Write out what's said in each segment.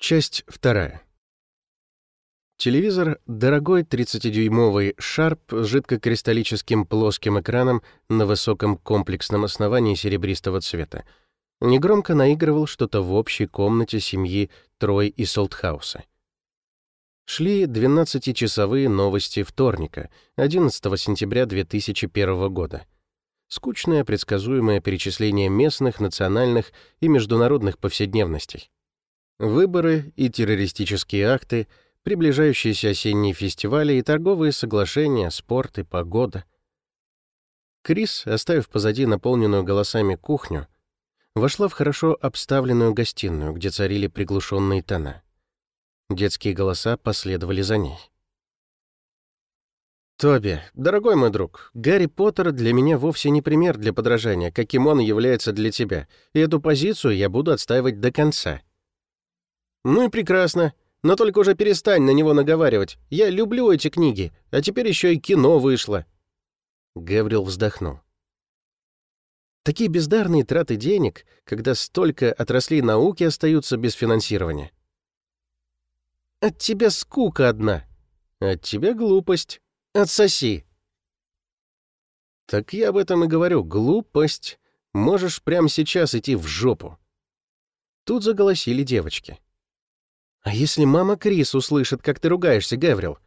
Часть вторая. Телевизор — дорогой 30-дюймовый шарп с жидкокристаллическим плоским экраном на высоком комплексном основании серебристого цвета. Негромко наигрывал что-то в общей комнате семьи Трой и Солтхауса. Шли 12-часовые новости вторника, 11 сентября 2001 года. Скучное предсказуемое перечисление местных, национальных и международных повседневностей. Выборы и террористические акты, приближающиеся осенние фестивали и торговые соглашения, спорт и погода. Крис, оставив позади наполненную голосами кухню, вошла в хорошо обставленную гостиную, где царили приглушенные тона. Детские голоса последовали за ней. «Тоби, дорогой мой друг, Гарри Поттер для меня вовсе не пример для подражания, каким он является для тебя, и эту позицию я буду отстаивать до конца». «Ну и прекрасно, но только уже перестань на него наговаривать. Я люблю эти книги, а теперь еще и кино вышло». Гаврил вздохнул. Такие бездарные траты денег, когда столько отраслей науки остаются без финансирования. От тебя скука одна. От тебя глупость. Отсоси. Так я об этом и говорю. Глупость. Можешь прямо сейчас идти в жопу. Тут заголосили девочки. А если мама Крис услышит, как ты ругаешься, Гаврил?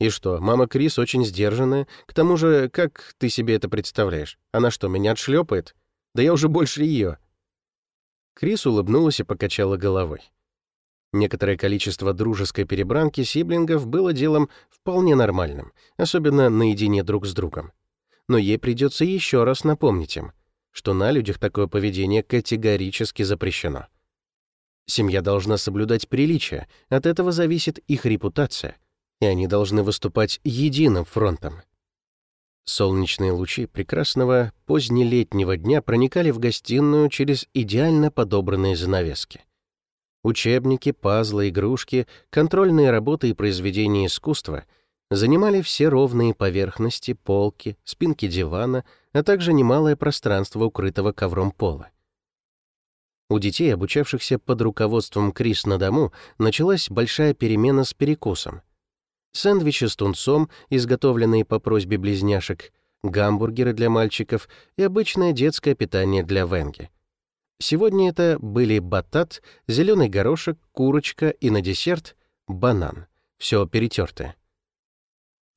И что, мама Крис очень сдержанная? К тому же, как ты себе это представляешь? Она что, меня отшлепает? Да я уже больше ее. Крис улыбнулась и покачала головой. Некоторое количество дружеской перебранки сиблингов было делом вполне нормальным, особенно наедине друг с другом. Но ей придется еще раз напомнить им, что на людях такое поведение категорически запрещено. Семья должна соблюдать приличия, от этого зависит их репутация, и они должны выступать единым фронтом. Солнечные лучи прекрасного позднелетнего дня проникали в гостиную через идеально подобранные занавески. Учебники, пазлы, игрушки, контрольные работы и произведения искусства занимали все ровные поверхности, полки, спинки дивана, а также немалое пространство укрытого ковром пола. У детей, обучавшихся под руководством Крис на дому, началась большая перемена с перекусом. Сэндвичи с тунцом, изготовленные по просьбе близняшек, гамбургеры для мальчиков и обычное детское питание для Венги. Сегодня это были батат, зеленый горошек, курочка и на десерт — банан. Все перетертое.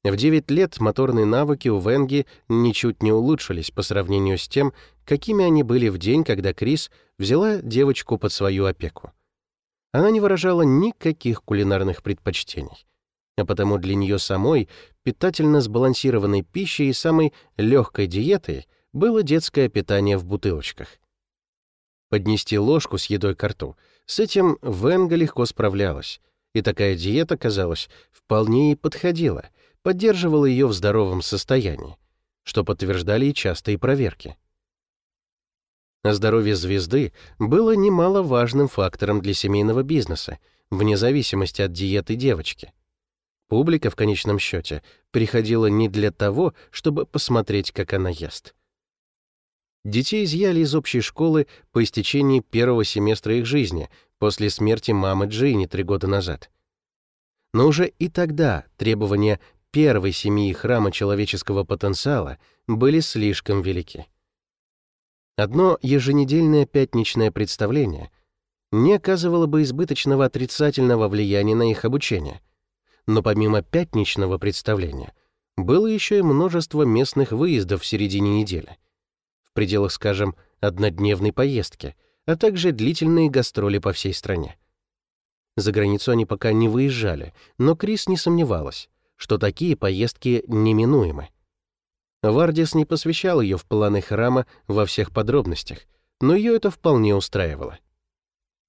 В 9 лет моторные навыки у Венги ничуть не улучшились по сравнению с тем, какими они были в день, когда Крис взяла девочку под свою опеку. Она не выражала никаких кулинарных предпочтений, а потому для нее самой питательно сбалансированной пищей и самой легкой диетой было детское питание в бутылочках — поднести ложку с едой к рту. С этим Венга легко справлялась, и такая диета, казалось, вполне ей подходила, поддерживала ее в здоровом состоянии, что подтверждали и частые проверки. Здоровье звезды было немаловажным фактором для семейного бизнеса, вне зависимости от диеты девочки. Публика, в конечном счете, приходила не для того, чтобы посмотреть, как она ест. Детей изъяли из общей школы по истечении первого семестра их жизни, после смерти мамы Джинни три года назад. Но уже и тогда требования первой семьи храма человеческого потенциала были слишком велики. Одно еженедельное пятничное представление не оказывало бы избыточного отрицательного влияния на их обучение. Но помимо пятничного представления, было еще и множество местных выездов в середине недели — пределах, скажем, однодневной поездки, а также длительные гастроли по всей стране. За границу они пока не выезжали, но Крис не сомневалась, что такие поездки неминуемы. Вардис не посвящал ее в планы храма во всех подробностях, но ее это вполне устраивало.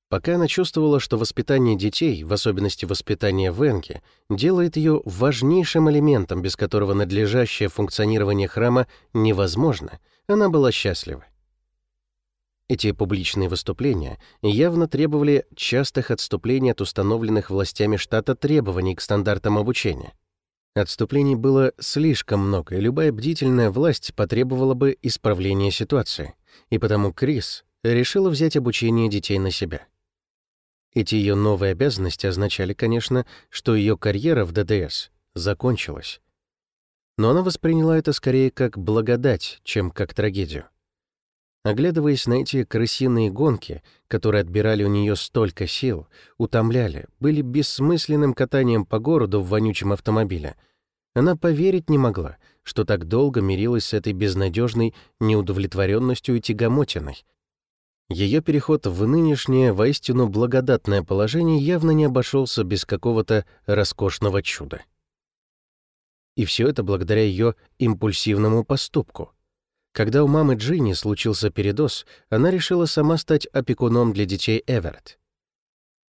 Пока она чувствовала, что воспитание детей, в особенности воспитание Венки, делает ее важнейшим элементом, без которого надлежащее функционирование храма невозможно, она была счастлива. Эти публичные выступления явно требовали частых отступлений от установленных властями штата требований к стандартам обучения. Отступлений было слишком много, и любая бдительная власть потребовала бы исправления ситуации, и потому Крис решила взять обучение детей на себя. Эти ее новые обязанности означали, конечно, что ее карьера в ДДС закончилась. Но она восприняла это скорее как благодать, чем как трагедию. Оглядываясь на эти крысиные гонки, которые отбирали у нее столько сил, утомляли, были бессмысленным катанием по городу в вонючем автомобиле, она поверить не могла, что так долго мирилась с этой безнадежной неудовлетворенностью и тягомотиной. Ее переход в нынешнее, воистину благодатное положение явно не обошелся без какого-то роскошного чуда. И все это благодаря ее импульсивному поступку — когда у мамы Джинни случился передоз, она решила сама стать опекуном для детей Эверетт.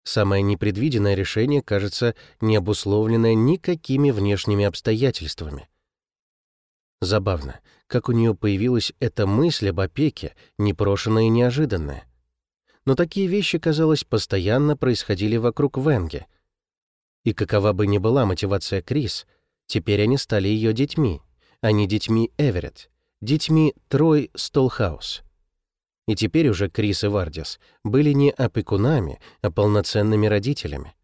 Самое непредвиденное решение, кажется, не обусловленное никакими внешними обстоятельствами. Забавно, как у нее появилась эта мысль об опеке, непрошенная и неожиданная. Но такие вещи, казалось, постоянно происходили вокруг Венге. И какова бы ни была мотивация Крис, теперь они стали ее детьми, а не детьми Эверетт детьми Трой Столхаус. И теперь уже Крис и Вардис были не опекунами, а полноценными родителями.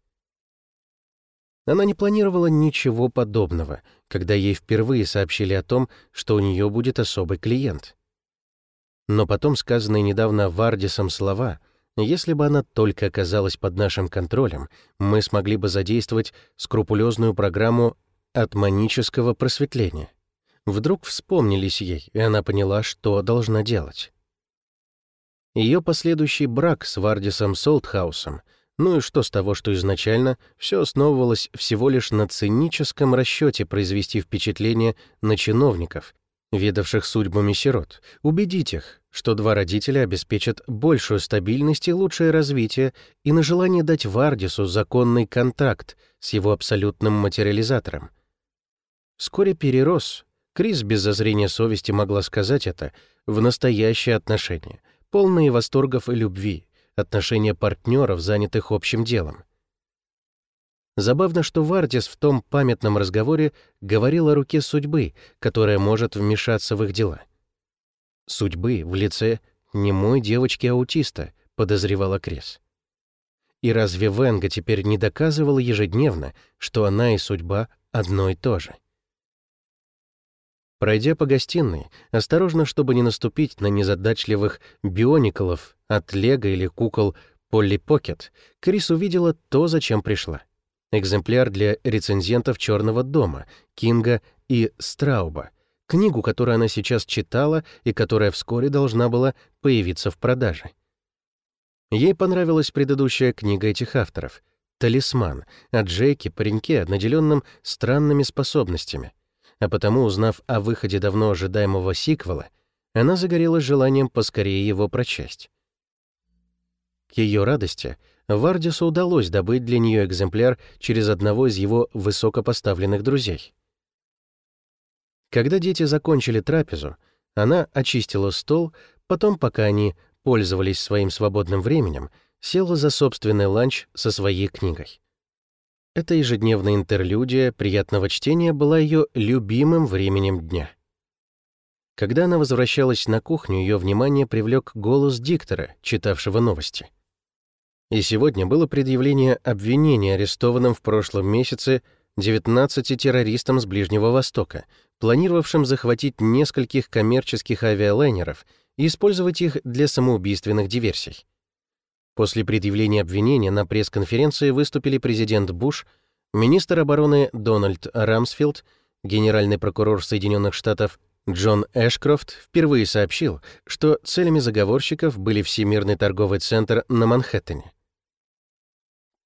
Она не планировала ничего подобного, когда ей впервые сообщили о том, что у нее будет особый клиент. Но потом сказанные недавно Вардисом слова «Если бы она только оказалась под нашим контролем, мы смогли бы задействовать скрупулезную программу атманического просветления» вдруг вспомнились ей, и она поняла, что должна делать. Ее последующий брак с Вардисом Солтхаусом, ну и что с того, что изначально все основывалось всего лишь на циническом расчете произвести впечатление на чиновников, ведавших судьбами сирот, убедить их, что два родителя обеспечат большую стабильность и лучшее развитие, и на желание дать Вардису законный контракт с его абсолютным материализатором. Вскоре перерос. Крис без зазрения совести могла сказать это. В настоящее отношение, полные восторгов и любви, отношения партнеров, занятых общим делом. Забавно, что Вардис в том памятном разговоре говорил о руке судьбы, которая может вмешаться в их дела. Судьбы в лице немой девочки-аутиста, подозревала Крис. И разве Венга теперь не доказывала ежедневно, что она и судьба одно и то же? Пройдя по гостиной, осторожно, чтобы не наступить на незадачливых биониколов от Лего или кукол Полли Покет, Крис увидела то, зачем пришла. Экземпляр для рецензентов «Черного дома», Кинга и Страуба, книгу, которую она сейчас читала и которая вскоре должна была появиться в продаже. Ей понравилась предыдущая книга этих авторов «Талисман» о Джейке, пареньке, наделенном странными способностями — а потому, узнав о выходе давно ожидаемого сиквела, она загорелась желанием поскорее его прочесть. К ее радости Вардису удалось добыть для нее экземпляр через одного из его высокопоставленных друзей. Когда дети закончили трапезу, она очистила стол, потом, пока они пользовались своим свободным временем, села за собственный ланч со своей книгой. Эта ежедневная интерлюдия приятного чтения была ее любимым временем дня. Когда она возвращалась на кухню, ее внимание привлек голос диктора, читавшего новости. И сегодня было предъявление обвинения арестованным в прошлом месяце 19 террористам с Ближнего Востока, планировавшим захватить нескольких коммерческих авиалайнеров и использовать их для самоубийственных диверсий. После предъявления обвинения на пресс-конференции выступили президент Буш, министр обороны Дональд Рамсфилд, генеральный прокурор Соединенных Штатов Джон Эшкрофт впервые сообщил, что целями заговорщиков были Всемирный торговый центр на Манхэттене.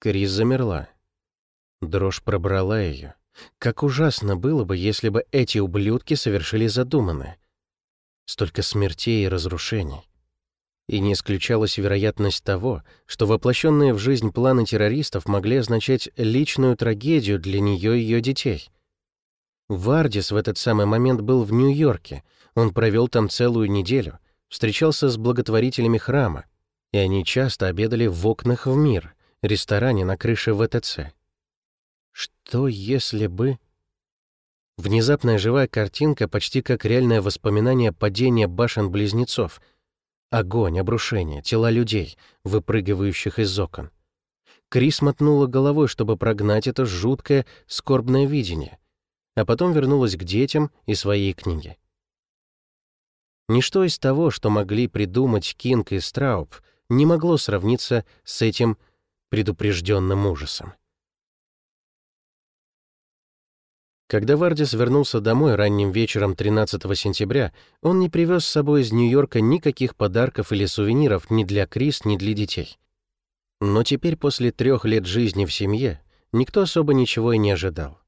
Крис замерла. Дрожь пробрала ее. Как ужасно было бы, если бы эти ублюдки совершили задуманное. Столько смертей и разрушений и не исключалась вероятность того, что воплощенные в жизнь планы террористов могли означать личную трагедию для нее и ее детей. Вардис в этот самый момент был в Нью-Йорке, он провел там целую неделю, встречался с благотворителями храма, и они часто обедали в окнах в мир, ресторане на крыше ВТЦ. Что если бы... Внезапная живая картинка, почти как реальное воспоминание падения башен-близнецов — Огонь, обрушение, тела людей, выпрыгивающих из окон. Крис мотнула головой, чтобы прогнать это жуткое, скорбное видение, а потом вернулась к детям и своей книге. Ничто из того, что могли придумать Кинг и Страуб, не могло сравниться с этим предупрежденным ужасом. Когда Вардис вернулся домой ранним вечером 13 сентября, он не привез с собой из Нью-Йорка никаких подарков или сувениров ни для Крис, ни для детей. Но теперь, после трех лет жизни в семье, никто особо ничего и не ожидал.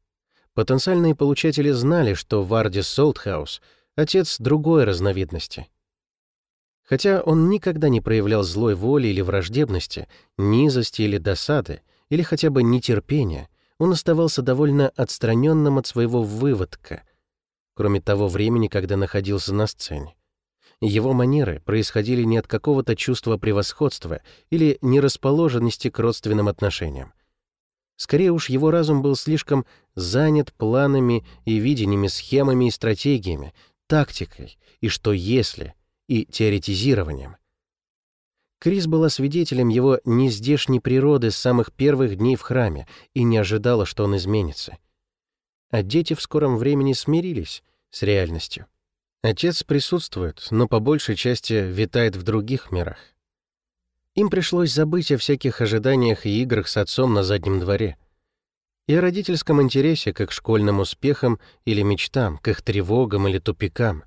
Потенциальные получатели знали, что Вардис Солтхаус — отец другой разновидности. Хотя он никогда не проявлял злой воли или враждебности, низости или досады, или хотя бы нетерпения, он оставался довольно отстраненным от своего выводка, кроме того времени, когда находился на сцене. Его манеры происходили не от какого-то чувства превосходства или нерасположенности к родственным отношениям. Скорее уж его разум был слишком занят планами и видениями, схемами и стратегиями, тактикой и что если, и теоретизированием. Крис была свидетелем его нездешней природы с самых первых дней в храме и не ожидала, что он изменится. А дети в скором времени смирились с реальностью. Отец присутствует, но по большей части витает в других мирах. Им пришлось забыть о всяких ожиданиях и играх с отцом на заднем дворе — и о родительском интересе к их школьным успехам или мечтам, к их тревогам или тупикам.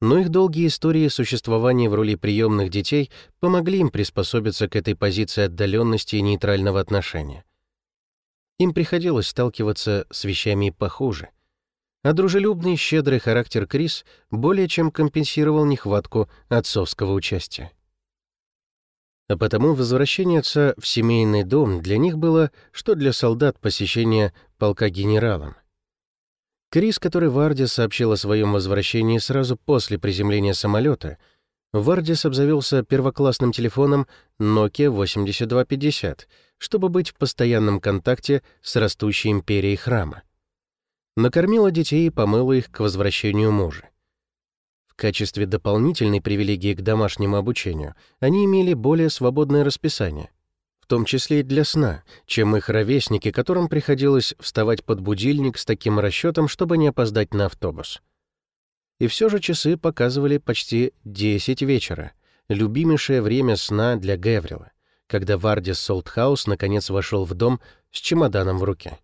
Но их долгие истории существования в роли приемных детей помогли им приспособиться к этой позиции отдаленности и нейтрального отношения. Им приходилось сталкиваться с вещами похуже, а дружелюбный щедрый характер Крис более чем компенсировал нехватку отцовского участия. А потому возвращение отца в семейный дом для них было, что для солдат посещение полка генералом. Крис, который Вардис сообщил о своем возвращении сразу после приземления самолета, Вардис обзавелся первоклассным телефоном Nokia 8250, чтобы быть в постоянном контакте с растущей империей храма. Накормила детей и помыла их к возвращению мужа. Качестве дополнительной привилегии к домашнему обучению они имели более свободное расписание, в том числе и для сна, чем их ровесники, которым приходилось вставать под будильник с таким расчетом, чтобы не опоздать на автобус. И все же часы показывали почти 10 вечера, любимейшее время сна для Геврила, когда Вардис Солтхаус наконец вошел в дом с чемоданом в руке.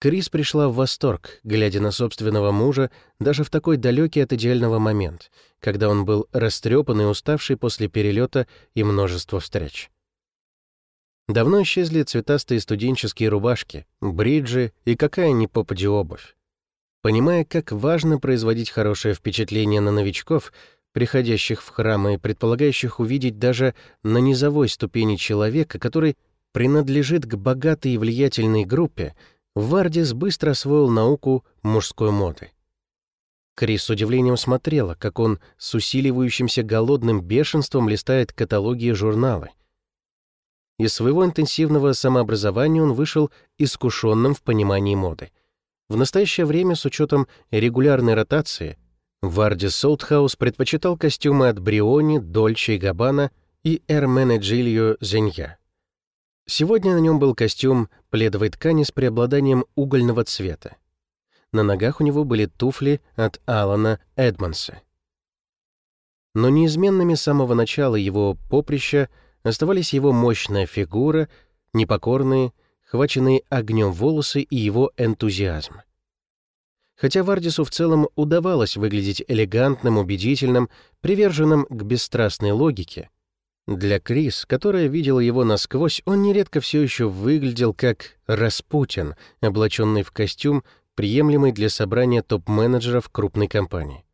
Крис пришла в восторг, глядя на собственного мужа даже в такой далекий от идеального момент, когда он был растрепан и уставший после перелета и множества встреч. Давно исчезли цветастые студенческие рубашки, бриджи и какая ни попади обувь. Понимая, как важно производить хорошее впечатление на новичков, приходящих в храм и предполагающих увидеть даже на низовой ступени человека, который принадлежит к богатой и влиятельной группе, Вардис быстро освоил науку мужской моды. Крис с удивлением смотрела, как он с усиливающимся голодным бешенством листает каталоги и журналы. Из своего интенсивного самообразования он вышел искушенным в понимании моды. В настоящее время, с учетом регулярной ротации, Вардис Солтхаус предпочитал костюмы от Бриони, Дольче и Габбана и Эрмене Джилью Зенья. Сегодня на нем был костюм пледовой ткани с преобладанием угольного цвета. На ногах у него были туфли от Алана Эдмонса. Но неизменными с самого начала его поприща оставались его мощная фигура, непокорные, хваченные огнем волосы и его энтузиазм. Хотя Вардису в целом удавалось выглядеть элегантным, убедительным, приверженным к бесстрастной логике, для Крис, которая видела его насквозь, он нередко все еще выглядел как Распутин, облаченный в костюм, приемлемый для собрания топ-менеджеров крупной компании.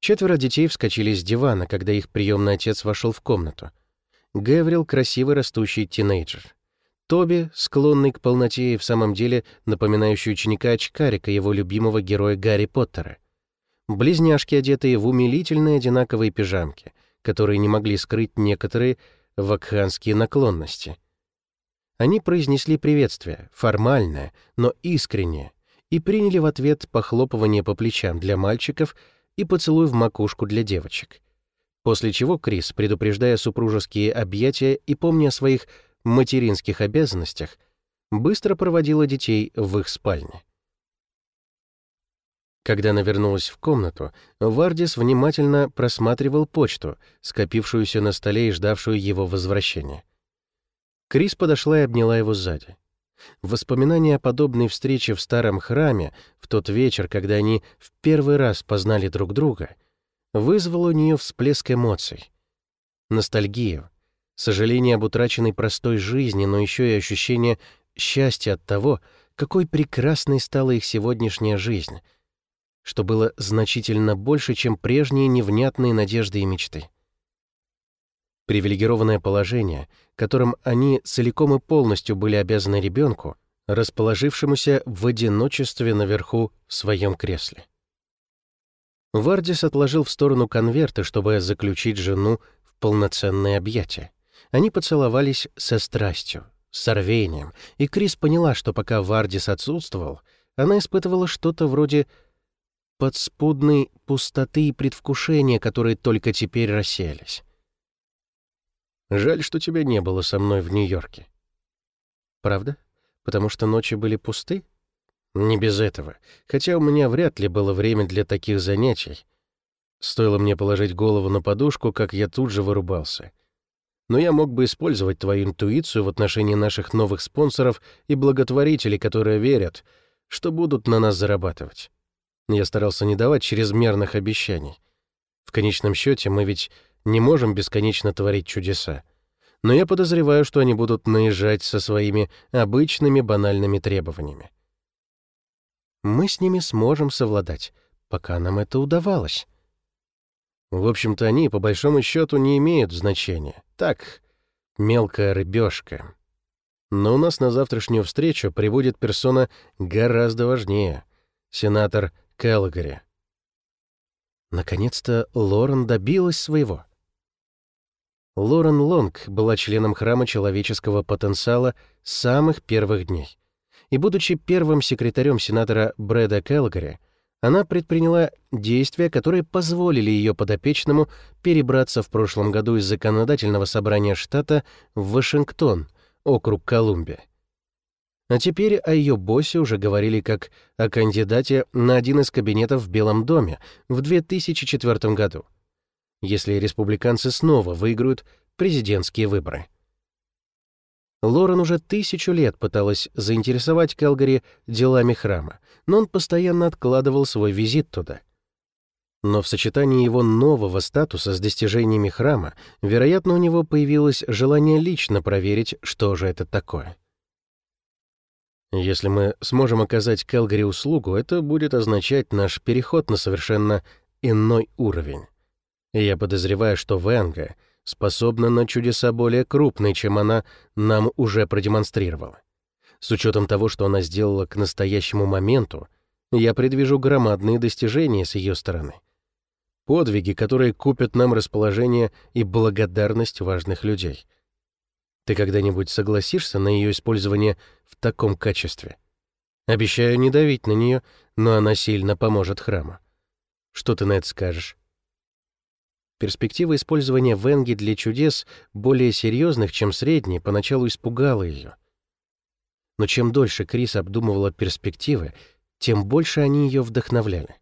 Четверо детей вскочили с дивана, когда их приемный отец вошел в комнату. Геврил — красивый растущий тинейджер. Тоби, склонный к полноте и в самом деле напоминающий ученика-очкарика его любимого героя Гарри Поттера. Близняшки, одетые в умилительные одинаковые пижамки — которые не могли скрыть некоторые вакханские наклонности. Они произнесли приветствие, формальное, но искреннее, и приняли в ответ похлопывание по плечам для мальчиков и поцелуй в макушку для девочек. После чего Крис, предупреждая супружеские объятия и помня о своих материнских обязанностях, быстро проводила детей в их спальне. Когда она вернулась в комнату, Вардис внимательно просматривал почту, скопившуюся на столе и ждавшую его возвращения. Крис подошла и обняла его сзади. Воспоминания о подобной встрече в старом храме в тот вечер, когда они в первый раз познали друг друга, вызвало у нее всплеск эмоций. Ностальгию, сожаление об утраченной простой жизни, но еще и ощущение счастья от того, какой прекрасной стала их сегодняшняя жизнь — что было значительно больше, чем прежние невнятные надежды и мечты. Привилегированное положение, которым они целиком и полностью были обязаны ребенку, расположившемуся в одиночестве наверху в своем кресле. Вардис отложил в сторону конверты, чтобы заключить жену в полноценное объятие. Они поцеловались со страстью, с рвением, и Крис поняла, что пока Вардис отсутствовал, она испытывала что-то вроде подспудной пустоты и предвкушения, которые только теперь рассеялись. Жаль, что тебя не было со мной в Нью-Йорке. Правда? Потому что ночи были пусты? Не без этого. Хотя у меня вряд ли было время для таких занятий. Стоило мне положить голову на подушку, как я тут же вырубался. Но я мог бы использовать твою интуицию в отношении наших новых спонсоров и благотворителей, которые верят, что будут на нас зарабатывать. Я старался не давать чрезмерных обещаний. В конечном счете мы ведь не можем бесконечно творить чудеса. Но я подозреваю, что они будут наезжать со своими обычными банальными требованиями. Мы с ними сможем совладать, пока нам это удавалось. В общем-то, они, по большому счету, не имеют значения. Так, мелкая рыбешка. Но у нас на завтрашнюю встречу прибудет персона гораздо важнее — сенатор Келгари. Наконец-то Лорен добилась своего. Лорен Лонг была членом храма человеческого потенциала с самых первых дней. И будучи первым секретарем сенатора Брэда Келгари, она предприняла действия, которые позволили ее подопечному перебраться в прошлом году из законодательного собрания штата в Вашингтон, округ Колумбия. А теперь о ее боссе уже говорили как о кандидате на один из кабинетов в Белом доме в 2004 году, если республиканцы снова выиграют президентские выборы. Лорен уже тысячу лет пыталась заинтересовать Келгари делами храма, но он постоянно откладывал свой визит туда. Но в сочетании его нового статуса с достижениями храма, вероятно, у него появилось желание лично проверить, что же это такое. Если мы сможем оказать Келгари услугу, это будет означать наш переход на совершенно иной уровень. И я подозреваю, что Венга способна на чудеса более крупные, чем она нам уже продемонстрировала. С учетом того, что она сделала к настоящему моменту, я предвижу громадные достижения с ее стороны. Подвиги, которые купят нам расположение и благодарность важных людей — ты когда-нибудь согласишься на ее использование в таком качестве? Обещаю не давить на нее, но она сильно поможет храму. Что ты на это скажешь? Перспектива использования Венги для чудес, более серьезных, чем средние, поначалу испугала ее. Но чем дольше Крис обдумывала перспективы, тем больше они ее вдохновляли.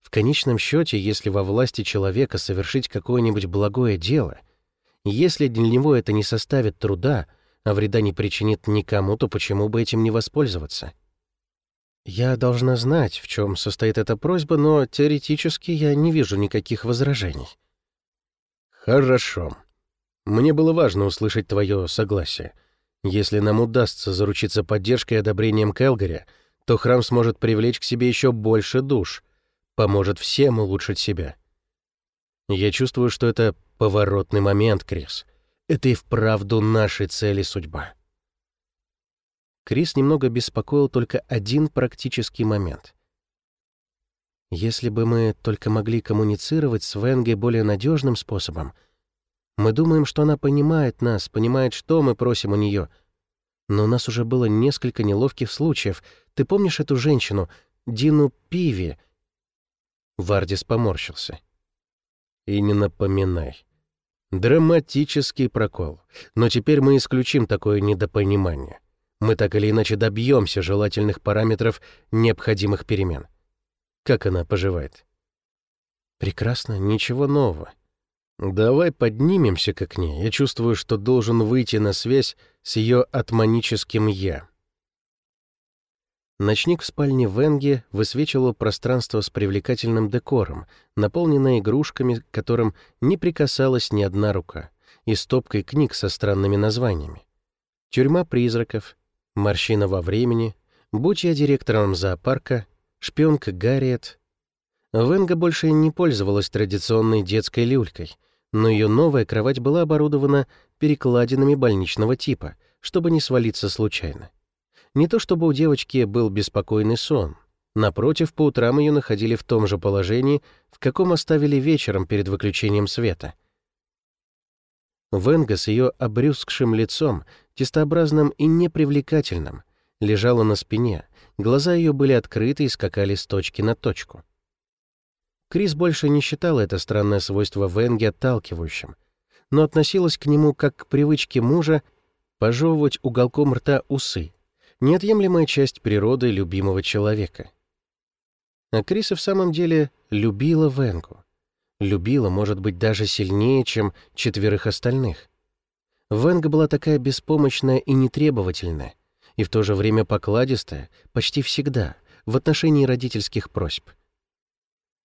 В конечном счете, если во власти человека совершить какое-нибудь благое дело — если для него это не составит труда, а вреда не причинит никому, то почему бы этим не воспользоваться? Я должна знать, в чем состоит эта просьба, но теоретически я не вижу никаких возражений. Хорошо. Мне было важно услышать твое согласие. Если нам удастся заручиться поддержкой и одобрением Келгари, то храм сможет привлечь к себе еще больше душ, поможет всем улучшить себя. Я чувствую, что это поворотный момент, Крис. Это и вправду наши цели судьба. Крис немного беспокоил только один практический момент. Если бы мы только могли коммуницировать с Венге более надежным способом, мы думаем, что она понимает нас, понимает, что мы просим у нее. Но у нас уже было несколько неловких случаев. Ты помнишь эту женщину, Дину Пиви? Вардис поморщился. И не напоминай. Драматический прокол. Но теперь мы исключим такое недопонимание. Мы так или иначе добьемся желательных параметров необходимых перемен. Как она поживает? Прекрасно, ничего нового. Давай поднимемся к ней. Я чувствую, что должен выйти на связь с ее атманическим «я». Ночник в спальне Венги высвечивал пространство с привлекательным декором, наполненное игрушками, к которым не прикасалась ни одна рука, и стопкой книг со странными названиями. «Тюрьма призраков», «Морщина во времени», «Будь я директором зоопарка», «Шпионка Гарриет». Венга больше не пользовалась традиционной детской люлькой, но ее новая кровать была оборудована перекладинами больничного типа, чтобы не свалиться случайно. Не то чтобы у девочки был беспокойный сон. Напротив, по утрам ее находили в том же положении, в каком оставили вечером перед выключением света. Венга с ее обрюзгшим лицом, тестообразным и непривлекательным, лежала на спине, глаза ее были открыты и скакали с точки на точку. Крис больше не считала это странное свойство Венги отталкивающим, но относилась к нему как к привычке мужа пожевывать уголком рта усы, неотъемлемая часть природы любимого человека. А Криса в самом деле любила Венгу. Любила, может быть, даже сильнее, чем четверых остальных. Венга была такая беспомощная и нетребовательная, и в то же время покладистая, почти всегда, в отношении родительских просьб.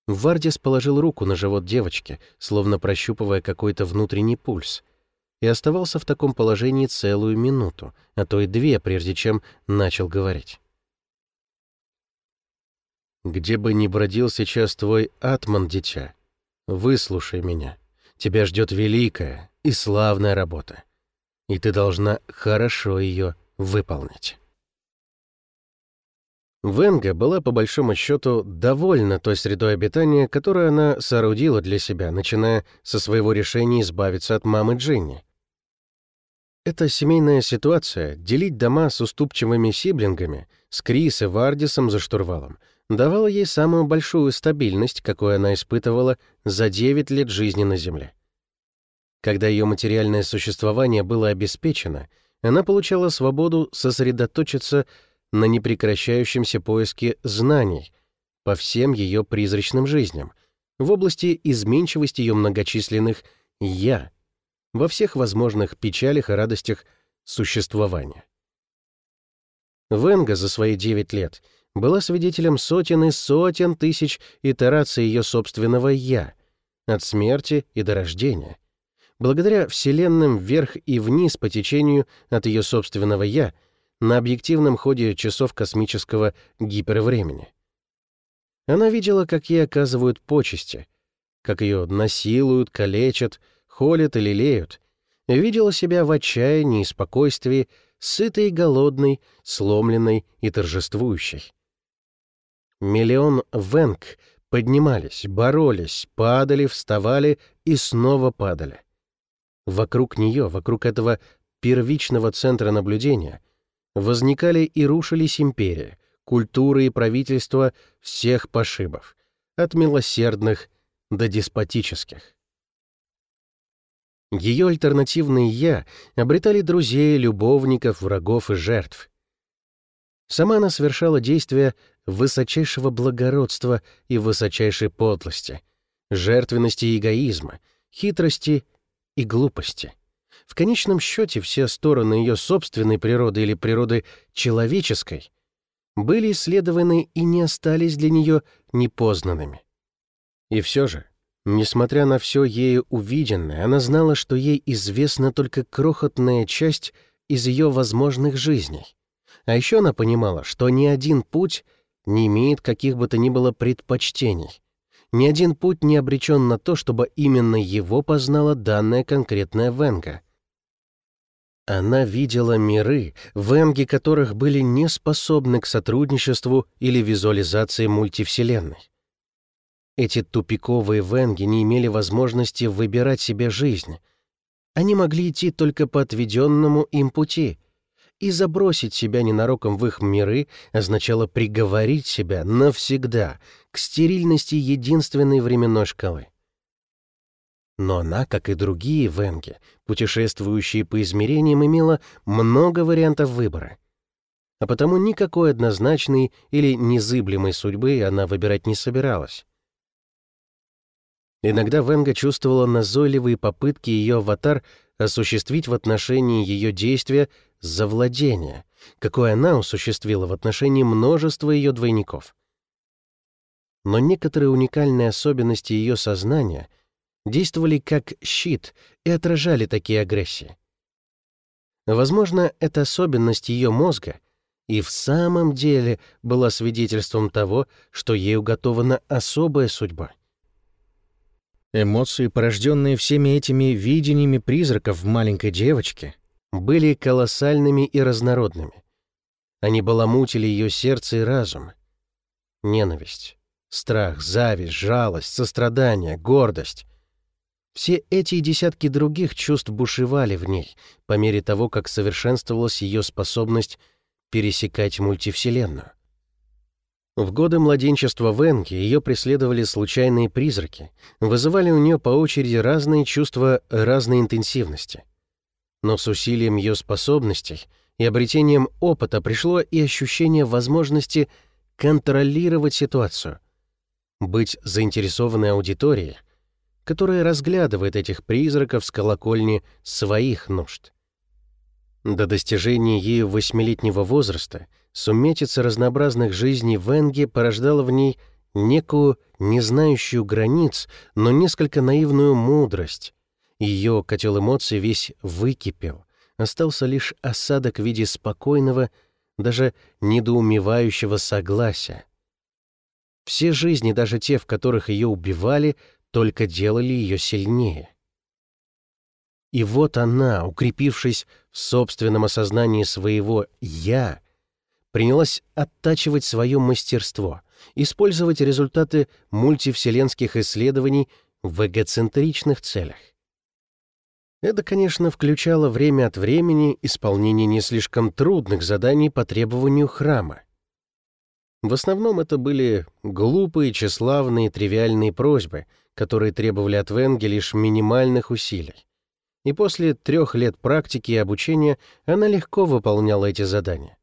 Вардис положил руку на живот девочки, словно прощупывая какой-то внутренний пульс — и оставался в таком положении целую минуту, а то и две, прежде чем начал говорить. «Где бы ни бродил сейчас твой атман, дитя, выслушай меня. Тебя ждет великая и славная работа, и ты должна хорошо ее выполнить». Венга была, по большому счету, довольна той средой обитания, которую она соорудила для себя, начиная со своего решения избавиться от мамы Джинни, эта семейная ситуация, делить дома с уступчивыми сиблингами, с Крис и Вардисом за штурвалом, давала ей самую большую стабильность, какую она испытывала за 9 лет жизни на Земле. Когда ее материальное существование было обеспечено, она получала свободу сосредоточиться на непрекращающемся поиске знаний по всем ее призрачным жизням, в области изменчивости ее многочисленных «я», во всех возможных печалях и радостях существования. Венга за свои девять лет была свидетелем сотен и сотен тысяч итераций ее собственного «я», от смерти и до рождения. Благодаря вселенным вверх и вниз по течению от ее собственного «я» на объективном ходе часов космического гипервремени. Она видела, как ей оказывают почести, как ее насилуют, калечат, холят и лелеют, видела себя в отчаянии и спокойствии, сытой и голодной, сломленной и торжествующей. Миллион венг поднимались, боролись, падали, вставали и снова падали. Вокруг нее, вокруг этого первичного центра наблюдения, возникали и рушились империи, культуры и правительства всех пошибов, от милосердных до деспотических. Ее альтернативные «я» обретали друзей, любовников, врагов и жертв. Сама она совершала действия высочайшего благородства и высочайшей подлости, жертвенности и эгоизма, хитрости и глупости. В конечном счете все стороны ее собственной природы или природы человеческой были исследованы и не остались для нее непознанными. И все же Несмотря на все ею увиденное, она знала, что ей известна только крохотная часть из ее возможных жизней. А еще она понимала, что ни один путь не имеет каких бы то ни было предпочтений. Ни один путь не обречен на то, чтобы именно его познала данная конкретная Венга. Она видела миры, венги которых были не способны к сотрудничеству или визуализации мультивселенной. Эти тупиковые венги не имели возможности выбирать себе жизнь. Они могли идти только по отведенному им пути, и забросить себя ненароком в их миры означало приговорить себя навсегда к стерильности единственной временной шкалы. Но она, как и другие Венги, путешествующие по измерениям, имела много вариантов выбора. А потому никакой однозначной или незыблемой судьбы она выбирать не собиралась. Иногда Венга чувствовала назойливые попытки ее аватар осуществить в отношении ее действия завладение, какое она осуществила в отношении множества ее двойников. Но некоторые уникальные особенности ее сознания действовали как щит и отражали такие агрессии. Возможно, эта особенность ее мозга и в самом деле была свидетельством того, что ей уготована особая судьба. Эмоции, порожденные всеми этими видениями призраков в маленькой девочке, были колоссальными и разнородными. Они баламутили ее сердце и разум. Ненависть, страх, зависть, жалость, сострадание, гордость. Все эти и десятки других чувств бушевали в ней по мере того, как совершенствовалась ее способность пересекать мультивселенную. В годы младенчества Венки ее преследовали случайные призраки, вызывали у нее по очереди разные чувства разной интенсивности. Но с усилием ее способностей и обретением опыта пришло и ощущение возможности контролировать ситуацию, быть заинтересованной аудиторией, которая разглядывает этих призраков с колокольни своих нужд. До достижения ею восьмилетнего возраста сумметица разнообразных жизней Венги порождала в ней некую, не знающую границ, но несколько наивную мудрость. Ее котел эмоций весь выкипел, остался лишь осадок в виде спокойного, даже недоумевающего согласия. Все жизни, даже те, в которых ее убивали, только делали ее сильнее. И вот она, укрепившись в собственном осознании своего «я», принялась оттачивать свое мастерство, использовать результаты мультивселенских исследований в эгоцентричных целях. Это, конечно, включало время от времени исполнение не слишком трудных заданий по требованию храма. В основном это были глупые, тщеславные, тривиальные просьбы, которые требовали от Венги лишь минимальных усилий. И после трех лет практики и обучения она легко выполняла эти задания.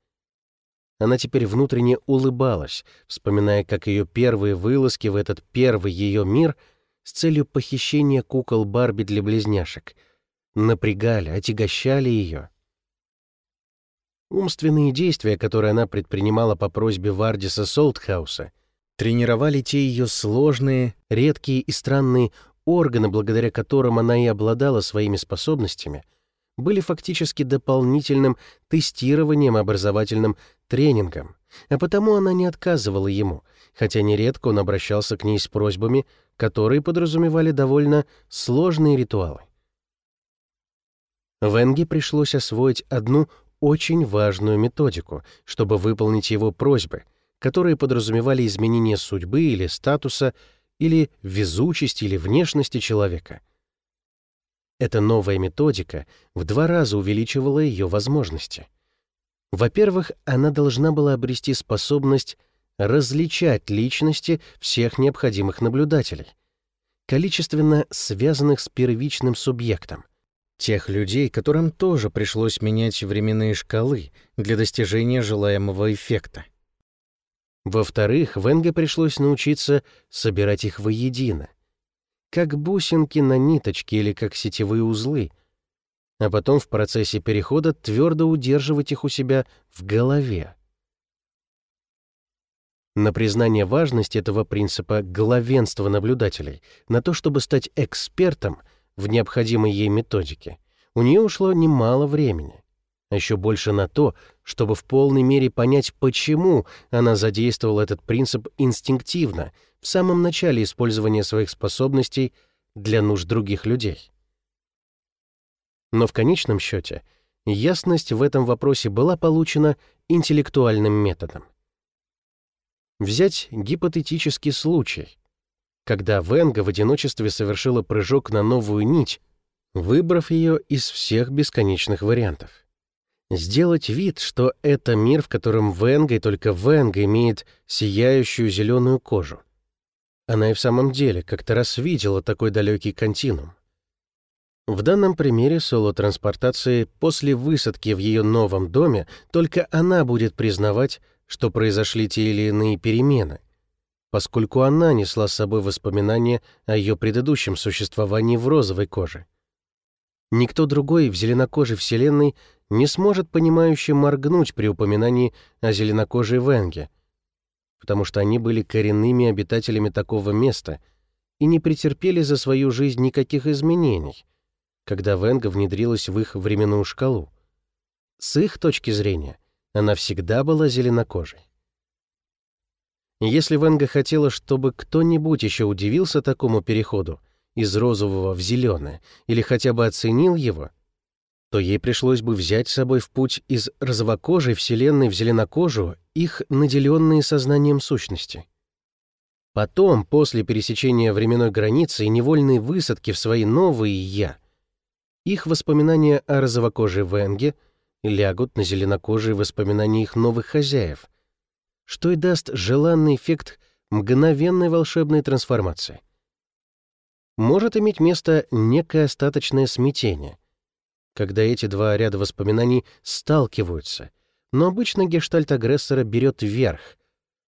Она теперь внутренне улыбалась, вспоминая, как ее первые вылазки в этот первый ее мир с целью похищения кукол Барби для близняшек напрягали, отягощали ее. Умственные действия, которые она предпринимала по просьбе Вардиса Солтхауса — тренировали те ее сложные, редкие и странные органы, благодаря которым она и обладала своими способностями, были фактически дополнительным тестированием образовательным тренингом, а потому она не отказывала ему, хотя нередко он обращался к ней с просьбами, которые подразумевали довольно сложные ритуалы. Венге пришлось освоить одну очень важную методику, чтобы выполнить его просьбы — которые подразумевали изменение судьбы или статуса, или везучести или внешности человека. Эта новая методика в два раза увеличивала ее возможности. Во-первых, она должна была обрести способность различать личности всех необходимых наблюдателей, количественно связанных с первичным субъектом, тех людей, которым тоже пришлось менять временные шкалы для достижения желаемого эффекта. Во-вторых, Венге пришлось научиться собирать их воедино, как бусинки на ниточке или как сетевые узлы, а потом в процессе перехода твердо удерживать их у себя в голове. На признание важности этого принципа главенства наблюдателей, на то, чтобы стать экспертом в необходимой ей методике, у нее ушло немало времени а еще больше на то, чтобы в полной мере понять, почему она задействовала этот принцип инстинктивно в самом начале использования своих способностей для нужд других людей. Но в конечном счете ясность в этом вопросе была получена интеллектуальным методом. Взять гипотетический случай, когда Венга в одиночестве совершила прыжок на новую нить, выбрав ее из всех бесконечных вариантов сделать вид, что это мир, в котором Венга и только Венга имеет сияющую зеленую кожу. Она и в самом деле как-то раз видела такой далекий континуум. В данном примере соло-транспортации после высадки в ее новом доме только она будет признавать, что произошли те или иные перемены, поскольку она несла с собой воспоминания о ее предыдущем существовании в розовой коже. Никто другой в зеленокожей вселенной не сможет понимающе моргнуть при упоминании о зеленокожей Венге, потому что они были коренными обитателями такого места и не претерпели за свою жизнь никаких изменений, когда Венга внедрилась в их временную шкалу. С их точки зрения, она всегда была зеленокожей. Если Венга хотела, чтобы кто-нибудь еще удивился такому переходу из розового в зеленое или хотя бы оценил его, то ей пришлось бы взять с собой в путь из розовокожей вселенной в зеленокожую их наделенные сознанием сущности. Потом, после пересечения временной границы и невольной высадки в свои новые «я», их воспоминания о розовокожей Венге лягут на зеленокожие воспоминания их новых хозяев, что и даст желанный эффект мгновенной волшебной трансформации. Может иметь место некое остаточное смятение, когда эти два ряда воспоминаний сталкиваются, но обычно гештальт агрессора берет вверх,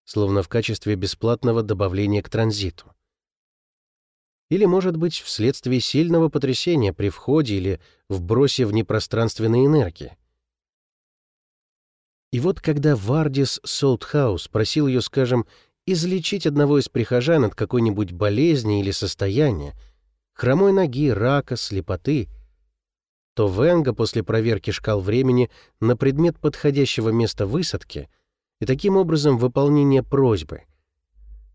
словно в качестве бесплатного добавления к транзиту. Или, может быть, вследствие сильного потрясения при входе или вбросе в непространственной энергии. И вот когда Вардис Солтхаус просил ее, скажем, излечить одного из прихожан от какой-нибудь болезни или состояния, хромой ноги, рака, слепоты, то Венга после проверки шкал времени на предмет подходящего места высадки и таким образом выполнения просьбы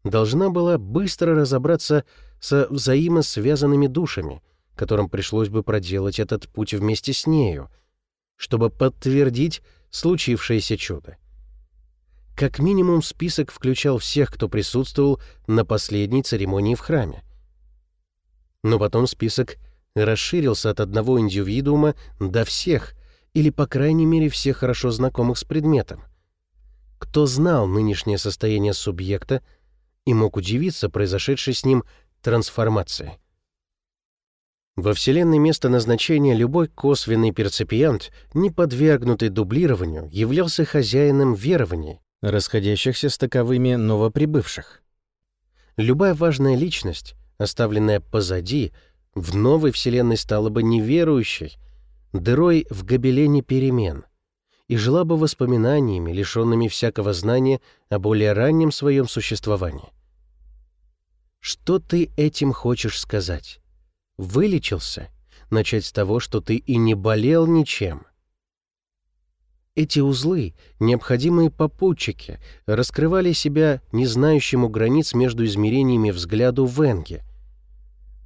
должна была быстро разобраться со взаимосвязанными душами, которым пришлось бы проделать этот путь вместе с нею, чтобы подтвердить случившееся чудо. Как минимум список включал всех, кто присутствовал на последней церемонии в храме. Но потом список расширился от одного индивидуума до всех, или, по крайней мере, всех хорошо знакомых с предметом. Кто знал нынешнее состояние субъекта и мог удивиться произошедшей с ним трансформации. Во Вселенной место назначения любой косвенный перципиант, не подвергнутый дублированию, являлся хозяином верований, расходящихся с таковыми новоприбывших. Любая важная личность, оставленная позади, в новой Вселенной стала бы неверующей, дырой в гобелене перемен, и жила бы воспоминаниями, лишенными всякого знания о более раннем своем существовании. Что ты этим хочешь сказать? Вылечился, начать с того, что ты и не болел ничем. Эти узлы, необходимые попутчики, раскрывали себя не знающему границ между измерениями взгляду Венге,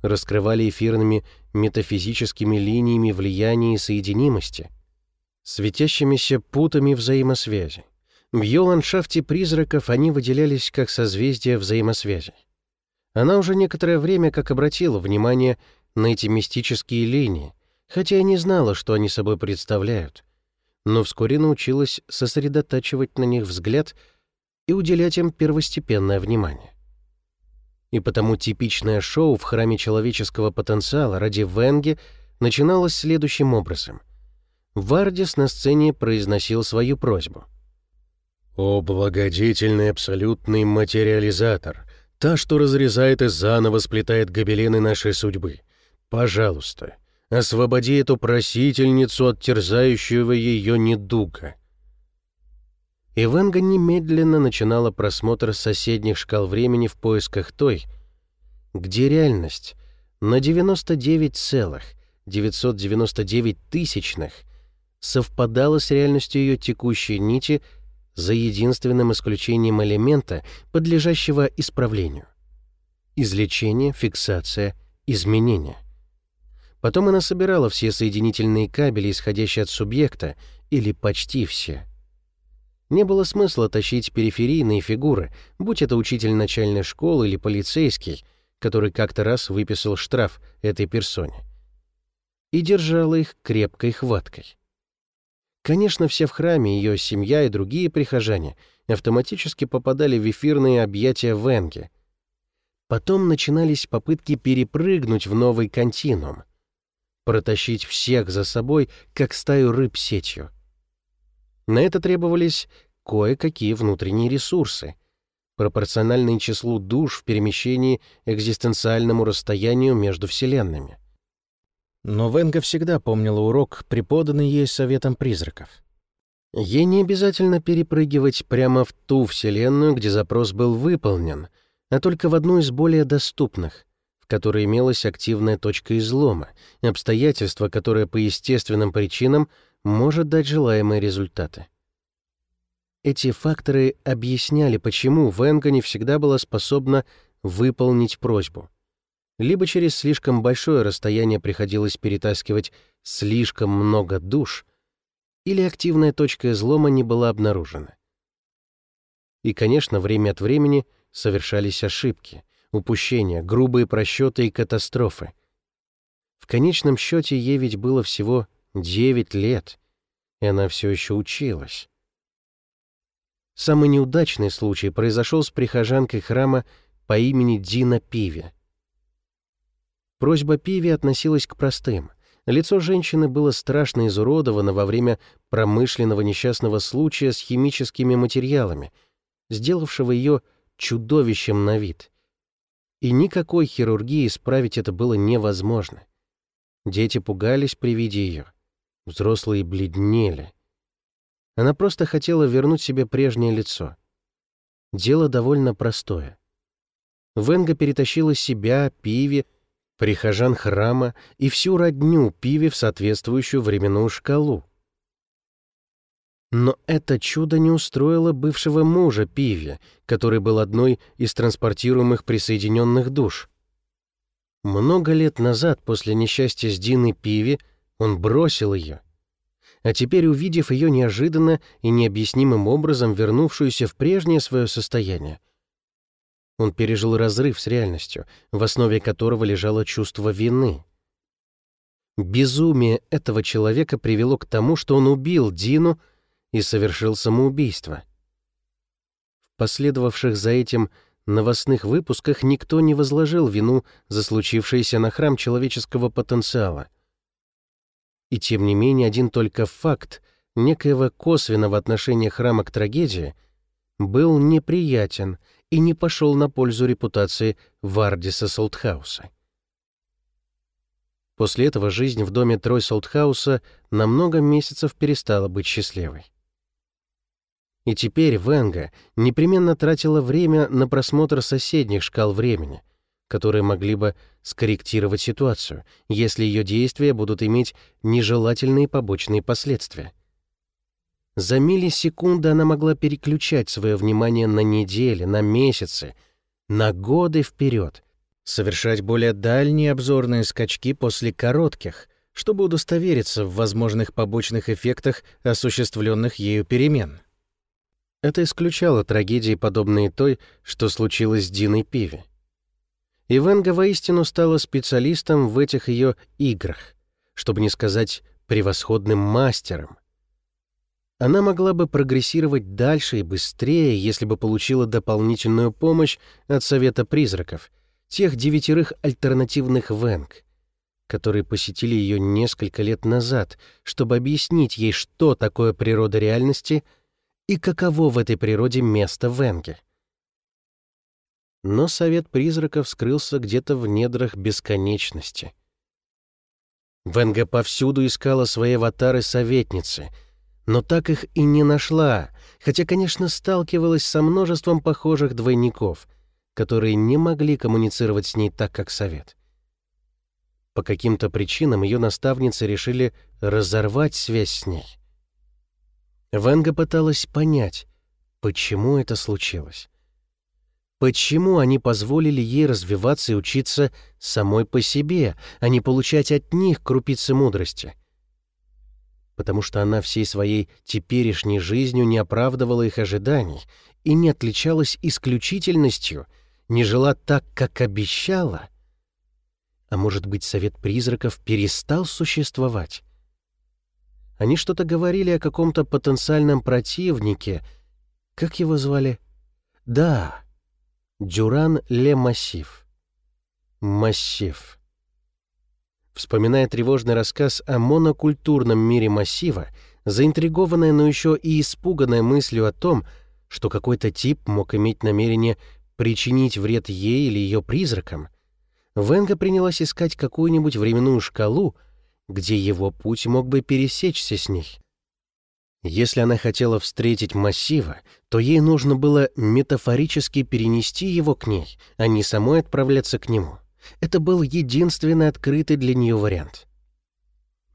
раскрывали эфирными метафизическими линиями влияния и соединимости, светящимися путами взаимосвязи. В ее ландшафте призраков они выделялись как созвездия взаимосвязи. Она уже некоторое время как обратила внимание на эти мистические линии, хотя и не знала, что они собой представляют, но вскоре научилась сосредотачивать на них взгляд и уделять им первостепенное внимание. И потому типичное шоу в храме человеческого потенциала ради Венги начиналось следующим образом. Вардис на сцене произносил свою просьбу. «О, благодетельный абсолютный материализатор, та, что разрезает и заново сплетает гобелены нашей судьбы, Пожалуйста, освободи эту просительницу от терзающего ее недуга». Иванга немедленно начинала просмотр соседних шкал времени в поисках той, где реальность на 99,999 тысячных совпадала с реальностью ее текущей нити за единственным исключением элемента, подлежащего исправлению. Излечение, фиксация, изменение. Потом она собирала все соединительные кабели, исходящие от субъекта, или почти все. Не было смысла тащить периферийные фигуры, будь это учитель начальной школы или полицейский, который как-то раз выписал штраф этой персоне. И держала их крепкой хваткой. Конечно, все в храме, ее семья и другие прихожане автоматически попадали в эфирные объятия Венги. Потом начинались попытки перепрыгнуть в новый континуум — протащить всех за собой, как стаю рыб сетью. На это требовались кое-какие внутренние ресурсы, пропорциональные числу душ в перемещении экзистенциальному расстоянию между вселенными. Но Венга всегда помнила урок, преподанный ей советом призраков. Ей не обязательно перепрыгивать прямо в ту вселенную, где запрос был выполнен, а только в одну из более доступных, в которой имелась активная точка излома, обстоятельство, которое по естественным причинам может дать желаемые результаты. Эти факторы объясняли, почему Венга не всегда была способна выполнить просьбу либо через слишком большое расстояние приходилось перетаскивать слишком много душ, или активная точка излома не была обнаружена. И, конечно, время от времени совершались ошибки, упущения, грубые просчеты и катастрофы. В конечном счете ей ведь было всего 9 лет, и она все еще училась. Самый неудачный случай произошел с прихожанкой храма по имени Дина Пиви. Просьба Пиви относилась к простым. Лицо женщины было страшно изуродовано во время промышленного несчастного случая с химическими материалами, сделавшего ее чудовищем на вид. И никакой хирургии исправить это было невозможно. Дети пугались при виде ее. Взрослые бледнели. Она просто хотела вернуть себе прежнее лицо. Дело довольно простое. Венга перетащила себя, Пиви, прихожан храма и всю родню пиве в соответствующую временную шкалу. Но это чудо не устроило бывшего мужа Пиви, который был одной из транспортируемых присоединенных душ. Много лет назад, после несчастья с Диной Пиви, он бросил ее. А теперь, увидев ее неожиданно и необъяснимым образом вернувшуюся в прежнее свое состояние, он пережил разрыв с реальностью, в основе которого лежало чувство вины. Безумие этого человека привело к тому, что он убил Дину и совершил самоубийство. В последовавших за этим новостных выпусках никто не возложил вину за случившееся на храм человеческого потенциала. И тем не менее один только факт некоего косвенного отношения храма к трагедии был неприятен — и не пошел на пользу репутации Вардиса Солтхауса. После этого жизнь в доме Трой Солтхауса на много месяцев перестала быть счастливой. И теперь Венга непременно тратила время на просмотр соседних шкал времени, которые могли бы скорректировать ситуацию, если ее действия будут иметь нежелательные побочные последствия. За миллисекунды она могла переключать свое внимание на недели, на месяцы, на годы вперед, совершать более дальние обзорные скачки после коротких, чтобы удостовериться в возможных побочных эффектах осуществленных ею перемен. Это исключало трагедии, подобные той, что случилось с Диной Пиви. И Венга воистину стала специалистом в этих ее играх, чтобы не сказать превосходным мастером — она могла бы прогрессировать дальше и быстрее, если бы получила дополнительную помощь от Совета Призраков, тех девятерых альтернативных Венг, которые посетили ее несколько лет назад, чтобы объяснить ей, что такое природа реальности и каково в этой природе место Венге. Но Совет Призраков скрылся где-то в недрах бесконечности. Венга повсюду искала свои аватары-советницы — но так их и не нашла, хотя, конечно, сталкивалась со множеством похожих двойников, которые не могли коммуницировать с ней так, как совет. По каким-то причинам ее наставницы решили разорвать связь с ней. Венга пыталась понять, почему это случилось. Почему они позволили ей развиваться и учиться самой по себе, а не получать от них крупицы мудрости — потому что она всей своей теперешней жизнью не оправдывала их ожиданий и не отличалась исключительностью, не жила так, как обещала. А может быть, совет призраков перестал существовать? Они что-то говорили о каком-то потенциальном противнике. Как его звали? Да, Дюран Ле Массив. Массив. Вспоминая тревожный рассказ о монокультурном мире массива, заинтригованная, но еще и испуганная мыслью о том, что какой-то тип мог иметь намерение причинить вред ей или ее призракам, Венга принялась искать какую-нибудь временную шкалу, где его путь мог бы пересечься с ней. Если она хотела встретить массива, то ей нужно было метафорически перенести его к ней, а не самой отправляться к нему. Это был единственный открытый для нее вариант.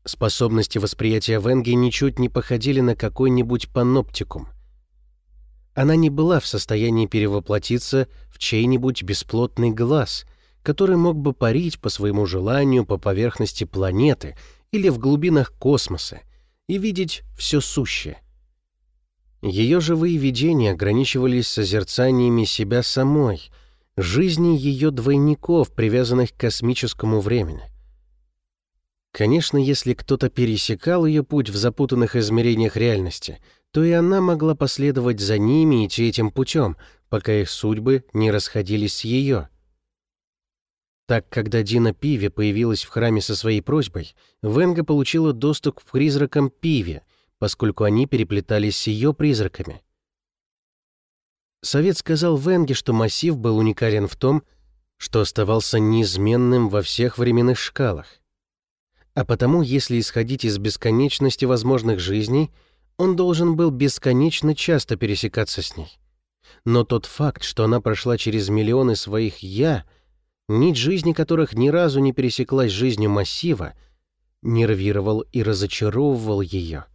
Способности восприятия Венги ничуть не походили на какой-нибудь паноптикум. Она не была в состоянии перевоплотиться в чей-нибудь бесплотный глаз, который мог бы парить по своему желанию по поверхности планеты или в глубинах космоса и видеть все сущее. Ее живые видения ограничивались созерцаниями себя самой, жизни ее двойников, привязанных к космическому времени. Конечно, если кто-то пересекал ее путь в запутанных измерениях реальности, то и она могла последовать за ними идти этим путем, пока их судьбы не расходились с ее — так, когда Дина Пиви появилась в храме со своей просьбой, Венга получила доступ к призракам Пиви, поскольку они переплетались с ее призраками. Совет сказал Венге, что массив был уникален в том, что оставался неизменным во всех временных шкалах. А потому, если исходить из бесконечности возможных жизней, он должен был бесконечно часто пересекаться с ней. Но тот факт, что она прошла через миллионы своих «я», нить жизни которых ни разу не пересеклась с жизнью массива, нервировал и разочаровывал ее.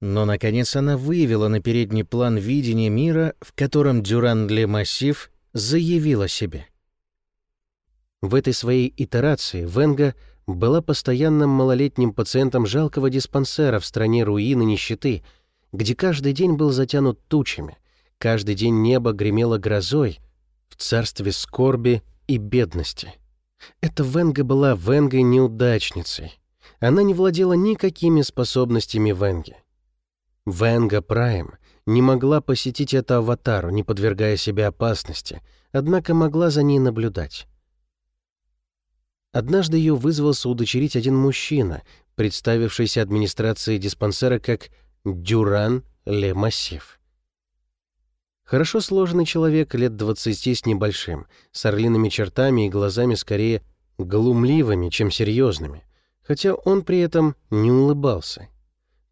Но, наконец, она выявила на передний план видение мира, в котором Дюран-Ле Массив заявил о себе. В этой своей итерации Венга была постоянным малолетним пациентом жалкого диспансера в стране руин и нищеты, где каждый день был затянут тучами, каждый день небо гремело грозой, в царстве скорби и бедности. Эта Венга была Венгой-неудачницей. Она не владела никакими способностями Венги. Венга Прайм не могла посетить эту аватару, не подвергая себя опасности, однако могла за ней наблюдать. Однажды ее вызвался удочерить один мужчина, представившийся администрацией диспансера как Дюран Ле Массив. Хорошо сложенный человек лет двадцати с небольшим, с орлиными чертами и глазами скорее глумливыми, чем серьезными, хотя он при этом не улыбался.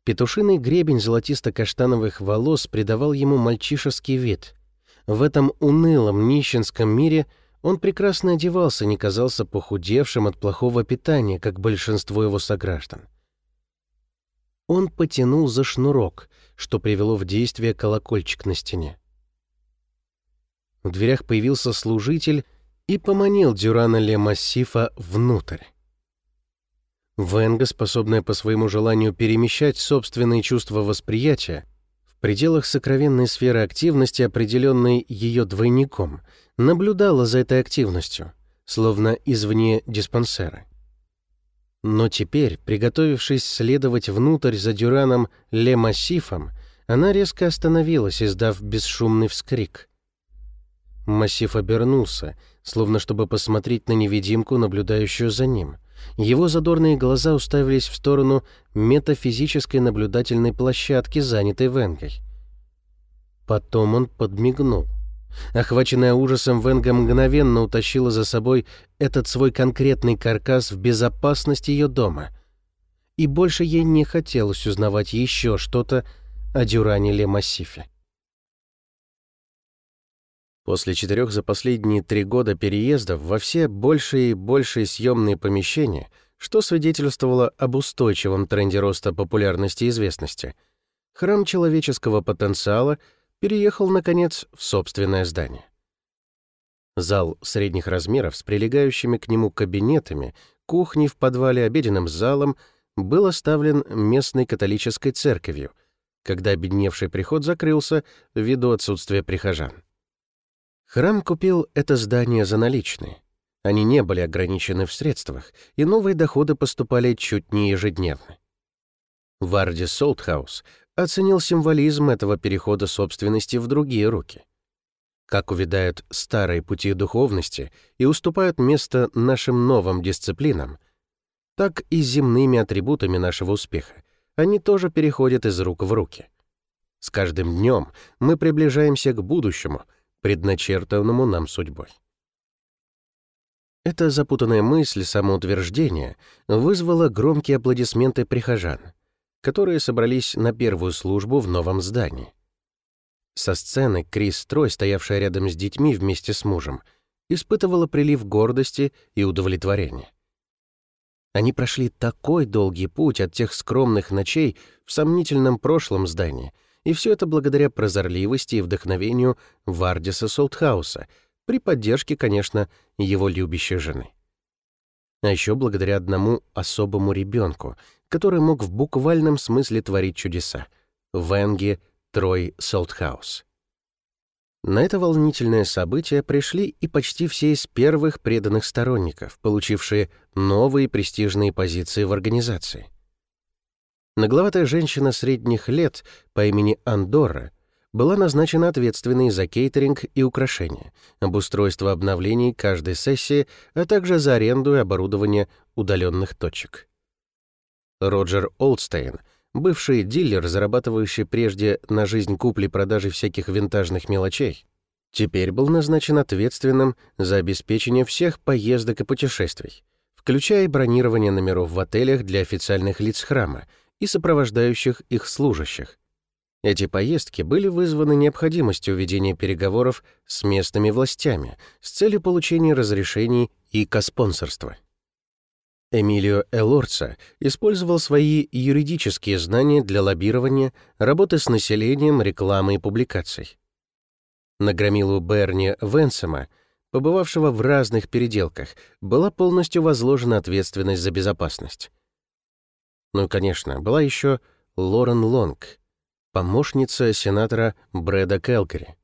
Петушиный гребень золотисто-каштановых волос придавал ему мальчишеский вид. В этом унылом нищенском мире он прекрасно одевался, не казался похудевшим от плохого питания, как большинство его сограждан. Он потянул за шнурок, что привело в действие колокольчик на стене. В дверях появился служитель и поманил Дюрана Ле Массифа внутрь. Венга, способная по своему желанию перемещать собственные чувства восприятия, в пределах сокровенной сферы активности, определенной ее двойником, наблюдала за этой активностью, словно извне диспансера. Но теперь, приготовившись следовать внутрь за Дюраном Ле Массифом, она резко остановилась, издав бесшумный вскрик — Массив обернулся, словно чтобы посмотреть на невидимку, наблюдающую за ним. Его задорные глаза уставились в сторону метафизической наблюдательной площадки, занятой Венгой. Потом он подмигнул. Охваченная ужасом, Венга мгновенно утащила за собой этот свой конкретный каркас в безопасность ее дома. И больше ей не хотелось узнавать еще что-то о Дюране Ле Массифе. После четырех за последние три года переездов во все большие и большие съемные помещения, что свидетельствовало об устойчивом тренде роста популярности и известности, храм человеческого потенциала переехал, наконец, в собственное здание. Зал средних размеров с прилегающими к нему кабинетами, кухней в подвале, обеденным залом был оставлен местной католической церковью, когда обедневший приход закрылся ввиду отсутствия прихожан. Храм купил это здание за наличные. Они не были ограничены в средствах, и новые доходы поступали чуть не ежедневно. Варди Солтхаус оценил символизм этого перехода собственности в другие руки. как увядают старые пути духовности и уступают место нашим новым дисциплинам, так и земными атрибутами нашего успеха они тоже переходят из рук в руки. С каждым днем мы приближаемся к будущему, предначертанному нам судьбой. Эта запутанная мысль самоутверждения вызвала громкие аплодисменты прихожан, которые собрались на первую службу в новом здании. Со сцены Крис Трой, стоявшая рядом с детьми вместе с мужем, испытывала прилив гордости и удовлетворения. Они прошли такой долгий путь от тех скромных ночей в сомнительном прошлом здании, и все это благодаря прозорливости и вдохновению Вардиса Солтхауса, при поддержке, конечно, его любящей жены. А еще благодаря одному особому ребенку, который мог в буквальном смысле творить чудеса — Венге Трой Солтхаус. На это волнительное событие пришли и почти все из первых преданных сторонников, получившие новые престижные позиции в организации. Нагловатая женщина средних лет по имени Андорра была назначена ответственной за кейтеринг и украшения, обустройство обновлений каждой сессии, а также за аренду и оборудование удаленных точек. Роджер Олдстейн — бывший дилер, зарабатывающий прежде на жизнь купли-продажи всяких винтажных мелочей, теперь был назначен ответственным за обеспечение всех поездок и путешествий, включая бронирование номеров в отелях для официальных лиц храма и сопровождающих их служащих. Эти поездки были вызваны необходимостью ведения переговоров с местными властями с целью получения разрешений и коспонсорства. Эмилио Элорца использовал свои юридические знания для лоббирования, работы с населением, рекламы и публикаций. На громилу Берни Венсема, побывавшего в разных переделках, была полностью возложена ответственность за безопасность. Ну и, конечно, была еще Лорен Лонг, помощница сенатора Брэда Келкери.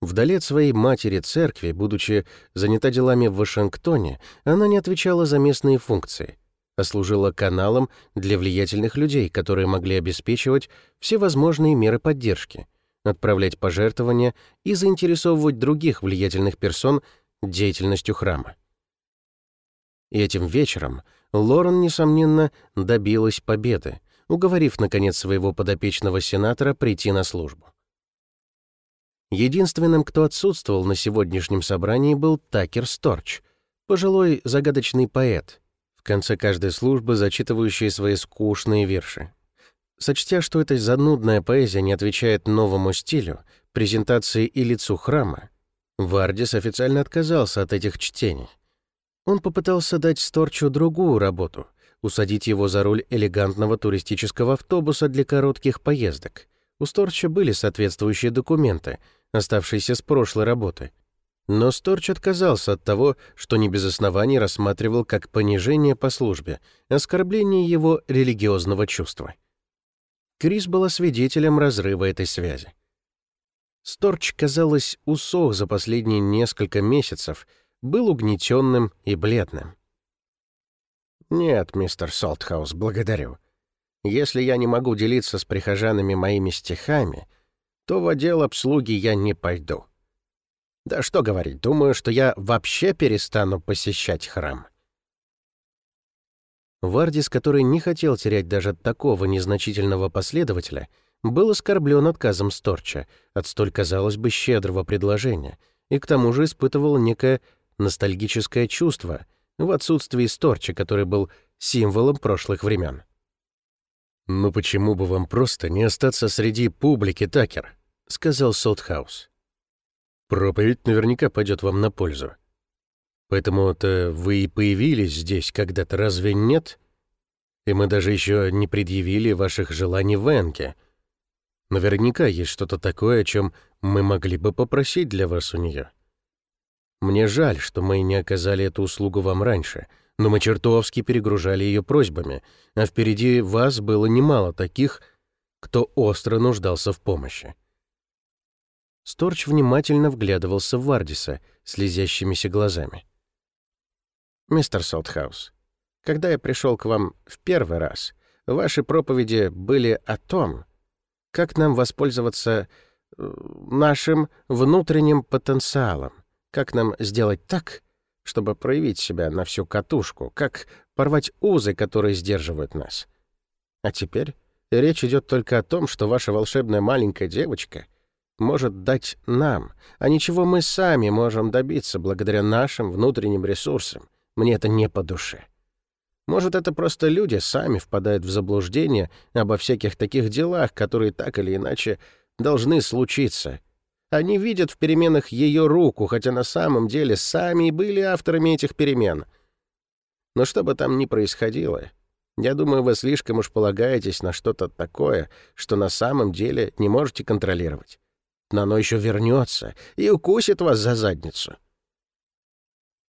Вдали от своей матери церкви, будучи занята делами в Вашингтоне, она не отвечала за местные функции, а служила каналом для влиятельных людей, которые могли обеспечивать все возможные меры поддержки, отправлять пожертвования и заинтересовывать других влиятельных персон деятельностью храма. И этим вечером Лорен, несомненно, добилась победы, уговорив, наконец, своего подопечного сенатора прийти на службу. Единственным, кто отсутствовал на сегодняшнем собрании, был Такер Сторч, пожилой загадочный поэт, в конце каждой службы зачитывающий свои скучные верши. Сочтя, что эта занудная поэзия не отвечает новому стилю, презентации и лицу храма, Вардис официально отказался от этих чтений. Он попытался дать Сторчу другую работу — усадить его за руль элегантного туристического автобуса для коротких поездок. У Сторча были соответствующие документы — оставшийся с прошлой работы. Но Сторч отказался от того, что не без оснований рассматривал как понижение по службе, оскорбление его религиозного чувства. Крис была свидетелем разрыва этой связи. Сторч, казалось, усох за последние несколько месяцев, был угнетенным и бледным. «Нет, мистер Солтхаус, благодарю. Если я не могу делиться с прихожанами моими стихами, то в отдел обслуги я не пойду. Да что говорить, думаю, что я вообще перестану посещать храм. Вардис, который не хотел терять даже такого незначительного последователя, был оскорблен отказом Сторча от столь, казалось бы, щедрого предложения и к тому же испытывал некое ностальгическое чувство в отсутствии Сторча, который был символом прошлых времен. «Ну почему бы вам просто не остаться среди публики, Такер?» — сказал Солтхаус. «Проповедь наверняка пойдет вам на пользу. Поэтому-то вы и появились здесь когда-то, разве нет? И мы даже еще не предъявили ваших желаний в Энке. Наверняка есть что-то такое, о чем мы могли бы попросить для вас у нее. Мне жаль, что мы не оказали эту услугу вам раньше — но мы чертовски перегружали ее просьбами, а впереди вас было немало таких, кто остро нуждался в помощи. Сторч внимательно вглядывался в Вардиса слезящимися глазами. «Мистер Солтхаус, когда я пришел к вам в первый раз, ваши проповеди были о том, как нам воспользоваться нашим внутренним потенциалом. Как нам сделать так, чтобы проявить себя на всю катушку, как порвать узы, которые сдерживают нас. А теперь речь идет только о том, что ваша волшебная маленькая девочка может дать нам, а ничего мы сами можем добиться благодаря нашим внутренним ресурсам. Мне это не по душе. Может, это просто люди сами впадают в заблуждение обо всяких таких делах, которые так или иначе должны случиться. Они видят в переменах ее руку, хотя на самом деле сами и были авторами этих перемен. Но что бы там ни происходило, я думаю, вы слишком уж полагаетесь на что-то такое, что на самом деле не можете контролировать. Но оно еще вернется и укусит вас за задницу.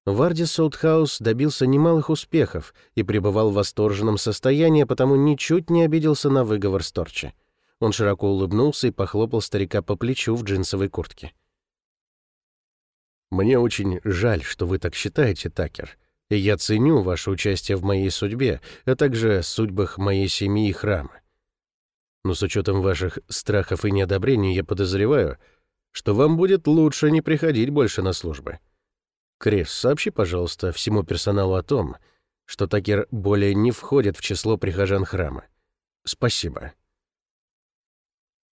Варди Солтхаус добился немалых успехов и пребывал в восторженном состоянии, потому ничуть не обиделся на выговор Сторча. Он широко улыбнулся и похлопал старика по плечу в джинсовой куртке. «Мне очень жаль, что вы так считаете, Такер, и я ценю ваше участие в моей судьбе, а также судьбах моей семьи и храма. Но с учетом ваших страхов и неодобрений я подозреваю, что вам будет лучше не приходить больше на службы». Крис, сообщи, пожалуйста, всему персоналу о том, что Такер более не входит в число прихожан храма. Спасибо.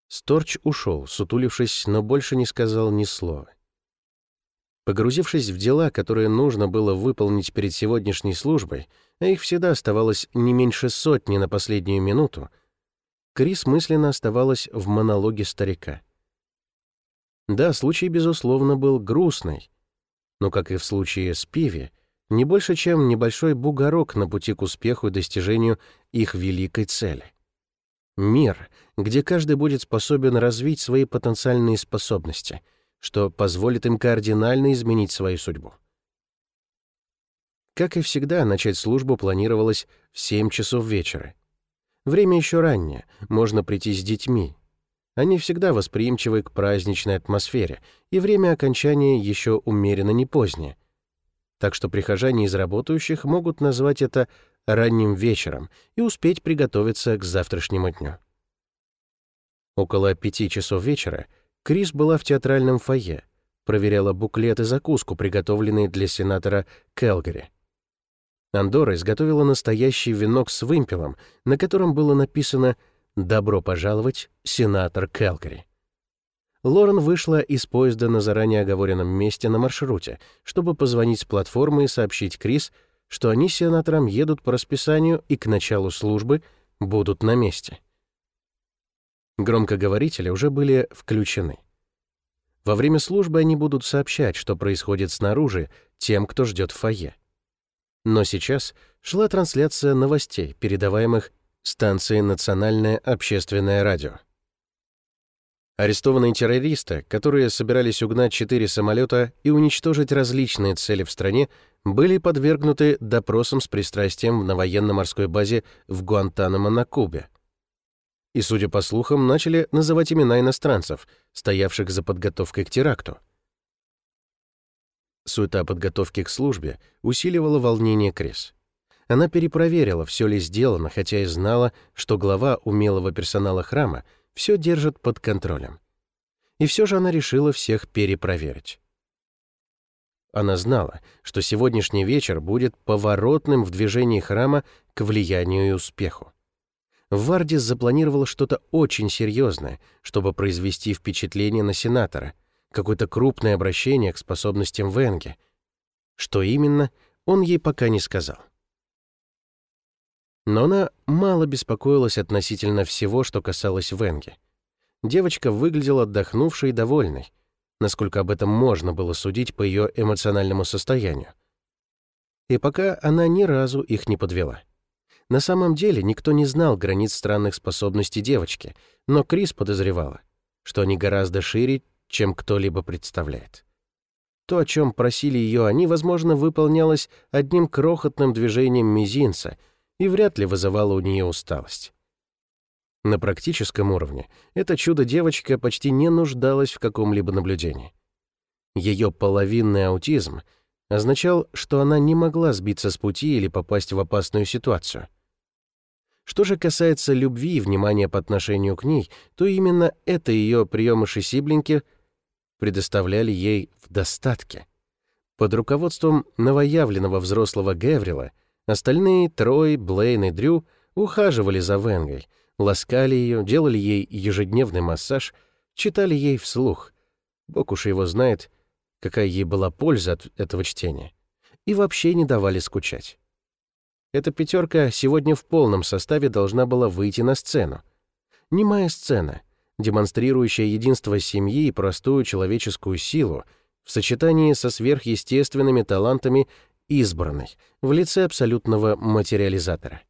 Сторч ушел, сутулившись, но больше не сказал ни слова. Погрузившись в дела, которые нужно было выполнить перед сегодняшней службой, а их всегда оставалось не меньше сотни на последнюю минуту, Крис мысленно оставалась в монологе старика. Да, случай, безусловно, был грустный, но, как и в случае с Пиви, не больше, чем небольшой бугорок на пути к успеху и достижению их великой цели. Мир, где каждый будет способен развить свои потенциальные способности, что позволит им кардинально изменить свою судьбу. Как и всегда, начать службу планировалось в 7 часов вечера. Время еще раннее, можно прийти с детьми, они всегда восприимчивы к праздничной атмосфере, и время окончания еще умеренно не позднее. Так что прихожане из работающих могут назвать это ранним вечером и успеть приготовиться к завтрашнему дню. Около пяти часов вечера Крис была в театральном фойе, проверяла буклет и закуску, приготовленные для сенатора Келгари. Андора изготовила настоящий венок с вымпелом, на котором было написано «Добро пожаловать, сенатор Келкари». Лорен вышла из поезда на заранее оговоренном месте на маршруте, чтобы позвонить с платформы и сообщить Крис, что они с сенатором едут по расписанию и к началу службы будут на месте. Громкоговорители уже были включены. Во время службы они будут сообщать, что происходит снаружи, тем, кто ждет в фойе. Но сейчас шла трансляция новостей, передаваемых станции «Национальное общественное радио». Арестованные террористы, которые собирались угнать четыре самолета и уничтожить различные цели в стране, были подвергнуты допросам с пристрастием на военно-морской базе в Гуантанамо на Кубе. И, судя по слухам, начали называть имена иностранцев, стоявших за подготовкой к теракту. Суета подготовки к службе усиливала волнение Крис. Она перепроверила, все ли сделано, хотя и знала, что глава умелого персонала храма все держит под контролем. И все же она решила всех перепроверить. Она знала, что сегодняшний вечер будет поворотным в движении храма к влиянию и успеху. Вардис запланировала что-то очень серьезное, чтобы произвести впечатление на сенатора, какое-то крупное обращение к способностям Венге. Что именно, он ей пока не сказал. Но она мало беспокоилась относительно всего, что касалось Венги. Девочка выглядела отдохнувшей и довольной, насколько об этом можно было судить по ее эмоциональному состоянию. И пока она ни разу их не подвела. На самом деле никто не знал границ странных способностей девочки, но Крис подозревала, что они гораздо шире, чем кто-либо представляет. То, о чем просили ее они, возможно, выполнялось одним крохотным движением мизинца — и вряд ли вызывало у нее усталость. На практическом уровне эта чудо-девочка почти не нуждалась в каком-либо наблюдении. Ее половинный аутизм означал, что она не могла сбиться с пути или попасть в опасную ситуацию. Что же касается любви и внимания по отношению к ней, то именно это ее приемыши-сиблинки предоставляли ей в достатке. Под руководством новоявленного взрослого Геврила остальные Трой, Блейн и Дрю ухаживали за Венгой, ласкали ее, делали ей ежедневный массаж, читали ей вслух. Бог уж его знает, какая ей была польза от этого чтения. И вообще не давали скучать. Эта пятерка сегодня в полном составе должна была выйти на сцену. Немая сцена, демонстрирующая единство семьи и простую человеческую силу в сочетании со сверхъестественными талантами избранной в лице абсолютного материализатора.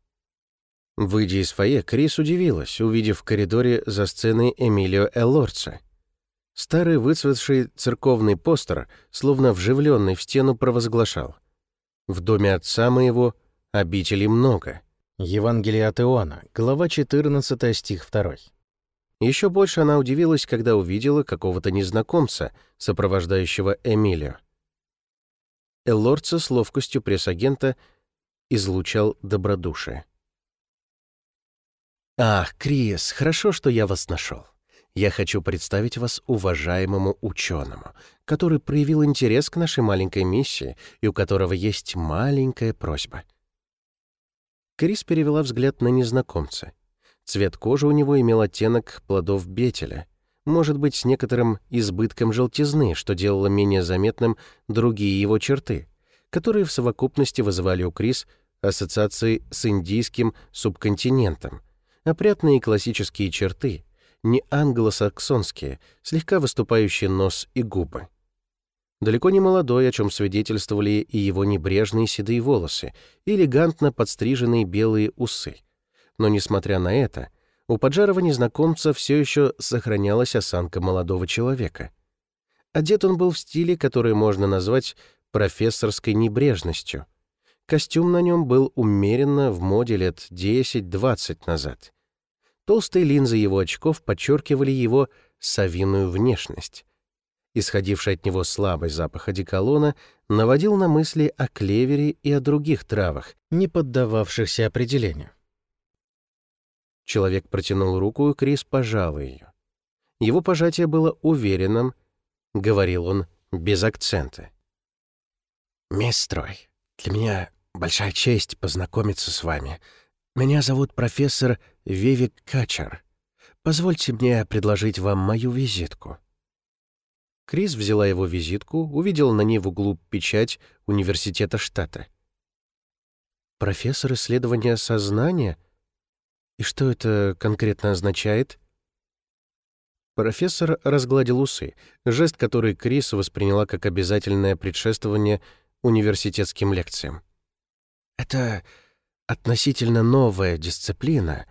Выйдя из фойе, Крис удивилась, увидев в коридоре за сценой Эмилио Эллорца. Старый выцветший церковный постер, словно вживленный в стену, провозглашал. В доме отца моего Обителей много. Евангелие от Иоанна, глава 14, стих 2. Еще больше она удивилась, когда увидела какого-то незнакомца, сопровождающего Эмилию. Эллорца с ловкостью пресс-агента излучал добродушие. «Ах, Крис, хорошо, что я вас нашел. Я хочу представить вас уважаемому ученому, который проявил интерес к нашей маленькой миссии и у которого есть маленькая просьба — Крис перевела взгляд на незнакомца. Цвет кожи у него имел оттенок плодов бетеля, может быть, с некоторым избытком желтизны, что делало менее заметным другие его черты, которые в совокупности вызывали у Крис ассоциации с индийским субконтинентом, опрятные классические черты, не англосаксонские, слегка выступающие нос и губы. Далеко не молодой, о чем свидетельствовали и его небрежные седые волосы, и элегантно подстриженные белые усы. Но, несмотря на это, у поджарого незнакомца все еще сохранялась осанка молодого человека. Одет он был в стиле, который можно назвать профессорской небрежностью. Костюм на нем был умеренно в моде лет 10-20 назад. Толстые линзы его очков подчеркивали его совиную внешность исходивший от него слабый запах одеколона, наводил на мысли о клевере и о других травах, не поддававшихся определению. Человек протянул руку, и Крис пожал ее. Его пожатие было уверенным, говорил он без акцента. «Мисс Строй, для меня большая честь познакомиться с вами. Меня зовут профессор Вивик Качар. Позвольте мне предложить вам мою визитку». Крис взяла его визитку, увидела на ней в углу печать университета штата. «Профессор исследования сознания? И что это конкретно означает?» Профессор разгладил усы, жест, который Крис восприняла как обязательное предшествование университетским лекциям. «Это относительно новая дисциплина,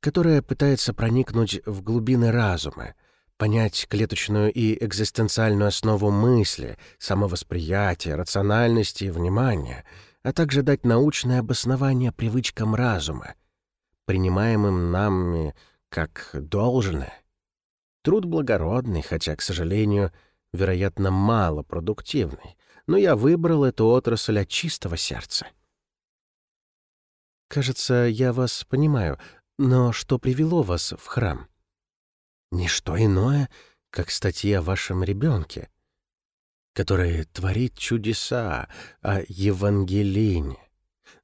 которая пытается проникнуть в глубины разума, понять клеточную и экзистенциальную основу мысли, самовосприятия, рациональности и внимания, а также дать научное обоснование привычкам разума, принимаемым нами как должное. Труд благородный, хотя, к сожалению, вероятно, мало продуктивный, но я выбрал эту отрасль от чистого сердца. Кажется, я вас понимаю, но что привело вас в храм? не что иное, как статья о вашем ребенке, которая творит чудеса о Евангелине.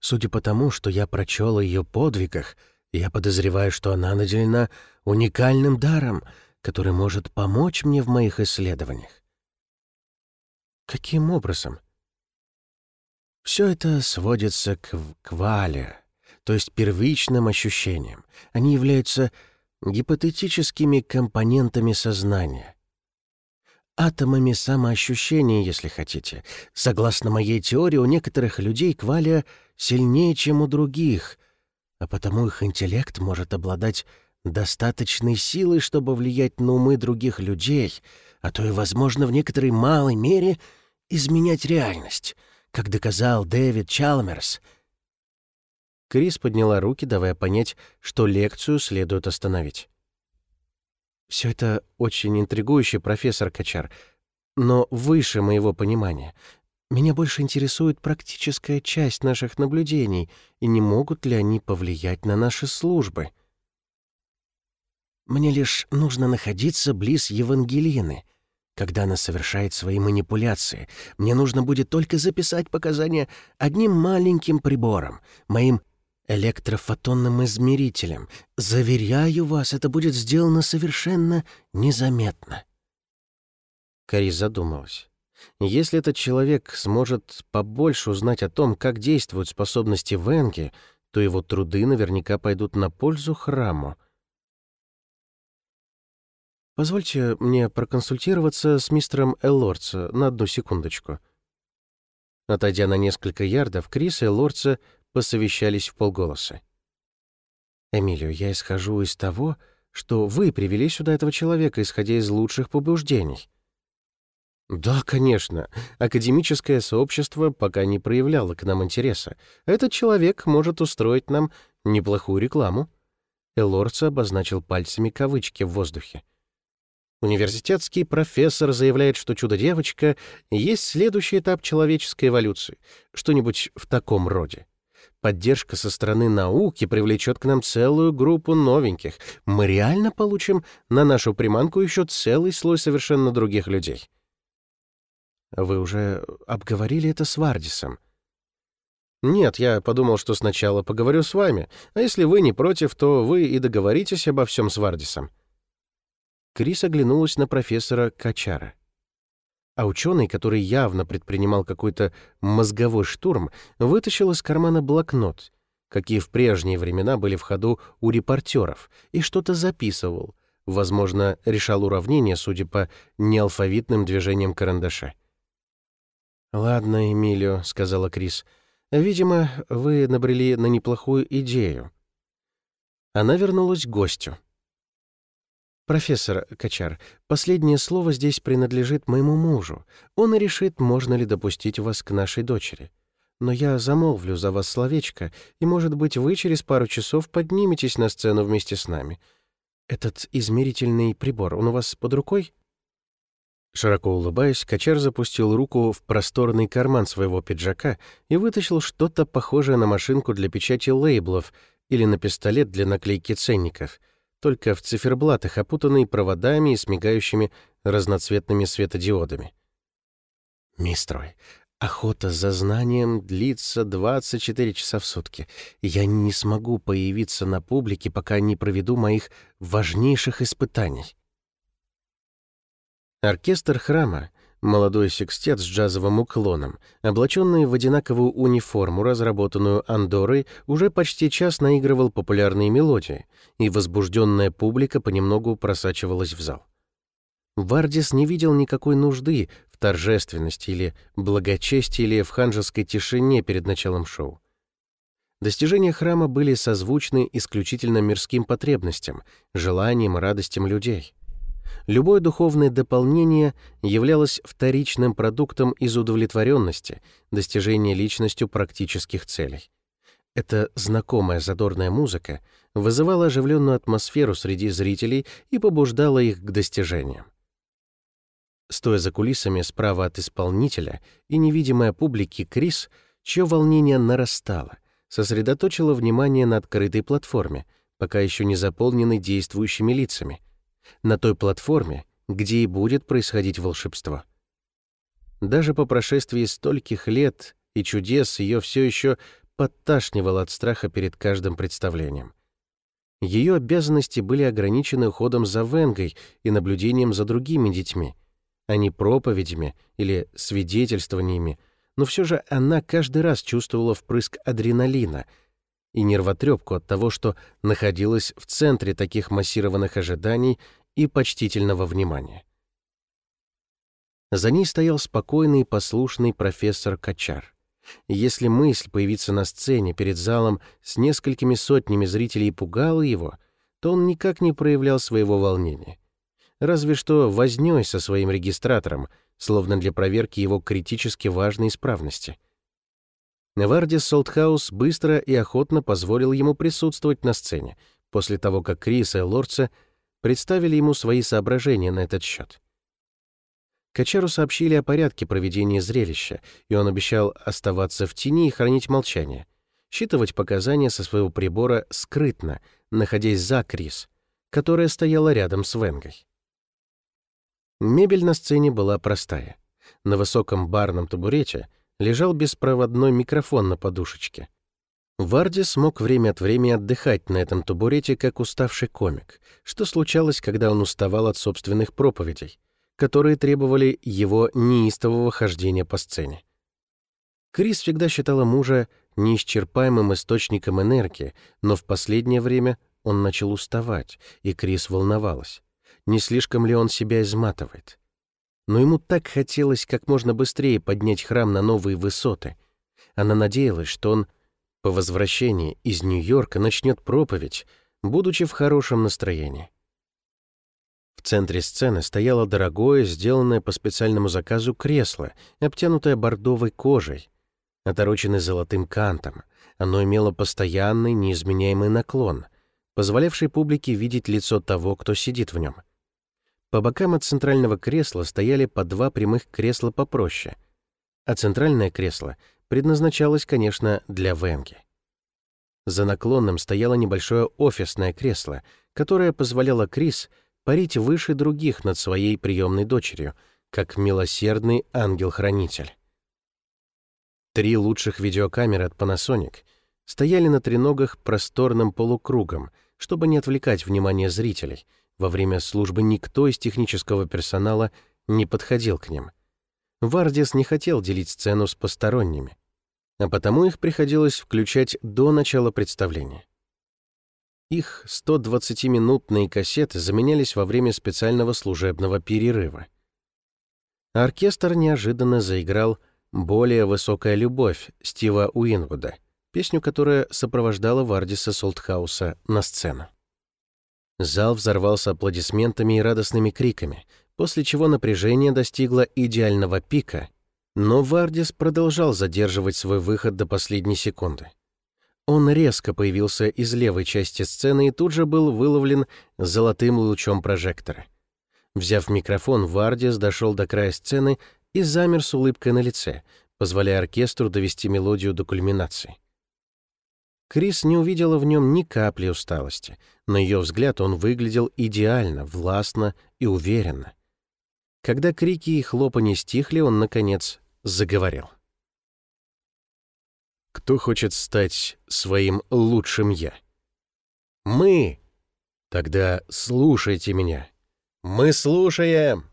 Судя по тому, что я прочел о ее подвигах, я подозреваю, что она наделена уникальным даром, который может помочь мне в моих исследованиях. Каким образом? Все это сводится к квале, то есть первичным ощущениям. Они являются гипотетическими компонентами сознания. Атомами самоощущения, если хотите. Согласно моей теории, у некоторых людей квалия сильнее, чем у других, а потому их интеллект может обладать достаточной силой, чтобы влиять на умы других людей, а то и, возможно, в некоторой малой мере изменять реальность, как доказал Дэвид Чалмерс — Крис подняла руки, давая понять, что лекцию следует остановить. «Все это очень интригующе, профессор Качар, но выше моего понимания. Меня больше интересует практическая часть наших наблюдений, и не могут ли они повлиять на наши службы. Мне лишь нужно находиться близ Евангелины. Когда она совершает свои манипуляции, мне нужно будет только записать показания одним маленьким прибором, моим электрофотонным измерителем. Заверяю вас, это будет сделано совершенно незаметно. Кари задумалась. Если этот человек сможет побольше узнать о том, как действуют способности Венги, то его труды наверняка пойдут на пользу храму. «Позвольте мне проконсультироваться с мистером Эллорца на одну секундочку». Отойдя на несколько ярдов, Крис и Эллорца посовещались в полголоса. «Эмилио, я исхожу из того, что вы привели сюда этого человека, исходя из лучших побуждений. «Да, конечно. Академическое сообщество пока не проявляло к нам интереса. Этот человек может устроить нам неплохую рекламу». Элорца обозначил пальцами кавычки в воздухе. Университетский профессор заявляет, что чудо-девочка есть следующий этап человеческой эволюции. Что-нибудь в таком роде. Поддержка со стороны науки привлечет к нам целую группу новеньких. Мы реально получим на нашу приманку еще целый слой совершенно других людей. Вы уже обговорили это с Вардисом? Нет, я подумал, что сначала поговорю с вами, а если вы не против, то вы и договоритесь обо всем с Вардисом. Крис оглянулась на профессора Качара. А ученый, который явно предпринимал какой-то мозговой штурм, вытащил из кармана блокнот, какие в прежние времена были в ходу у репортеров, и что-то записывал. Возможно, решал уравнение, судя по неалфавитным движениям карандаша. «Ладно, Эмилио», — сказала Крис. «Видимо, вы набрели на неплохую идею». Она вернулась к гостю. «Профессор Качар, последнее слово здесь принадлежит моему мужу. Он и решит, можно ли допустить вас к нашей дочери. Но я замолвлю за вас словечко, и, может быть, вы через пару часов подниметесь на сцену вместе с нами. Этот измерительный прибор, он у вас под рукой?» Широко улыбаясь, Качар запустил руку в просторный карман своего пиджака и вытащил что-то похожее на машинку для печати лейблов или на пистолет для наклейки ценников, только в циферблатах, опутанный проводами и с мигающими разноцветными светодиодами. «Мистрой, охота за знанием длится 24 часа в сутки. Я не смогу появиться на публике, пока не проведу моих важнейших испытаний». Оркестр храма, молодой секстет с джазовым уклоном, облаченный в одинаковую униформу, разработанную Андорой, уже почти час наигрывал популярные мелодии, и возбужденная публика понемногу просачивалась в зал. Вардис не видел никакой нужды в торжественности или благочестии или в ханжеской тишине перед началом шоу. Достижения храма были созвучны исключительно мирским потребностям, желаниям и радостям людей. Любое духовное дополнение являлось вторичным продуктом из удовлетворенности, достижения личностью практических целей. Эта знакомая задорная музыка вызывала оживленную атмосферу среди зрителей и побуждала их к достижениям. Стоя за кулисами справа от исполнителя и невидимая публике Крис, чье волнение нарастало, сосредоточила внимание на открытой платформе, пока еще не заполненной действующими лицами — на той платформе, где и будет происходить волшебство. Даже по прошествии стольких лет и чудес ее все еще подташнивало от страха перед каждым представлением. Ее обязанности были ограничены уходом за Венгой и наблюдением за другими детьми, а не проповедями или свидетельствованиями, но все же она каждый раз чувствовала впрыск адреналина и нервотрепку от того, что находилась в центре таких массированных ожиданий и почтительного внимания. За ней стоял спокойный и послушный профессор Качар. Если мысль появиться на сцене перед залом с несколькими сотнями зрителей пугала его, то он никак не проявлял своего волнения. Разве что вознёй со своим регистратором, словно для проверки его критически важной исправности. Вардис Солтхаус быстро и охотно позволил ему присутствовать на сцене, после того, как Крис и Лорца представили ему свои соображения на этот счет. Качару сообщили о порядке проведения зрелища, и он обещал оставаться в тени и хранить молчание, считывать показания со своего прибора скрытно, находясь за Крис, которая стояла рядом с Венгой. Мебель на сцене была простая. На высоком барном табурете лежал беспроводной микрофон на подушечке. Варди смог время от времени отдыхать на этом табурете, как уставший комик, что случалось, когда он уставал от собственных проповедей, которые требовали его неистового хождения по сцене. Крис всегда считала мужа неисчерпаемым источником энергии, но в последнее время он начал уставать, и Крис волновалась. Не слишком ли он себя изматывает? Но ему так хотелось как можно быстрее поднять храм на новые высоты. Она надеялась, что он по возвращении из Нью-Йорка начнет проповедь, будучи в хорошем настроении. В центре сцены стояло дорогое, сделанное по специальному заказу кресло, обтянутое бордовой кожей, отороченное золотым кантом. Оно имело постоянный, неизменяемый наклон, позволявший публике видеть лицо того, кто сидит в нем. По бокам от центрального кресла стояли по два прямых кресла попроще, а центральное кресло предназначалось, конечно, для Венги. За наклонным стояло небольшое офисное кресло, которое позволяло Крис парить выше других над своей приемной дочерью, как милосердный ангел-хранитель. Три лучших видеокамеры от Panasonic стояли на треногах просторным полукругом, чтобы не отвлекать внимание зрителей. Во время службы никто из технического персонала не подходил к ним. Вардис не хотел делить сцену с посторонними а потому их приходилось включать до начала представления. Их 120-минутные кассеты заменялись во время специального служебного перерыва. Оркестр неожиданно заиграл «Более высокая любовь» Стива Уинвуда, песню, которая сопровождала Вардиса Солтхауса на сцену. Зал взорвался аплодисментами и радостными криками, после чего напряжение достигло идеального пика — но Вардис продолжал задерживать свой выход до последней секунды. Он резко появился из левой части сцены и тут же был выловлен золотым лучом прожектора. Взяв микрофон, Вардис дошел до края сцены и замер с улыбкой на лице, позволяя оркестру довести мелодию до кульминации. Крис не увидела в нем ни капли усталости. На ее взгляд он выглядел идеально, властно и уверенно. Когда крики и хлопанье стихли, он, наконец, заговорил. Кто хочет стать своим лучшим «я»? Мы. Тогда слушайте меня. Мы слушаем.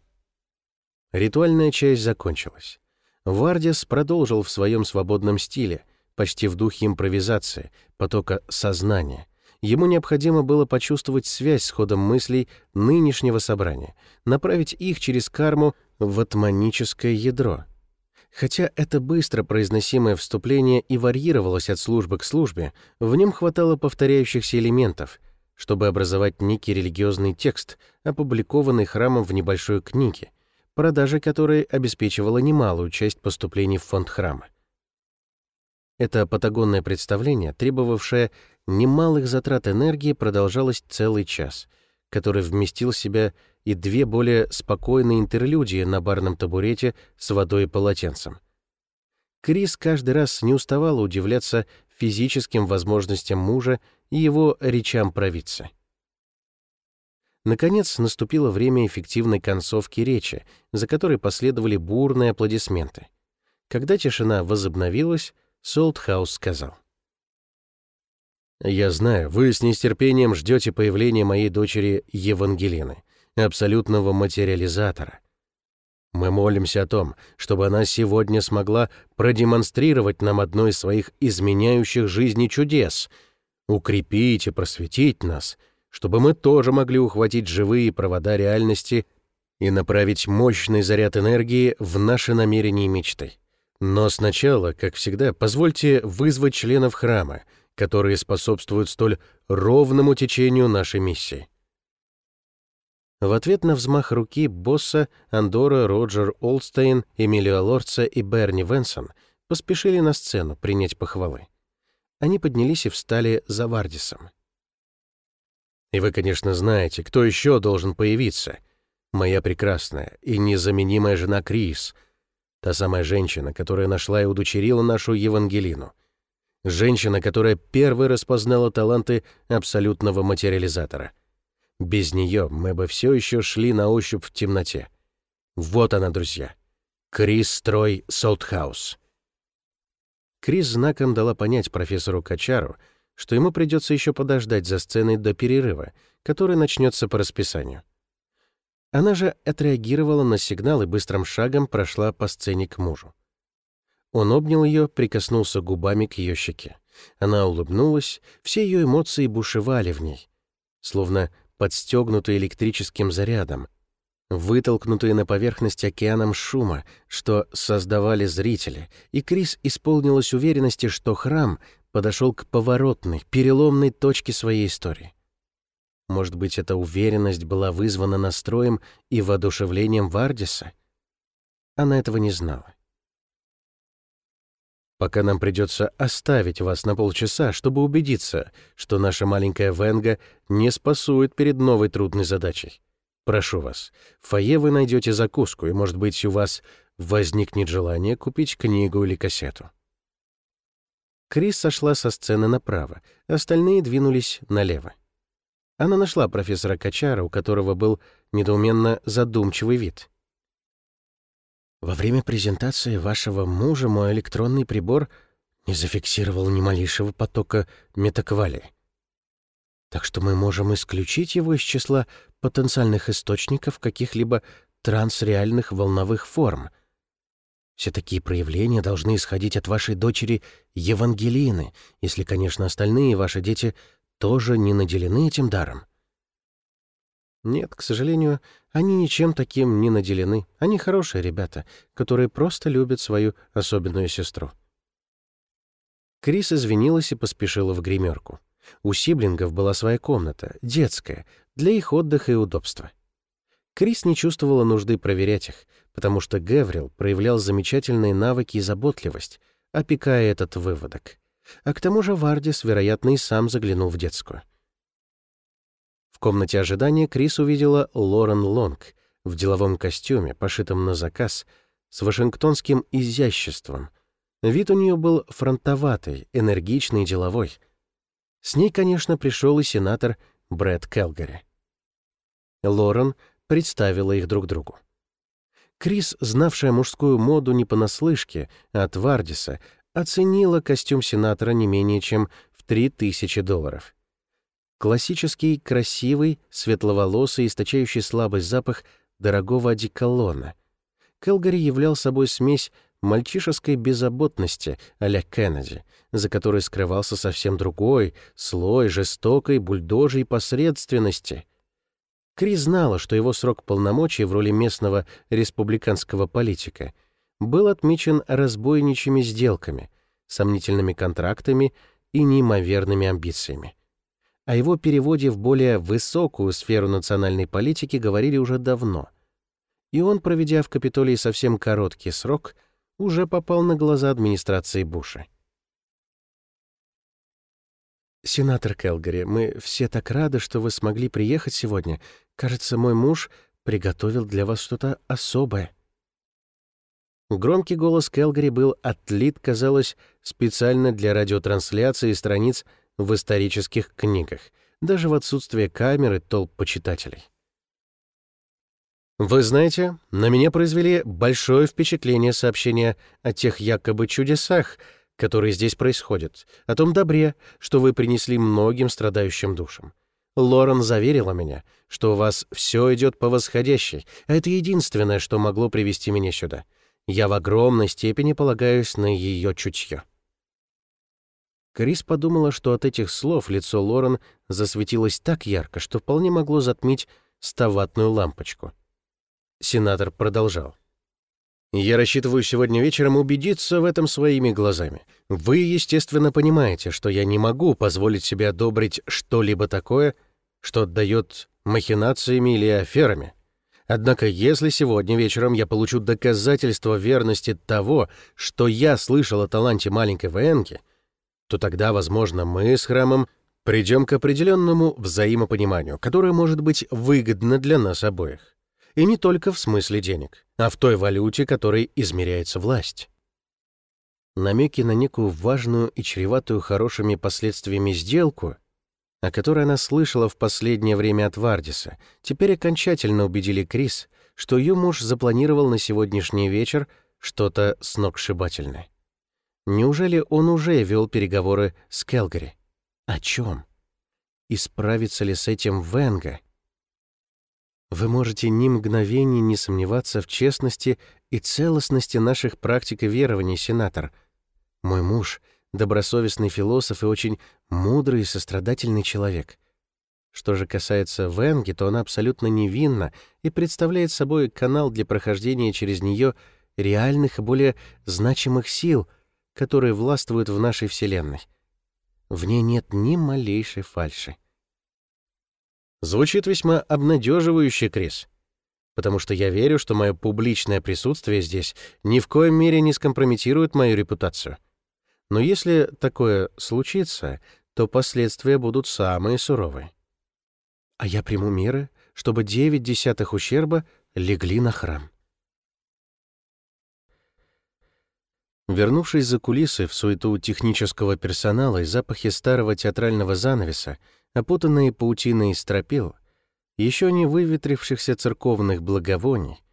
Ритуальная часть закончилась. Вардис продолжил в своем свободном стиле, почти в духе импровизации, потока сознания. Ему необходимо было почувствовать связь с ходом мыслей нынешнего собрания, направить их через карму в атманическое ядро — Хотя это быстро произносимое вступление и варьировалось от службы к службе, в нем хватало повторяющихся элементов, чтобы образовать некий религиозный текст, опубликованный храмом в небольшой книге, продажа которой обеспечивала немалую часть поступлений в фонд храма. Это патагонное представление, требовавшее немалых затрат энергии, продолжалось целый час, который вместил в себя и две более спокойные интерлюдии на барном табурете с водой и полотенцем. Крис каждый раз не уставала удивляться физическим возможностям мужа и его речам провидца. Наконец наступило время эффективной концовки речи, за которой последовали бурные аплодисменты. Когда тишина возобновилась, Солтхаус сказал. «Я знаю, вы с нестерпением ждете появления моей дочери Евангелины абсолютного материализатора. Мы молимся о том, чтобы она сегодня смогла продемонстрировать нам одно из своих изменяющих жизни чудес, укрепить и просветить нас, чтобы мы тоже могли ухватить живые провода реальности и направить мощный заряд энергии в наши намерения и мечты. Но сначала, как всегда, позвольте вызвать членов храма, которые способствуют столь ровному течению нашей миссии. В ответ на взмах руки босса Андора, Роджер Олдстейн, Эмилио Лорца и Берни Венсон поспешили на сцену принять похвалы. Они поднялись и встали за Вардисом. «И вы, конечно, знаете, кто еще должен появиться. Моя прекрасная и незаменимая жена Крис, та самая женщина, которая нашла и удочерила нашу Евангелину. Женщина, которая первой распознала таланты абсолютного материализатора. Без нее мы бы все еще шли на ощупь в темноте. Вот она, друзья. Крис Строй Солтхаус. Крис знаком дала понять профессору Качару, что ему придется еще подождать за сценой до перерыва, который начнется по расписанию. Она же отреагировала на сигнал и быстрым шагом прошла по сцене к мужу. Он обнял ее, прикоснулся губами к ее щеке. Она улыбнулась, все ее эмоции бушевали в ней, словно подстегнутые электрическим зарядом, вытолкнутые на поверхность океаном шума, что создавали зрители, и Крис исполнилась уверенности, что храм подошел к поворотной, переломной точке своей истории. Может быть, эта уверенность была вызвана настроем и воодушевлением Вардиса? Она этого не знала. Пока нам придется оставить вас на полчаса, чтобы убедиться, что наша маленькая Венга не спасует перед новой трудной задачей. Прошу вас, в фойе вы найдете закуску, и, может быть, у вас возникнет желание купить книгу или кассету. Крис сошла со сцены направо, остальные двинулись налево. Она нашла профессора Качара, у которого был недоуменно задумчивый вид. Во время презентации вашего мужа мой электронный прибор не зафиксировал ни малейшего потока метаквали. Так что мы можем исключить его из числа потенциальных источников каких-либо трансреальных волновых форм. Все такие проявления должны исходить от вашей дочери Евангелины, если, конечно, остальные ваши дети тоже не наделены этим даром. Нет, к сожалению, они ничем таким не наделены. Они хорошие ребята, которые просто любят свою особенную сестру. Крис извинилась и поспешила в гримерку. У сиблингов была своя комната, детская, для их отдыха и удобства. Крис не чувствовала нужды проверять их, потому что Геврил проявлял замечательные навыки и заботливость, опекая этот выводок. А к тому же Вардис, вероятно, и сам заглянул в детскую. В комнате ожидания Крис увидела Лорен Лонг в деловом костюме, пошитом на заказ, с вашингтонским изяществом. Вид у нее был фронтоватый, энергичный и деловой. С ней, конечно, пришел и сенатор Брэд Келгари. Лорен представила их друг другу. Крис, знавшая мужскую моду не понаслышке, от Вардиса, оценила костюм сенатора не менее чем в 3000 долларов. Классический, красивый, светловолосый, источающий слабый запах дорогого одеколона. Келгари являл собой смесь мальчишеской беззаботности а-ля Кеннеди, за которой скрывался совсем другой слой жестокой бульдожей посредственности. Крис знала, что его срок полномочий в роли местного республиканского политика был отмечен разбойничьими сделками, сомнительными контрактами и неимоверными амбициями. О его переводе в более высокую сферу национальной политики говорили уже давно. И он, проведя в Капитолии совсем короткий срок, уже попал на глаза администрации Буша. «Сенатор Келгари, мы все так рады, что вы смогли приехать сегодня. Кажется, мой муж приготовил для вас что-то особое». Громкий голос Келгари был отлит, казалось, специально для радиотрансляции страниц в исторических книгах, даже в отсутствие камеры толп почитателей. Вы знаете, на меня произвели большое впечатление сообщения о тех якобы чудесах, которые здесь происходят, о том добре, что вы принесли многим страдающим душам. Лорен заверила меня, что у вас все идет по восходящей, а это единственное, что могло привести меня сюда. Я в огромной степени полагаюсь на ее чутье. Крис подумала, что от этих слов лицо Лорен засветилось так ярко, что вполне могло затмить ставатную лампочку. Сенатор продолжал. «Я рассчитываю сегодня вечером убедиться в этом своими глазами. Вы, естественно, понимаете, что я не могу позволить себе одобрить что-либо такое, что отдает махинациями или аферами. Однако, если сегодня вечером я получу доказательство верности того, что я слышал о таланте маленькой Венки, то тогда, возможно, мы с храмом придем к определенному взаимопониманию, которое может быть выгодно для нас обоих. И не только в смысле денег, а в той валюте, которой измеряется власть. Намеки на некую важную и чреватую хорошими последствиями сделку, о которой она слышала в последнее время от Вардиса, теперь окончательно убедили Крис, что ее муж запланировал на сегодняшний вечер что-то сногсшибательное. Неужели он уже вел переговоры с Келгари? О чем? И справится ли с этим Венга? Вы можете ни мгновения не сомневаться в честности и целостности наших практик и верований, сенатор. Мой муж — добросовестный философ и очень мудрый и сострадательный человек. Что же касается Венги, то она абсолютно невинна и представляет собой канал для прохождения через нее реальных и более значимых сил, которые властвуют в нашей Вселенной. В ней нет ни малейшей фальши. Звучит весьма обнадеживающе, Крис, потому что я верю, что мое публичное присутствие здесь ни в коем мере не скомпрометирует мою репутацию. Но если такое случится, то последствия будут самые суровые а я приму меры, чтобы девять десятых ущерба легли на храм. Вернувшись за кулисы в суету технического персонала и запахи старого театрального занавеса, опутанные паутиной стропил, еще не выветрившихся церковных благовоний,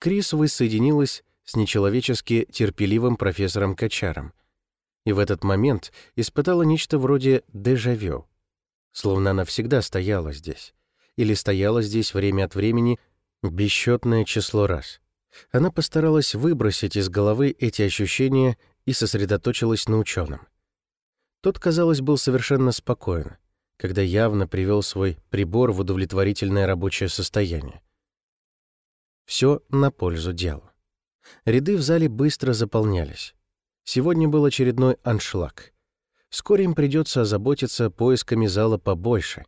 Крис воссоединилась с нечеловечески терпеливым профессором Качаром и в этот момент испытала нечто вроде дежавю — словно она всегда стояла здесь, или стояла здесь время от времени бесчетное число раз. Она постаралась выбросить из головы эти ощущения и сосредоточилась на ученом. Тот, казалось, был совершенно спокоен, когда явно привел свой прибор в удовлетворительное рабочее состояние. Все на пользу дела. Ряды в зале быстро заполнялись. Сегодня был очередной аншлаг. Вскоре им придется озаботиться поисками зала побольше.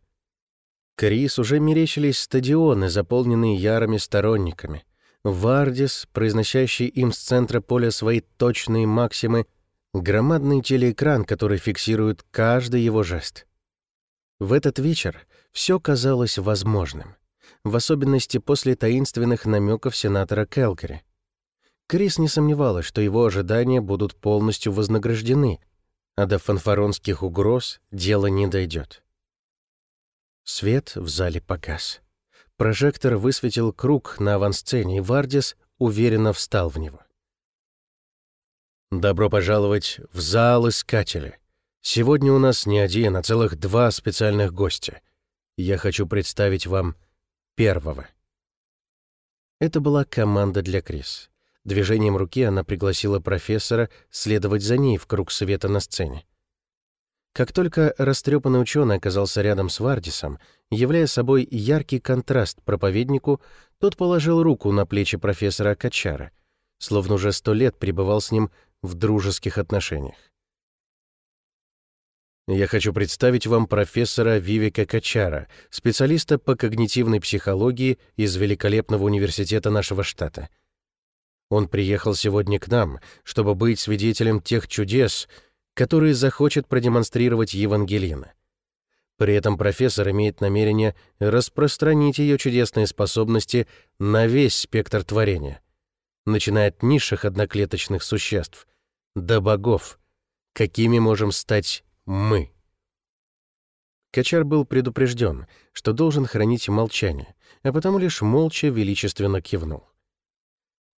Крис уже мерещились стадионы, заполненные ярыми сторонниками. Вардис, произносящий им с центра поля свои точные максимы, громадный телеэкран, который фиксирует каждый его жест. В этот вечер все казалось возможным, в особенности после таинственных намеков сенатора Келкери. Крис не сомневалась, что его ожидания будут полностью вознаграждены — а до фанфаронских угроз дело не дойдет. Свет в зале погас. Прожектор высветил круг на авансцене, и Вардис уверенно встал в него. «Добро пожаловать в зал Искателя. Сегодня у нас не один, а целых два специальных гостя. Я хочу представить вам первого». Это была команда для Крис. Движением руки она пригласила профессора следовать за ней в круг света на сцене. Как только растрепанный ученый оказался рядом с Вардисом, являя собой яркий контраст проповеднику, тот положил руку на плечи профессора Качара, словно уже сто лет пребывал с ним в дружеских отношениях. Я хочу представить вам профессора Вивека Качара, специалиста по когнитивной психологии из великолепного университета нашего штата — он приехал сегодня к нам, чтобы быть свидетелем тех чудес, которые захочет продемонстрировать Евангелина. При этом профессор имеет намерение распространить ее чудесные способности на весь спектр творения, начиная от низших одноклеточных существ до богов, какими можем стать мы. Качар был предупрежден, что должен хранить молчание, а потому лишь молча величественно кивнул.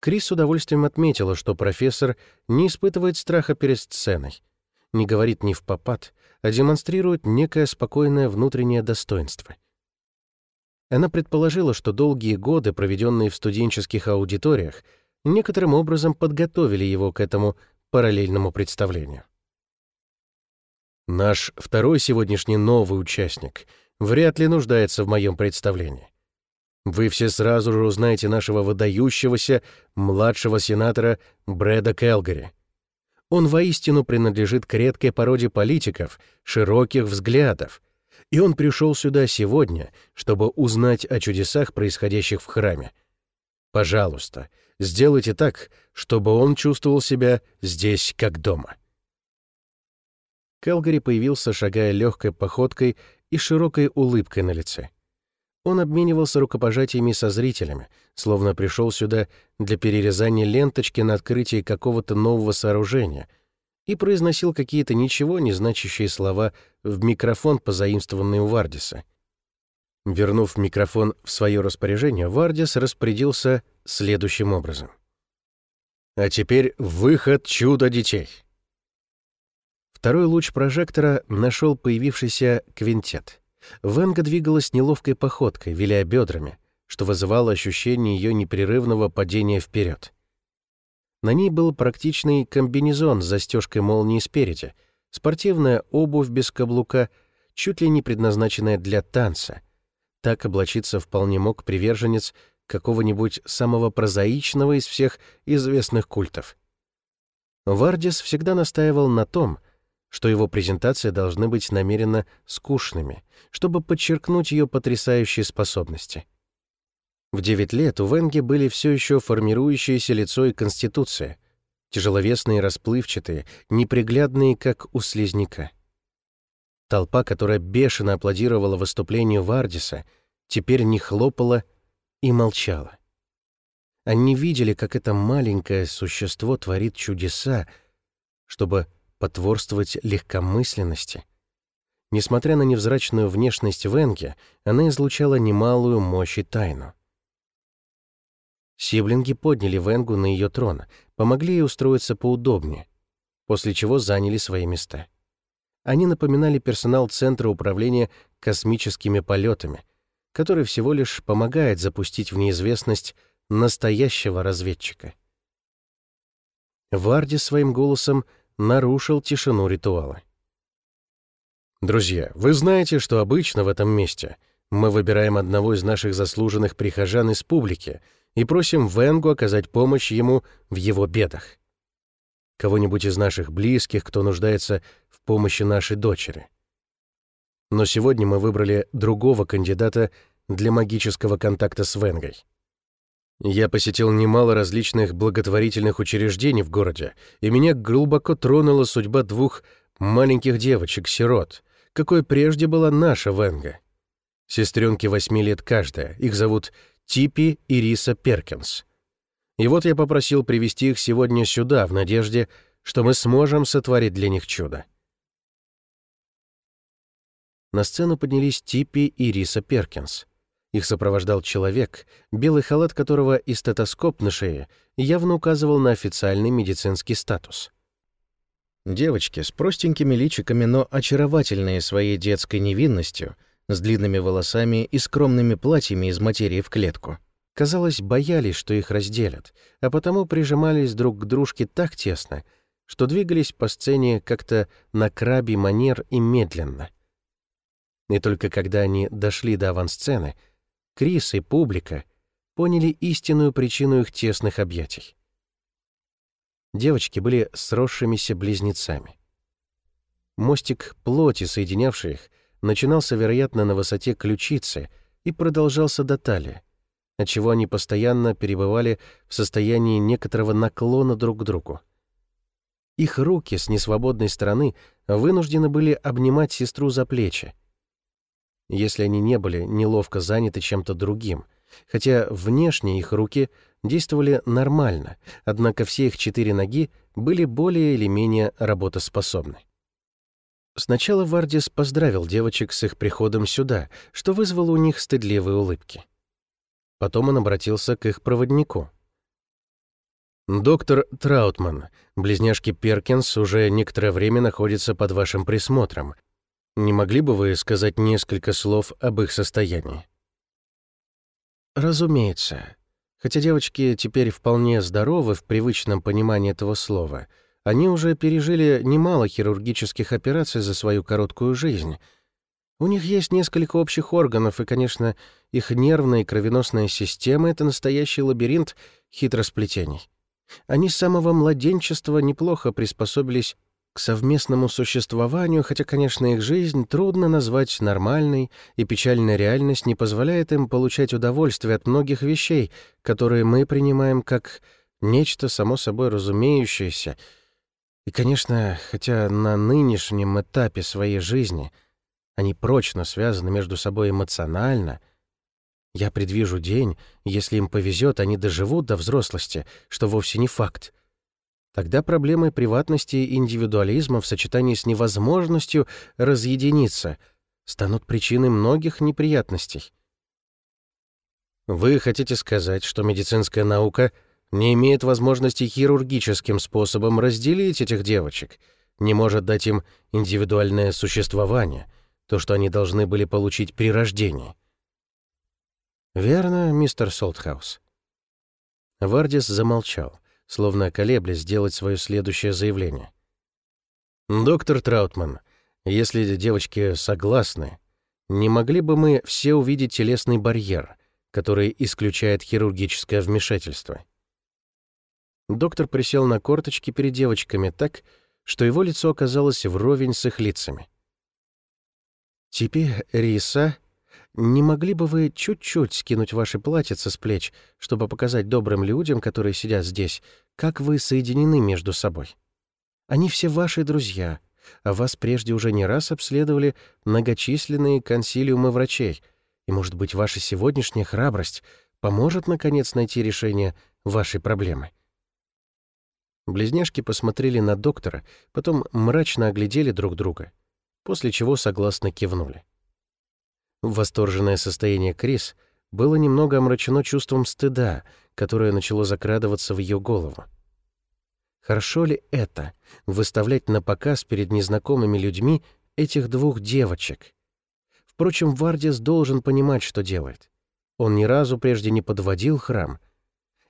Крис с удовольствием отметила, что профессор не испытывает страха перед сценой, не говорит ни в попад, а демонстрирует некое спокойное внутреннее достоинство. Она предположила, что долгие годы, проведенные в студенческих аудиториях, некоторым образом подготовили его к этому параллельному представлению. Наш второй сегодняшний новый участник вряд ли нуждается в моем представлении. Вы все сразу же узнаете нашего выдающегося младшего сенатора Брэда Келгари. Он воистину принадлежит к редкой породе политиков, широких взглядов, и он пришел сюда сегодня, чтобы узнать о чудесах, происходящих в храме. Пожалуйста, сделайте так, чтобы он чувствовал себя здесь как дома. Келгари появился, шагая легкой походкой и широкой улыбкой на лице. Он обменивался рукопожатиями со зрителями, словно пришел сюда для перерезания ленточки на открытии какого-то нового сооружения и произносил какие-то ничего не значащие слова в микрофон, позаимствованный у Вардиса. Вернув микрофон в свое распоряжение, Вардис распорядился следующим образом. «А теперь выход чуда детей!» Второй луч прожектора нашел появившийся квинтет. Венга двигалась неловкой походкой, виляя бедрами, что вызывало ощущение ее непрерывного падения вперед. На ней был практичный комбинезон с застежкой молнии спереди, спортивная обувь без каблука, чуть ли не предназначенная для танца. Так облачиться вполне мог приверженец какого-нибудь самого прозаичного из всех известных культов. Вардис всегда настаивал на том, что его презентации должны быть намеренно скучными, чтобы подчеркнуть ее потрясающие способности. В 9 лет у Венги были все еще формирующееся лицо и конституция, тяжеловесные, расплывчатые, неприглядные, как у слизняка. Толпа, которая бешено аплодировала выступлению Вардиса, теперь не хлопала и молчала. Они видели, как это маленькое существо творит чудеса, чтобы потворствовать легкомысленности. Несмотря на невзрачную внешность Венги, она излучала немалую мощь и тайну. Сиблинги подняли Венгу на ее трон, помогли ей устроиться поудобнее, после чего заняли свои места. Они напоминали персонал Центра управления космическими полетами, который всего лишь помогает запустить в неизвестность настоящего разведчика. Варди своим голосом нарушил тишину ритуала. «Друзья, вы знаете, что обычно в этом месте мы выбираем одного из наших заслуженных прихожан из публики и просим Венгу оказать помощь ему в его бедах. Кого-нибудь из наших близких, кто нуждается в помощи нашей дочери. Но сегодня мы выбрали другого кандидата для магического контакта с Венгой. Я посетил немало различных благотворительных учреждений в городе, и меня глубоко тронула судьба двух маленьких девочек-сирот, какой прежде была наша Венга. Сестренки восьми лет каждая, их зовут Типи и Риса Перкинс. И вот я попросил привести их сегодня сюда, в надежде, что мы сможем сотворить для них чудо. На сцену поднялись Типи и Риса Перкинс. Их сопровождал человек, белый халат которого и стетоскоп на шее явно указывал на официальный медицинский статус. Девочки с простенькими личиками, но очаровательные своей детской невинностью, с длинными волосами и скромными платьями из материи в клетку. Казалось, боялись, что их разделят, а потому прижимались друг к дружке так тесно, что двигались по сцене как-то на крабий манер и медленно. И только когда они дошли до авансцены — Крис и публика поняли истинную причину их тесных объятий. Девочки были сросшимися близнецами. Мостик плоти, соединявший их, начинался, вероятно, на высоте ключицы и продолжался до талии, отчего они постоянно перебывали в состоянии некоторого наклона друг к другу. Их руки с несвободной стороны вынуждены были обнимать сестру за плечи, если они не были неловко заняты чем-то другим, хотя внешне их руки действовали нормально, однако все их четыре ноги были более или менее работоспособны. Сначала Вардис поздравил девочек с их приходом сюда, что вызвало у них стыдливые улыбки. Потом он обратился к их проводнику. «Доктор Траутман, близняшки Перкинс уже некоторое время находятся под вашим присмотром, не могли бы вы сказать несколько слов об их состоянии? Разумеется. Хотя девочки теперь вполне здоровы в привычном понимании этого слова, они уже пережили немало хирургических операций за свою короткую жизнь. У них есть несколько общих органов, и, конечно, их нервная и кровеносная система — это настоящий лабиринт хитросплетений. Они с самого младенчества неплохо приспособились совместному существованию, хотя, конечно, их жизнь трудно назвать нормальной, и печальная реальность не позволяет им получать удовольствие от многих вещей, которые мы принимаем как нечто само собой разумеющееся. И, конечно, хотя на нынешнем этапе своей жизни они прочно связаны между собой эмоционально, Я предвижу день, если им повезет, они доживут до взрослости, что вовсе не факт. Тогда проблемы приватности и индивидуализма в сочетании с невозможностью разъединиться станут причиной многих неприятностей. Вы хотите сказать, что медицинская наука не имеет возможности хирургическим способом разделить этих девочек, не может дать им индивидуальное существование, то, что они должны были получить при рождении? «Верно, мистер Солтхаус». Вардис замолчал, словно колеблясь сделать свое следующее заявление. «Доктор Траутман, если девочки согласны, не могли бы мы все увидеть телесный барьер, который исключает хирургическое вмешательство?» Доктор присел на корточки перед девочками так, что его лицо оказалось вровень с их лицами. «Теперь, Риса, не могли бы вы чуть-чуть скинуть ваши платьица с плеч, чтобы показать добрым людям, которые сидят здесь, как вы соединены между собой? Они все ваши друзья, а вас прежде уже не раз обследовали многочисленные консилиумы врачей, и, может быть, ваша сегодняшняя храбрость поможет, наконец, найти решение вашей проблемы». Близняшки посмотрели на доктора, потом мрачно оглядели друг друга, после чего согласно кивнули. Восторженное состояние Крис было немного омрачено чувством стыда, которое начало закрадываться в ее голову. Хорошо ли это — выставлять на показ перед незнакомыми людьми этих двух девочек? Впрочем, Вардис должен понимать, что делает. Он ни разу прежде не подводил храм.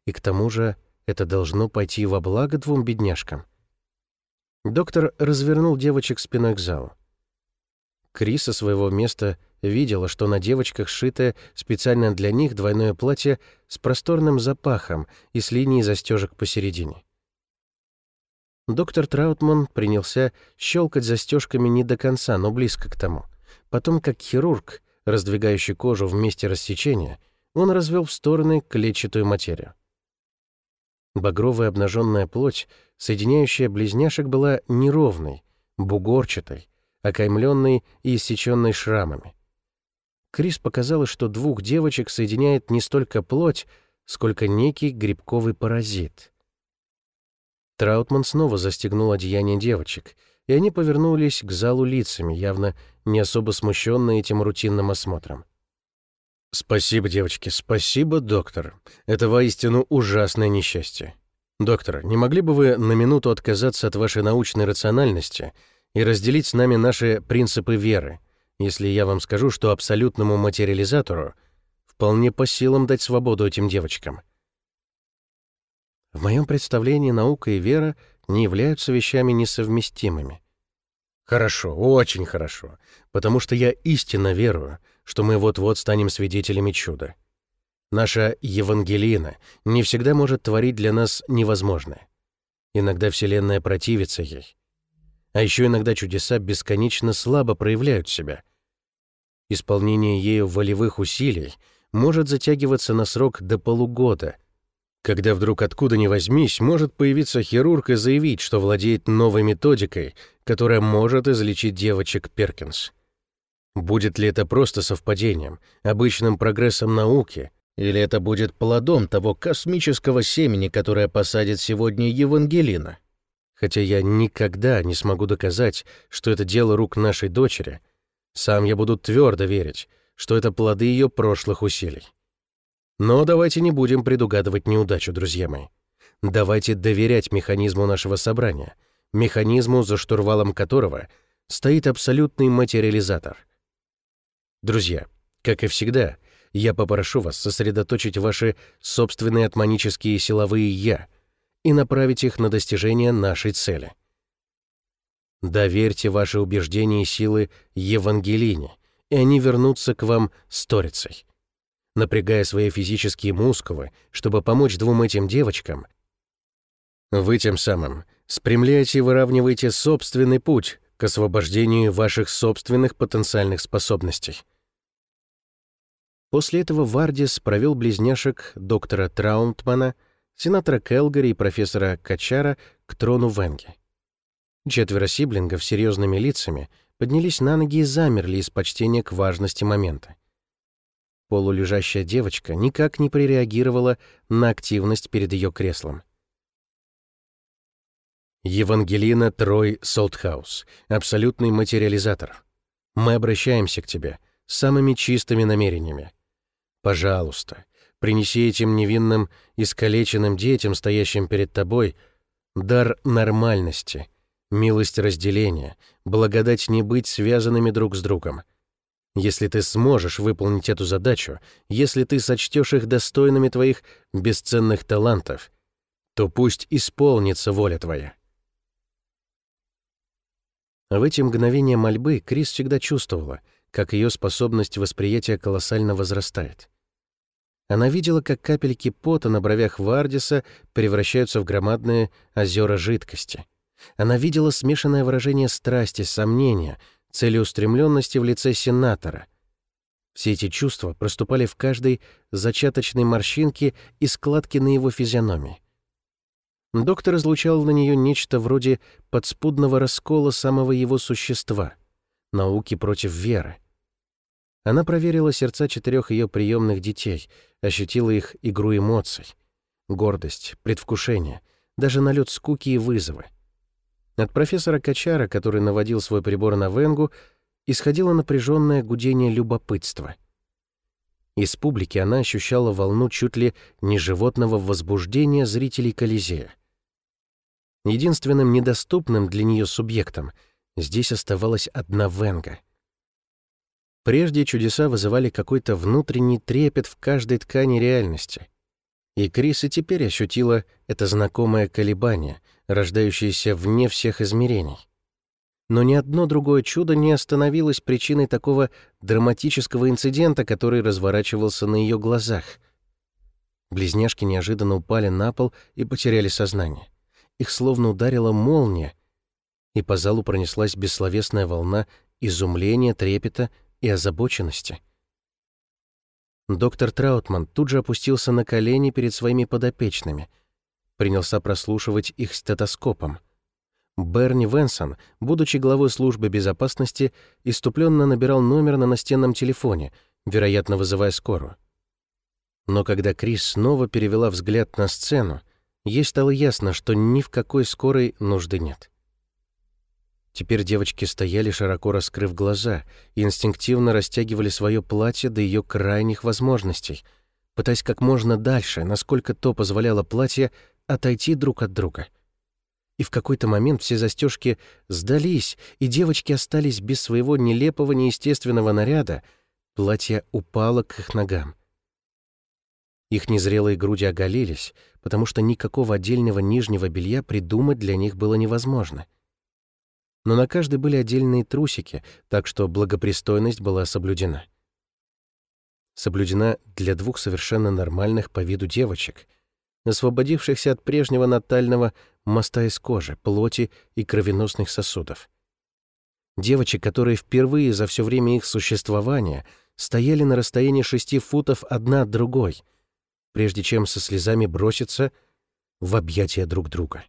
И к тому же это должно пойти во благо двум бедняжкам. Доктор развернул девочек спиной к залу. Крис со своего места видела, что на девочках сшито специально для них двойное платье с просторным запахом и с линией застежек посередине. Доктор Траутман принялся щелкать застежками не до конца, но близко к тому. Потом, как хирург, раздвигающий кожу в месте рассечения, он развел в стороны клетчатую материю. Багровая обнаженная плоть, соединяющая близняшек, была неровной, бугорчатой, окаймленной и иссеченной шрамами. Крис показалось, что двух девочек соединяет не столько плоть, сколько некий грибковый паразит. Траутман снова застегнул одеяние девочек, и они повернулись к залу лицами, явно не особо смущенные этим рутинным осмотром. «Спасибо, девочки, спасибо, доктор. Это воистину ужасное несчастье. Доктор, не могли бы вы на минуту отказаться от вашей научной рациональности и разделить с нами наши принципы веры?» Если я вам скажу, что абсолютному материализатору вполне по силам дать свободу этим девочкам. В моем представлении наука и вера не являются вещами несовместимыми. Хорошо, очень хорошо, потому что я истинно верую, что мы вот-вот станем свидетелями чуда. Наша Евангелина не всегда может творить для нас невозможное. Иногда Вселенная противится ей. А еще иногда чудеса бесконечно слабо проявляют себя, Исполнение ею волевых усилий может затягиваться на срок до полугода, когда вдруг откуда ни возьмись может появиться хирург и заявить, что владеет новой методикой, которая может излечить девочек Перкинс. Будет ли это просто совпадением, обычным прогрессом науки, или это будет плодом того космического семени, которое посадит сегодня Евангелина? Хотя я никогда не смогу доказать, что это дело рук нашей дочери, сам я буду твердо верить, что это плоды ее прошлых усилий. Но давайте не будем предугадывать неудачу, друзья мои. Давайте доверять механизму нашего собрания, механизму, за штурвалом которого стоит абсолютный материализатор. Друзья, как и всегда, я попрошу вас сосредоточить ваши собственные атманические силовые «я» и направить их на достижение нашей цели — Доверьте ваши убеждения и силы Евангелине, и они вернутся к вам сторицей. Напрягая свои физические мускулы, чтобы помочь двум этим девочкам, вы тем самым спрямляете и выравниваете собственный путь к освобождению ваших собственных потенциальных способностей. После этого Вардис провел близняшек доктора Траунтмана, сенатора Келгари и профессора Качара к трону Венги. Четверо сиблингов с серьезными лицами поднялись на ноги и замерли из почтения к важности момента. Полулежащая девочка никак не прореагировала на активность перед ее креслом. Евангелина Трой Солтхаус, абсолютный материализатор. Мы обращаемся к тебе с самыми чистыми намерениями. Пожалуйста, принеси этим невинным, искалеченным детям, стоящим перед тобой, дар нормальности, милость разделения, благодать не быть связанными друг с другом. Если ты сможешь выполнить эту задачу, если ты сочтешь их достойными твоих бесценных талантов, то пусть исполнится воля твоя. В эти мгновения мольбы Крис всегда чувствовала, как ее способность восприятия колоссально возрастает. Она видела, как капельки пота на бровях Вардиса превращаются в громадные озера жидкости. Она видела смешанное выражение страсти, сомнения, целеустремленности в лице сенатора. Все эти чувства проступали в каждой зачаточной морщинке и складке на его физиономии. Доктор излучал на нее нечто вроде подспудного раскола самого его существа, науки против веры. Она проверила сердца четырех ее приемных детей, ощутила их игру эмоций, гордость, предвкушение, даже налет скуки и вызовы. От профессора Качара, который наводил свой прибор на Венгу, исходило напряженное гудение любопытства. Из публики она ощущала волну чуть ли не животного возбуждения зрителей Колизея. Единственным недоступным для нее субъектом здесь оставалась одна Венга. Прежде чудеса вызывали какой-то внутренний трепет в каждой ткани реальности. И Крис и теперь ощутила это знакомое колебание, рождающееся вне всех измерений. Но ни одно другое чудо не остановилось причиной такого драматического инцидента, который разворачивался на ее глазах. Близняшки неожиданно упали на пол и потеряли сознание. Их словно ударила молния, и по залу пронеслась бессловесная волна изумления, трепета и озабоченности. Доктор Траутман тут же опустился на колени перед своими подопечными, принялся прослушивать их стетоскопом. Берни Венсон, будучи главой службы безопасности, иступленно набирал номер на настенном телефоне, вероятно, вызывая скорую. Но когда Крис снова перевела взгляд на сцену, ей стало ясно, что ни в какой скорой нужды нет. Теперь девочки стояли, широко раскрыв глаза, и инстинктивно растягивали свое платье до ее крайних возможностей, пытаясь как можно дальше, насколько то позволяло платье, отойти друг от друга. И в какой-то момент все застежки сдались, и девочки остались без своего нелепого неестественного наряда, платье упало к их ногам. Их незрелые груди оголились, потому что никакого отдельного нижнего белья придумать для них было невозможно. Но на каждой были отдельные трусики, так что благопристойность была соблюдена. Соблюдена для двух совершенно нормальных по виду девочек, освободившихся от прежнего натального моста из кожи, плоти и кровеносных сосудов. Девочек, которые впервые за все время их существования стояли на расстоянии шести футов одна от другой — прежде чем со слезами броситься в объятия друг друга.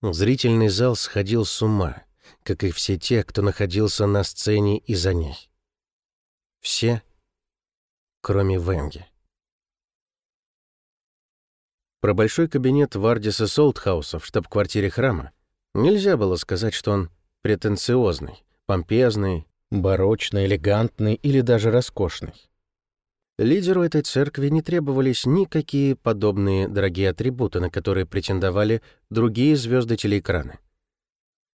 Зрительный зал сходил с ума, как и все те, кто находился на сцене и за ней. Все, кроме Венги. Про большой кабинет Вардиса Солтхауса в штаб-квартире храма нельзя было сказать, что он претенциозный, помпезный, барочный, элегантный или даже роскошный. Лидеру этой церкви не требовались никакие подобные дорогие атрибуты, на которые претендовали другие звезды телеэкрана.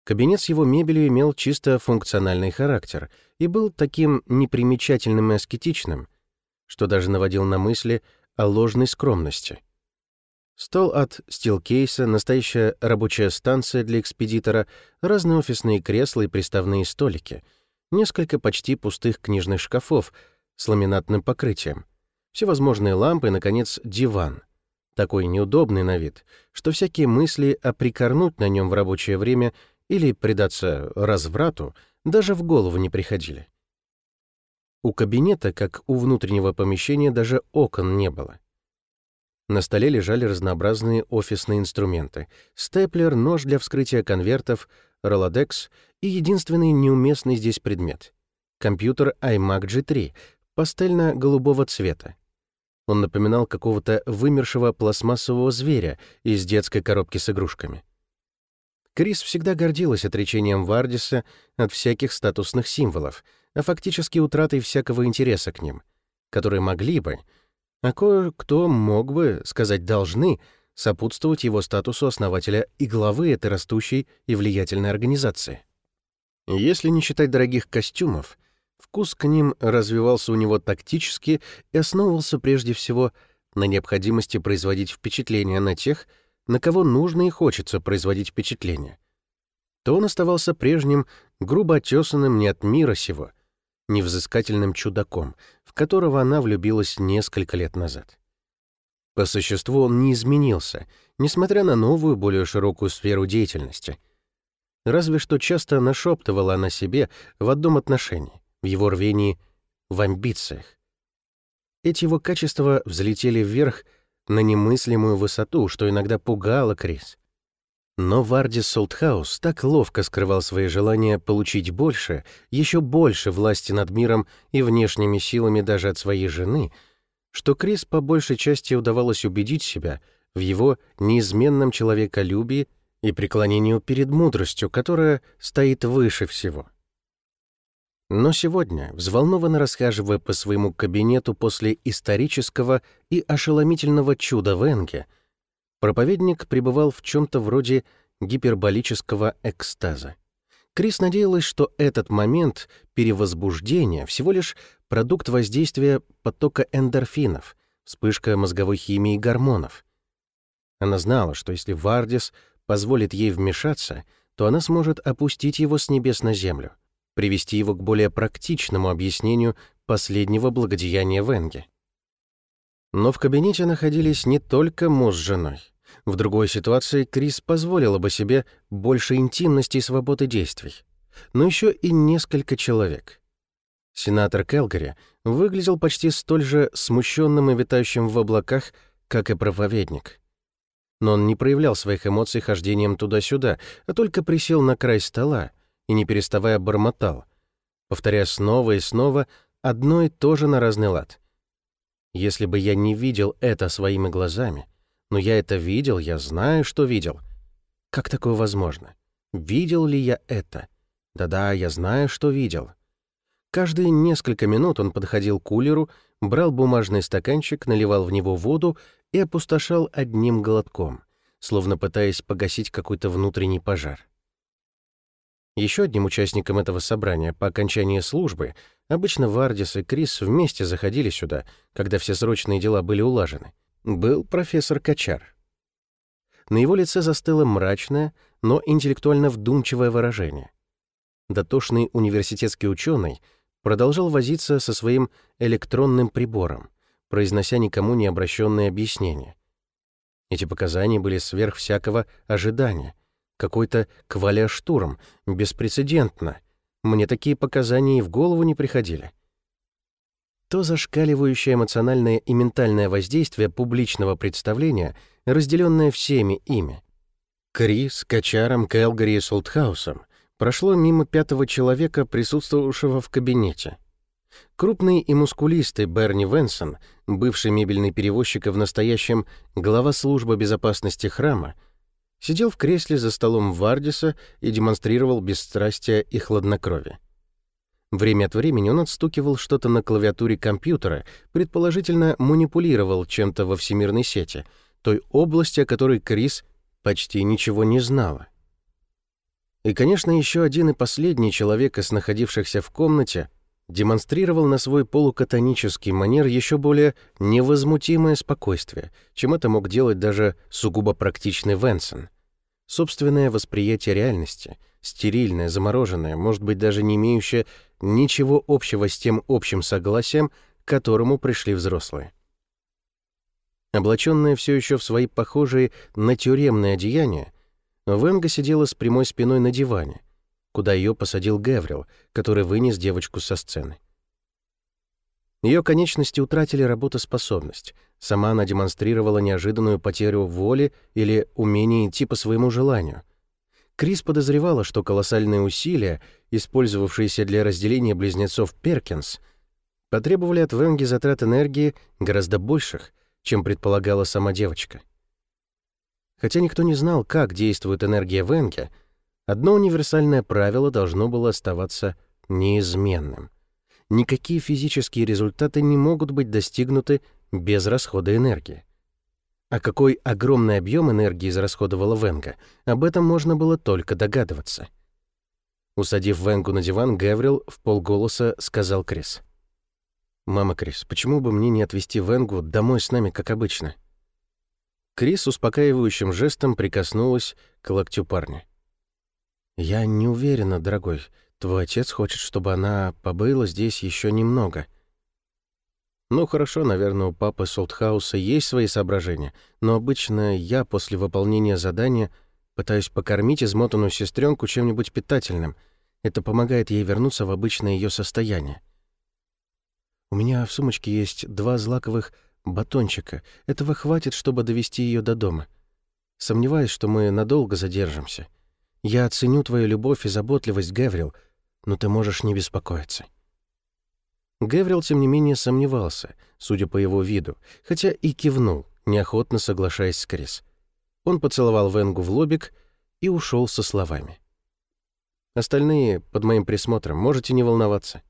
Кабинет с его мебелью имел чисто функциональный характер и был таким непримечательным и аскетичным, что даже наводил на мысли о ложной скромности. Стол от стилкейса, настоящая рабочая станция для экспедитора, разные офисные кресла и приставные столики, несколько почти пустых книжных шкафов — с ламинатным покрытием, всевозможные лампы и, наконец, диван. Такой неудобный на вид, что всякие мысли о прикорнуть на нем в рабочее время или предаться разврату даже в голову не приходили. У кабинета, как у внутреннего помещения, даже окон не было. На столе лежали разнообразные офисные инструменты — степлер, нож для вскрытия конвертов, ролодекс и единственный неуместный здесь предмет — компьютер iMac G3, пастельно-голубого цвета. Он напоминал какого-то вымершего пластмассового зверя из детской коробки с игрушками. Крис всегда гордилась отречением Вардиса от всяких статусных символов, а фактически утратой всякого интереса к ним, которые могли бы, а кое-кто мог бы, сказать должны, сопутствовать его статусу основателя и главы этой растущей и влиятельной организации. Если не считать дорогих костюмов, вкус к ним развивался у него тактически и основывался прежде всего на необходимости производить впечатление на тех, на кого нужно и хочется производить впечатление, то он оставался прежним, грубо отесанным не от мира сего, невзыскательным чудаком, в которого она влюбилась несколько лет назад. По существу он не изменился, несмотря на новую, более широкую сферу деятельности. Разве что часто нашептывала она себе в одном отношении, в его рвении, в амбициях. Эти его качества взлетели вверх — на немыслимую высоту, что иногда пугало Крис. Но Вардис Солтхаус так ловко скрывал свои желания получить больше, еще больше власти над миром и внешними силами даже от своей жены, что Крис по большей части удавалось убедить себя в его неизменном человеколюбии и преклонению перед мудростью, которая стоит выше всего. Но сегодня, взволнованно расхаживая по своему кабинету после исторического и ошеломительного чуда Венге, проповедник пребывал в чем-то вроде гиперболического экстаза. Крис надеялась, что этот момент перевозбуждения всего лишь продукт воздействия потока эндорфинов, вспышка мозговой химии гормонов. Она знала, что если Вардис позволит ей вмешаться, то она сможет опустить его с небес на землю привести его к более практичному объяснению последнего благодеяния Венге. Но в кабинете находились не только муж с женой. В другой ситуации Крис позволила бы себе больше интимности и свободы действий, но еще и несколько человек. Сенатор Келгари выглядел почти столь же смущенным и витающим в облаках, как и проповедник. Но он не проявлял своих эмоций хождением туда-сюда, а только присел на край стола, и не переставая бормотал, повторяя снова и снова одно и то же на разный лад. Если бы я не видел это своими глазами, но я это видел, я знаю, что видел. Как такое возможно? Видел ли я это? Да-да, я знаю, что видел. Каждые несколько минут он подходил к кулеру, брал бумажный стаканчик, наливал в него воду и опустошал одним глотком, словно пытаясь погасить какой-то внутренний пожар. Еще одним участником этого собрания по окончании службы обычно Вардис и Крис вместе заходили сюда, когда все срочные дела были улажены, был профессор Качар. На его лице застыло мрачное, но интеллектуально вдумчивое выражение. Дотошный университетский ученый продолжал возиться со своим электронным прибором, произнося никому не обращенные объяснения. Эти показания были сверх всякого ожидания — какой-то кваля-штурм, беспрецедентно. Мне такие показания и в голову не приходили. То зашкаливающее эмоциональное и ментальное воздействие публичного представления, разделенное всеми ими. Крис, Качаром, Келгари и Солтхаусом прошло мимо пятого человека, присутствовавшего в кабинете. Крупный и мускулистый Берни Венсон, бывший мебельный перевозчик и в настоящем глава службы безопасности храма, сидел в кресле за столом Вардиса и демонстрировал бесстрастие и хладнокровие. Время от времени он отстукивал что-то на клавиатуре компьютера, предположительно манипулировал чем-то во всемирной сети, той области, о которой Крис почти ничего не знала. И, конечно, еще один и последний человек из находившихся в комнате демонстрировал на свой полукатонический манер еще более невозмутимое спокойствие, чем это мог делать даже сугубо практичный Венсон. Собственное восприятие реальности, стерильное, замороженное, может быть, даже не имеющее ничего общего с тем общим согласием, к которому пришли взрослые. Облаченная все еще в свои похожие на тюремные одеяния, Венга сидела с прямой спиной на диване — куда ее посадил Геврил, который вынес девочку со сцены. Ее конечности утратили работоспособность. Сама она демонстрировала неожиданную потерю воли или умение идти по своему желанию. Крис подозревала, что колоссальные усилия, использовавшиеся для разделения близнецов Перкинс, потребовали от Венги затрат энергии гораздо больших, чем предполагала сама девочка. Хотя никто не знал, как действует энергия Венги, одно универсальное правило должно было оставаться неизменным. Никакие физические результаты не могут быть достигнуты без расхода энергии. А какой огромный объем энергии израсходовала Венга, об этом можно было только догадываться. Усадив Венгу на диван, Гаврил в полголоса сказал Крис. «Мама Крис, почему бы мне не отвезти Венгу домой с нами, как обычно?» Крис успокаивающим жестом прикоснулась к локтю парня. «Я не уверена, дорогой. Твой отец хочет, чтобы она побыла здесь еще немного». Ну хорошо, наверное, у папы Солтхауса есть свои соображения, но обычно я после выполнения задания пытаюсь покормить измотанную сестренку чем-нибудь питательным. Это помогает ей вернуться в обычное ее состояние. У меня в сумочке есть два злаковых батончика. Этого хватит, чтобы довести ее до дома. Сомневаюсь, что мы надолго задержимся. Я оценю твою любовь и заботливость, Гаврил, но ты можешь не беспокоиться. Гаврил, тем не менее, сомневался, судя по его виду, хотя и кивнул, неохотно соглашаясь с Крис. Он поцеловал Венгу в лобик и ушел со словами. «Остальные под моим присмотром, можете не волноваться».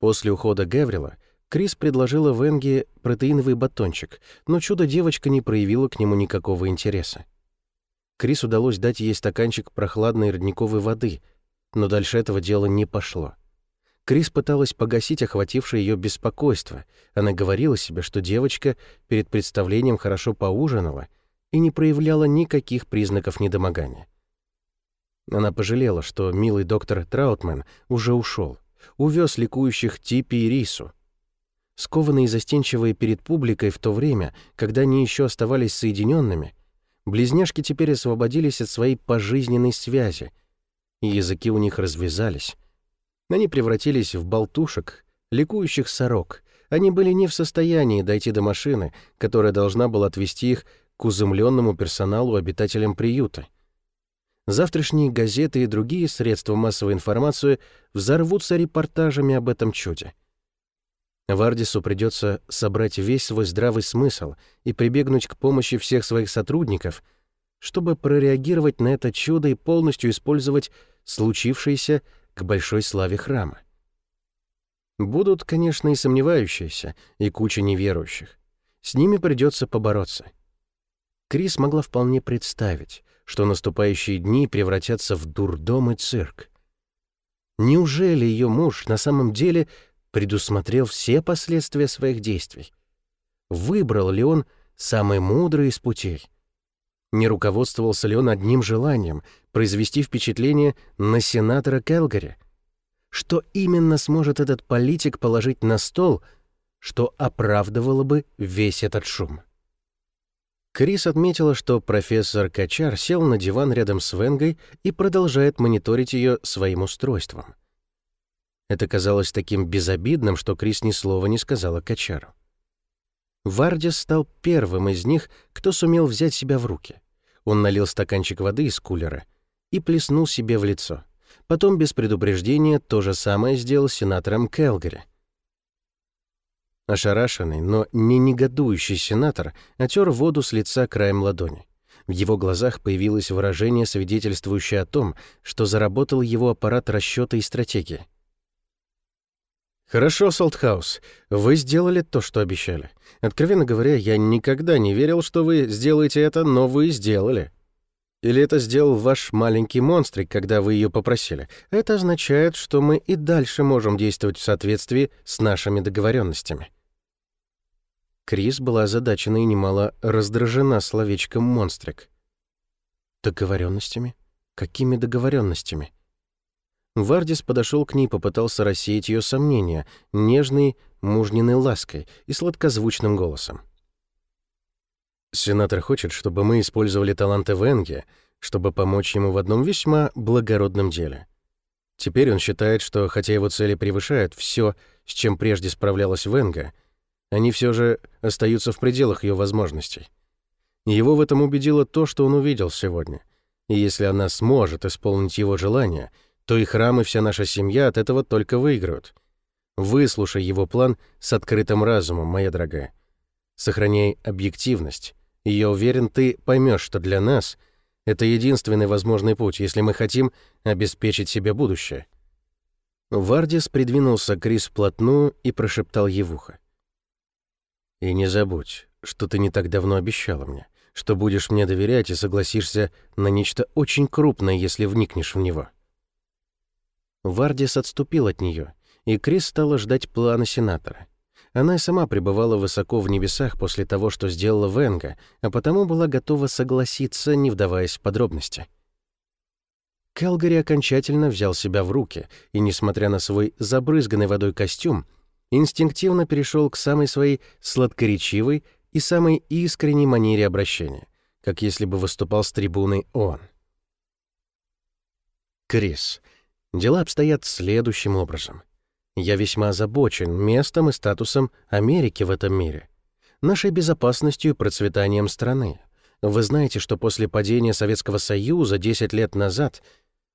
После ухода Гаврила Крис предложила Венге протеиновый батончик, но чудо-девочка не проявила к нему никакого интереса. Крис удалось дать ей стаканчик прохладной родниковой воды, но дальше этого дела не пошло. Крис пыталась погасить охватившее ее беспокойство. Она говорила себе, что девочка перед представлением хорошо поужинала и не проявляла никаких признаков недомогания. Она пожалела, что милый доктор Траутман уже ушел, увез ликующих Типи и Рису. Скованные и застенчивые перед публикой в то время, когда они еще оставались соединенными, близняшки теперь освободились от своей пожизненной связи, и языки у них развязались — они превратились в болтушек, ликующих сорок. Они были не в состоянии дойти до машины, которая должна была отвезти их к уземленному персоналу обитателям приюта. Завтрашние газеты и другие средства массовой информации взорвутся репортажами об этом чуде. Вардису придется собрать весь свой здравый смысл и прибегнуть к помощи всех своих сотрудников, чтобы прореагировать на это чудо и полностью использовать случившееся к большой славе храма. Будут, конечно, и сомневающиеся, и куча неверующих. С ними придется побороться. Крис могла вполне представить, что наступающие дни превратятся в дурдом и цирк. Неужели ее муж на самом деле предусмотрел все последствия своих действий? Выбрал ли он самый мудрый из путей? Не руководствовался ли он одним желанием произвести впечатление на сенатора Келгари? Что именно сможет этот политик положить на стол, что оправдывало бы весь этот шум? Крис отметила, что профессор Качар сел на диван рядом с Венгой и продолжает мониторить ее своим устройством. Это казалось таким безобидным, что Крис ни слова не сказала Качару. Вардис стал первым из них, кто сумел взять себя в руки. Он налил стаканчик воды из кулера и плеснул себе в лицо. Потом без предупреждения то же самое сделал сенатором Келгари. Ошарашенный, но не негодующий сенатор отер воду с лица краем ладони. В его глазах появилось выражение, свидетельствующее о том, что заработал его аппарат расчета и стратегии. «Хорошо, Солтхаус, вы сделали то, что обещали. Откровенно говоря, я никогда не верил, что вы сделаете это, но вы сделали. Или это сделал ваш маленький монстрик, когда вы ее попросили. Это означает, что мы и дальше можем действовать в соответствии с нашими договоренностями». Крис была озадачена и немало раздражена словечком «монстрик». «Договоренностями? Какими договоренностями?» Вардис подошел к ней попытался рассеять ее сомнения, нежной, мужниной лаской и сладкозвучным голосом. «Сенатор хочет, чтобы мы использовали таланты Венге, чтобы помочь ему в одном весьма благородном деле. Теперь он считает, что, хотя его цели превышают все, с чем прежде справлялась Венга, они все же остаются в пределах ее возможностей. Его в этом убедило то, что он увидел сегодня. И если она сможет исполнить его желание — то и храм, и вся наша семья от этого только выиграют. Выслушай его план с открытым разумом, моя дорогая. Сохраняй объективность, и я уверен, ты поймешь, что для нас это единственный возможный путь, если мы хотим обеспечить себе будущее. Вардис придвинулся к Крис вплотную и прошептал ей в ухо. «И не забудь, что ты не так давно обещала мне, что будешь мне доверять и согласишься на нечто очень крупное, если вникнешь в него». Вардис отступил от нее, и Крис стала ждать плана сенатора. Она и сама пребывала высоко в небесах после того, что сделала Венга, а потому была готова согласиться, не вдаваясь в подробности. Келгари окончательно взял себя в руки и, несмотря на свой забрызганный водой костюм, инстинктивно перешел к самой своей сладкоречивой и самой искренней манере обращения, как если бы выступал с трибуны он. «Крис, дела обстоят следующим образом. Я весьма озабочен местом и статусом Америки в этом мире, нашей безопасностью и процветанием страны. Вы знаете, что после падения Советского Союза 10 лет назад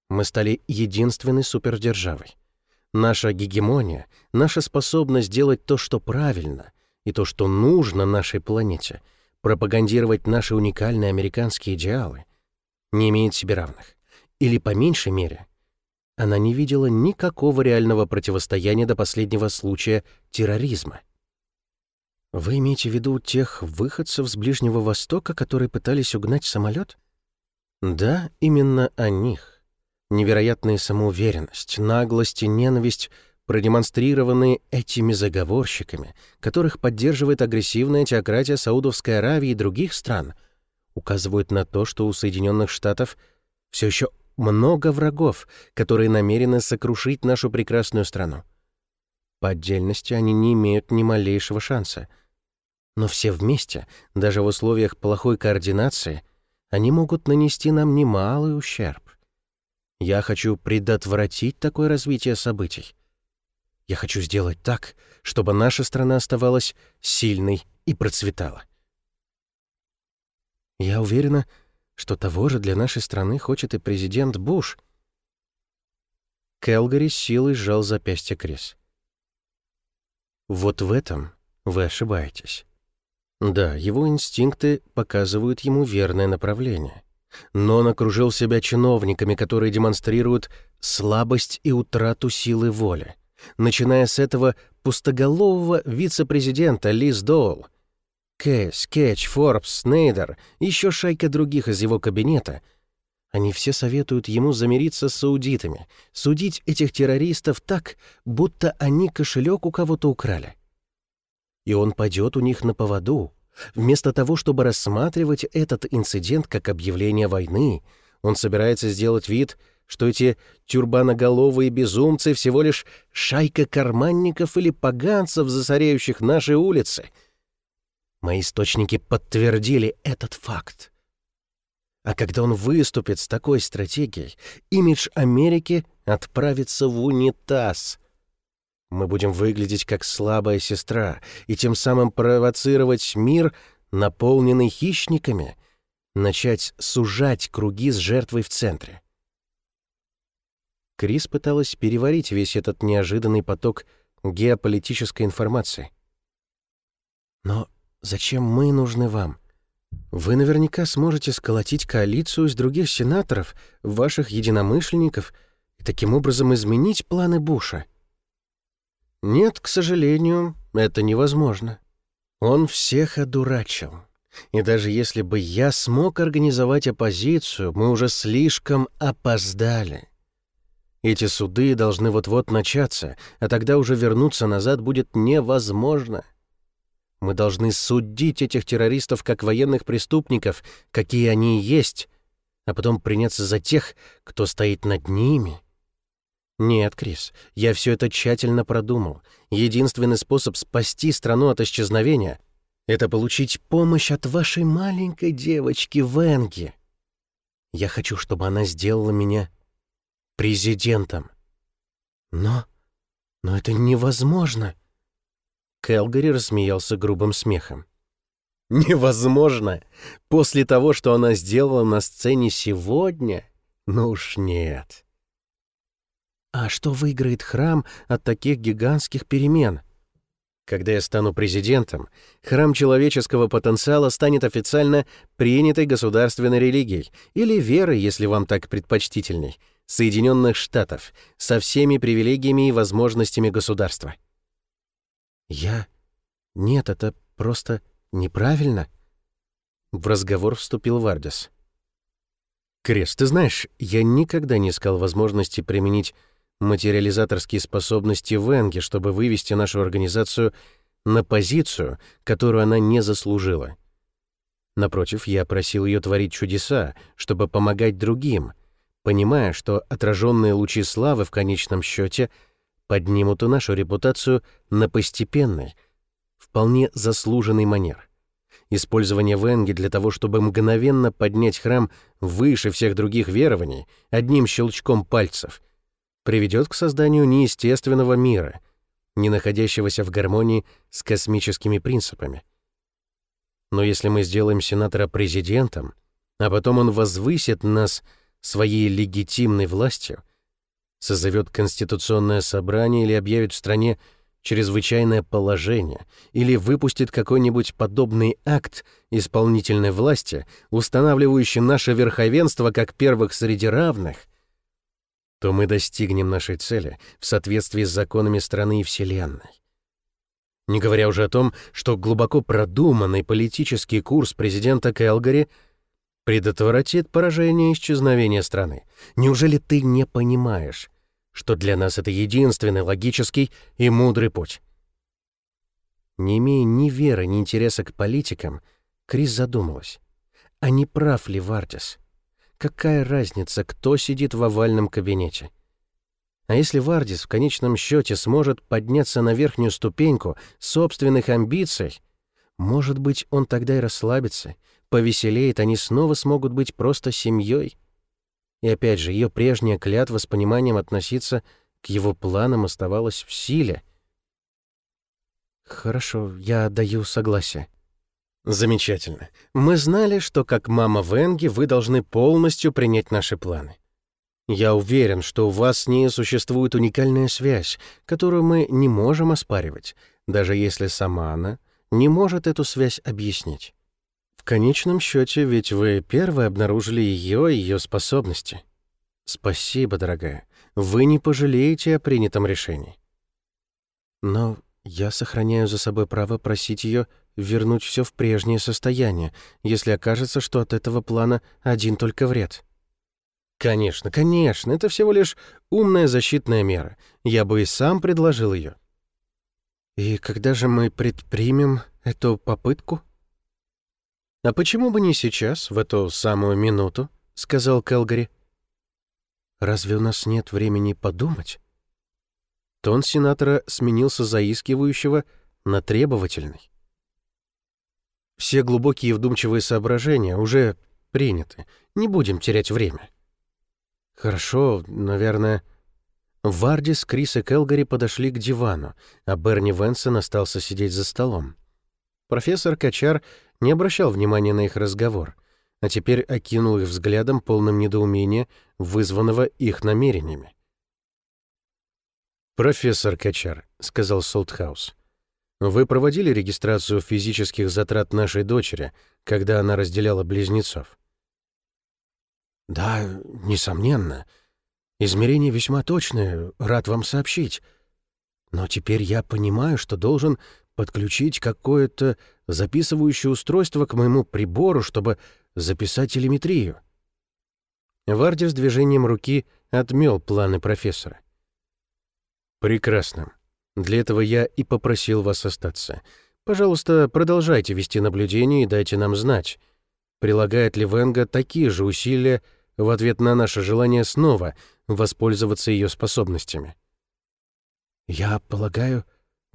мы стали единственной супердержавой. Наша гегемония, наша способность делать то, что правильно, и то, что нужно нашей планете, пропагандировать наши уникальные американские идеалы, не имеет себе равных. Или, по меньшей мере, она не видела никакого реального противостояния до последнего случая терроризма. Вы имеете в виду тех выходцев с Ближнего Востока, которые пытались угнать самолет? Да, именно о них. Невероятная самоуверенность, наглость и ненависть, продемонстрированные этими заговорщиками, которых поддерживает агрессивная теократия Саудовской Аравии и других стран, указывают на то, что у Соединенных Штатов все еще много врагов, которые намерены сокрушить нашу прекрасную страну. По отдельности они не имеют ни малейшего шанса. Но все вместе, даже в условиях плохой координации, они могут нанести нам немалый ущерб. Я хочу предотвратить такое развитие событий. Я хочу сделать так, чтобы наша страна оставалась сильной и процветала. Я уверена, что того же для нашей страны хочет и президент Буш. Келгари силой сжал запястье Крис. Вот в этом вы ошибаетесь. Да, его инстинкты показывают ему верное направление. Но он окружил себя чиновниками, которые демонстрируют слабость и утрату силы воли. Начиная с этого пустоголового вице-президента Лиз Доул, Кэс, Кетч, Форбс, Снейдер, еще шайка других из его кабинета. Они все советуют ему замириться с саудитами, судить этих террористов так, будто они кошелек у кого-то украли. И он пойдет у них на поводу. Вместо того, чтобы рассматривать этот инцидент как объявление войны, он собирается сделать вид, что эти тюрбаноголовые безумцы всего лишь шайка карманников или поганцев, засоряющих наши улицы — Мои источники подтвердили этот факт. А когда он выступит с такой стратегией, имидж Америки отправится в унитаз. Мы будем выглядеть как слабая сестра и тем самым провоцировать мир, наполненный хищниками, начать сужать круги с жертвой в центре. Крис пыталась переварить весь этот неожиданный поток геополитической информации. Но Зачем мы нужны вам? Вы наверняка сможете сколотить коалицию из других сенаторов, ваших единомышленников, и таким образом изменить планы Буша. Нет, к сожалению, это невозможно. Он всех одурачил. И даже если бы я смог организовать оппозицию, мы уже слишком опоздали. Эти суды должны вот-вот начаться, а тогда уже вернуться назад будет невозможно. Мы должны судить этих террористов как военных преступников, какие они и есть, а потом приняться за тех, кто стоит над ними. Нет, Крис, я все это тщательно продумал. Единственный способ спасти страну от исчезновения — это получить помощь от вашей маленькой девочки Венги. Я хочу, чтобы она сделала меня президентом. Но... но это невозможно. Кэлгари рассмеялся грубым смехом. «Невозможно! После того, что она сделала на сцене сегодня? Ну уж нет!» А что выиграет храм от таких гигантских перемен? Когда я стану президентом, храм человеческого потенциала станет официально принятой государственной религией или верой, если вам так предпочтительней, Соединенных Штатов со всеми привилегиями и возможностями государства. Я... Нет, это просто неправильно. В разговор вступил Вардис. Крест, ты знаешь, я никогда не искал возможности применить материализаторские способности Венги, чтобы вывести нашу организацию на позицию, которую она не заслужила. Напротив, я просил ее творить чудеса, чтобы помогать другим, понимая, что отраженные лучи славы в конечном счете поднимут и нашу репутацию на постепенный, вполне заслуженный манер. Использование Венги для того, чтобы мгновенно поднять храм выше всех других верований одним щелчком пальцев — приведет к созданию неестественного мира, не находящегося в гармонии с космическими принципами. Но если мы сделаем сенатора президентом, а потом он возвысит нас своей легитимной властью, созовет конституционное собрание или объявит в стране чрезвычайное положение или выпустит какой-нибудь подобный акт исполнительной власти, устанавливающий наше верховенство как первых среди равных — то мы достигнем нашей цели в соответствии с законами страны и Вселенной. Не говоря уже о том, что глубоко продуманный политический курс президента Кэлгари предотвратит поражение и исчезновение страны. Неужели ты не понимаешь, что для нас это единственный логический и мудрый путь? Не имея ни веры, ни интереса к политикам, Крис задумалась, а не прав ли Вардис? Какая разница, кто сидит в овальном кабинете? А если Вардис в конечном счете сможет подняться на верхнюю ступеньку собственных амбиций, может быть, он тогда и расслабится, повеселеет, они снова смогут быть просто семьей. И опять же, ее прежняя клятва с пониманием относиться к его планам оставалась в силе. «Хорошо, я даю согласие», Замечательно. Мы знали, что как мама Венги вы должны полностью принять наши планы. Я уверен, что у вас с ней существует уникальная связь, которую мы не можем оспаривать, даже если сама она не может эту связь объяснить. Конечном счете, ведь вы первые обнаружили ее и ее способности. Спасибо, дорогая. Вы не пожалеете о принятом решении. Но я сохраняю за собой право просить ее вернуть все в прежнее состояние, если окажется, что от этого плана один только вред. Конечно, конечно, это всего лишь умная защитная мера. Я бы и сам предложил ее. И когда же мы предпримем эту попытку? А почему бы не сейчас, в эту самую минуту, сказал Келгари. Разве у нас нет времени подумать? Тон сенатора сменился заискивающего на требовательный. Все глубокие вдумчивые соображения уже приняты. Не будем терять время. Хорошо, наверное... Вардис, Крис и Келгари подошли к дивану, а Берни Венсон остался сидеть за столом. Профессор Качар не обращал внимания на их разговор, а теперь окинул их взглядом, полным недоумения, вызванного их намерениями. «Профессор Качар», — сказал Солтхаус, вы проводили регистрацию физических затрат нашей дочери, когда она разделяла близнецов? Да, несомненно. Измерения весьма точные, рад вам сообщить. Но теперь я понимаю, что должен подключить какое-то записывающее устройство к моему прибору, чтобы записать телеметрию. Варди с движением руки отмел планы профессора. «Прекрасно. Для этого я и попросил вас остаться. Пожалуйста, продолжайте вести наблюдение и дайте нам знать, прилагает ли Венга такие же усилия в ответ на наше желание снова воспользоваться ее способностями. Я полагаю,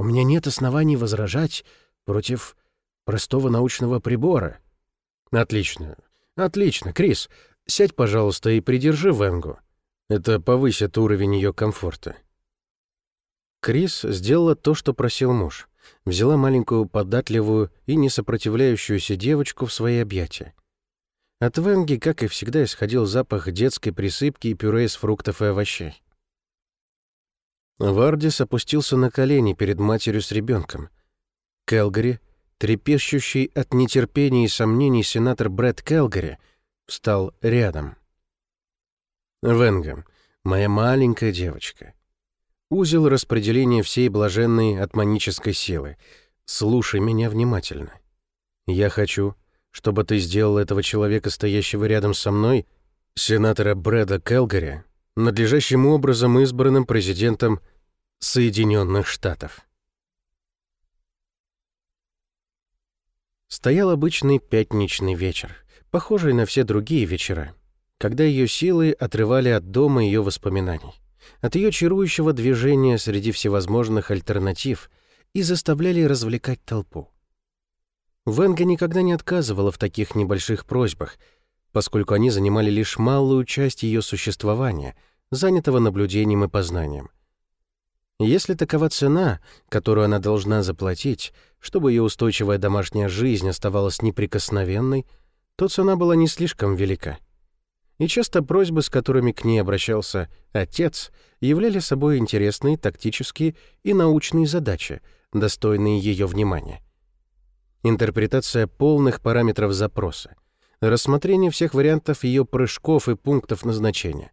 у меня нет оснований возражать против простого научного прибора. Отлично. Отлично, Крис. Сядь, пожалуйста, и придержи Венгу. Это повысит уровень ее комфорта. Крис сделала то, что просил муж. Взяла маленькую, податливую и не сопротивляющуюся девочку в свои объятия. От Венги, как и всегда, исходил запах детской присыпки и пюре из фруктов и овощей. Вардис опустился на колени перед матерью с ребенком. Келгари, трепещущий от нетерпения и сомнений сенатор Брэд Келгари, встал рядом. «Венга, моя маленькая девочка, узел распределения всей блаженной атманической силы, слушай меня внимательно. Я хочу, чтобы ты сделал этого человека, стоящего рядом со мной, сенатора Брэда Келгари, надлежащим образом избранным президентом Соединенных Штатов. Стоял обычный пятничный вечер, похожий на все другие вечера, когда ее силы отрывали от дома ее воспоминаний, от ее чарующего движения среди всевозможных альтернатив и заставляли развлекать толпу. Венга никогда не отказывала в таких небольших просьбах, поскольку они занимали лишь малую часть ее существования, занятого наблюдением и познанием. Если такова цена, которую она должна заплатить, чтобы ее устойчивая домашняя жизнь оставалась неприкосновенной, то цена была не слишком велика. И часто просьбы, с которыми к ней обращался отец, являли собой интересные тактические и научные задачи, достойные ее внимания. Интерпретация полных параметров запроса, рассмотрение всех вариантов ее прыжков и пунктов назначения,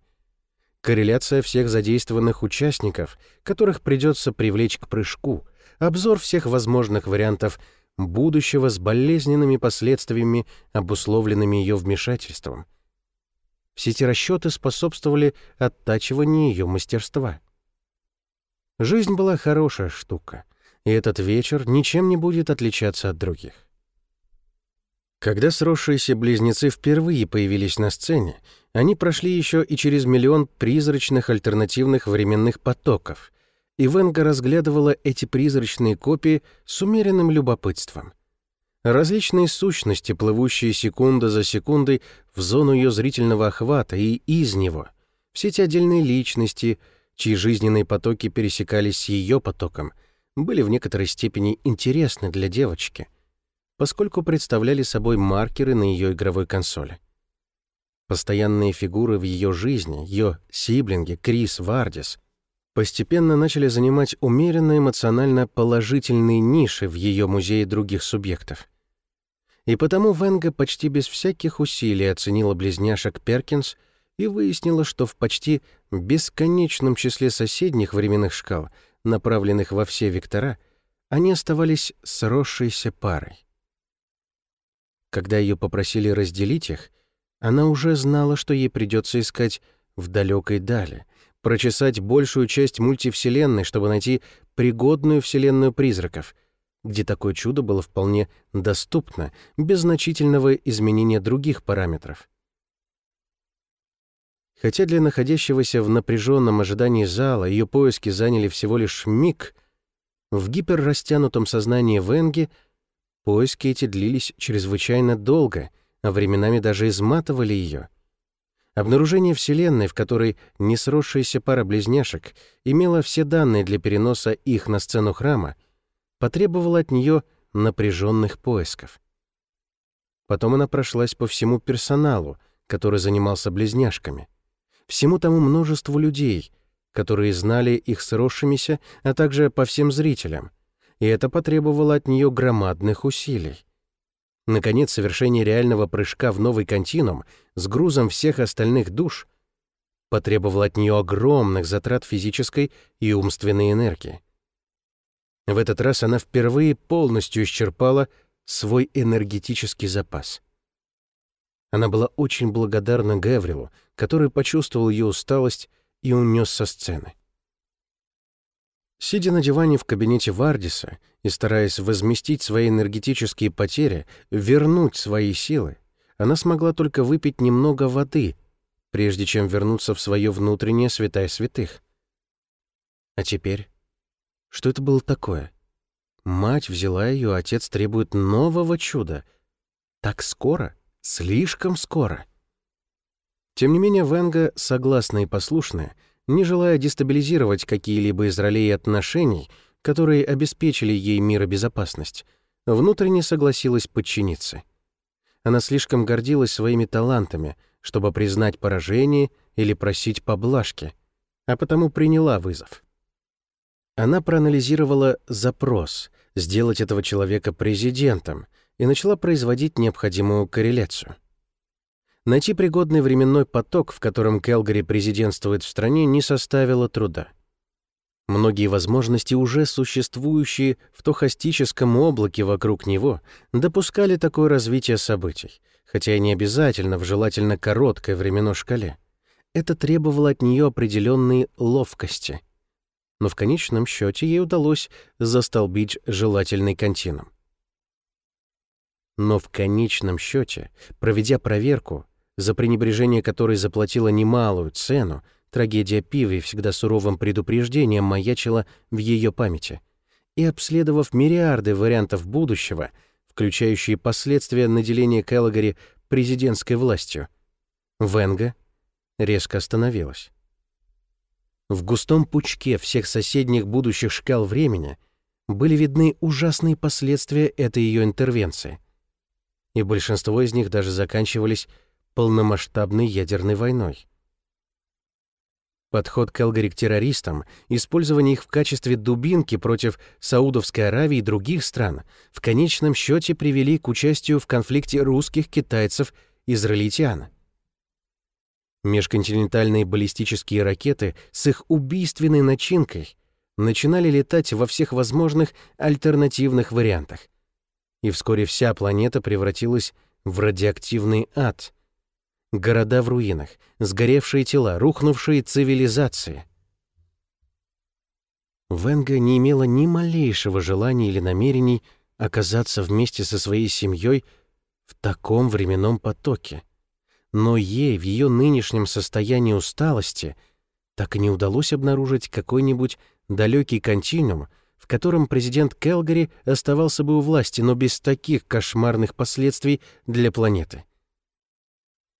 корреляция всех задействованных участников, которых придется привлечь к прыжку, обзор всех возможных вариантов будущего с болезненными последствиями, обусловленными ее вмешательством. Все эти расчеты способствовали оттачиванию ее мастерства. Жизнь была хорошая штука, и этот вечер ничем не будет отличаться от других. Когда сросшиеся близнецы впервые появились на сцене, они прошли еще и через миллион призрачных альтернативных временных потоков, и Венга разглядывала эти призрачные копии с умеренным любопытством. Различные сущности, плывущие секунда за секундой в зону ее зрительного охвата и из него, все эти отдельные личности, чьи жизненные потоки пересекались с ее потоком, были в некоторой степени интересны для девочки — поскольку представляли собой маркеры на ее игровой консоли. Постоянные фигуры в ее жизни, ее сиблинги, Крис, Вардис, постепенно начали занимать умеренно эмоционально положительные ниши в ее музее других субъектов. И потому Венга почти без всяких усилий оценила близняшек Перкинс и выяснила, что в почти бесконечном числе соседних временных шкал, направленных во все вектора, они оставались сросшейся парой. Когда ее попросили разделить их, она уже знала, что ей придется искать в далекой дали, прочесать большую часть мультивселенной, чтобы найти пригодную вселенную призраков, где такое чудо было вполне доступно, без значительного изменения других параметров. Хотя для находящегося в напряженном ожидании зала ее поиски заняли всего лишь миг, в гиперрастянутом сознании Венги — Поиски эти длились чрезвычайно долго, а временами даже изматывали ее. Обнаружение Вселенной, в которой несросшаяся пара близняшек имела все данные для переноса их на сцену храма, потребовало от нее напряженных поисков. Потом она прошлась по всему персоналу, который занимался близняшками, всему тому множеству людей, которые знали их сросшимися, а также по всем зрителям, и это потребовало от нее громадных усилий. Наконец, совершение реального прыжка в новый континуум с грузом всех остальных душ потребовало от нее огромных затрат физической и умственной энергии. В этот раз она впервые полностью исчерпала свой энергетический запас. Она была очень благодарна Гаврилу, который почувствовал ее усталость и унес со сцены. Сидя на диване в кабинете Вардиса и стараясь возместить свои энергетические потери, вернуть свои силы, она смогла только выпить немного воды, прежде чем вернуться в свое внутреннее святая святых. А теперь? Что это было такое? Мать взяла ее, отец требует нового чуда. Так скоро? Слишком скоро. Тем не менее, Венга, согласная и послушная, не желая дестабилизировать какие-либо из ролей и отношений, которые обеспечили ей мир и безопасность, внутренне согласилась подчиниться. Она слишком гордилась своими талантами, чтобы признать поражение или просить поблажки, а потому приняла вызов. Она проанализировала запрос сделать этого человека президентом и начала производить необходимую корреляцию. Найти пригодный временной поток, в котором Келгари президентствует в стране, не составило труда. Многие возможности, уже существующие в тохастическом облаке вокруг него, допускали такое развитие событий, хотя и не обязательно в желательно короткой временной шкале. Это требовало от нее определенной ловкости. Но в конечном счете ей удалось застолбить желательный континуум. Но в конечном счете, проведя проверку, за пренебрежение которой заплатила немалую цену, трагедия Пиви всегда суровым предупреждением маячила в ее памяти, и обследовав миллиарды вариантов будущего, включающие последствия наделения Келлогари президентской властью, Венга резко остановилась. В густом пучке всех соседних будущих шкал времени были видны ужасные последствия этой ее интервенции, и большинство из них даже заканчивались полномасштабной ядерной войной. Подход Келгари к террористам, использование их в качестве дубинки против Саудовской Аравии и других стран в конечном счете привели к участию в конфликте русских, китайцев, израильтян. Межконтинентальные баллистические ракеты с их убийственной начинкой начинали летать во всех возможных альтернативных вариантах. И вскоре вся планета превратилась в радиоактивный ад — Города в руинах, сгоревшие тела, рухнувшие цивилизации. Венга не имела ни малейшего желания или намерений оказаться вместе со своей семьей в таком временном потоке. Но ей в ее нынешнем состоянии усталости так и не удалось обнаружить какой-нибудь далекий континуум, в котором президент Келгари оставался бы у власти, но без таких кошмарных последствий для планеты.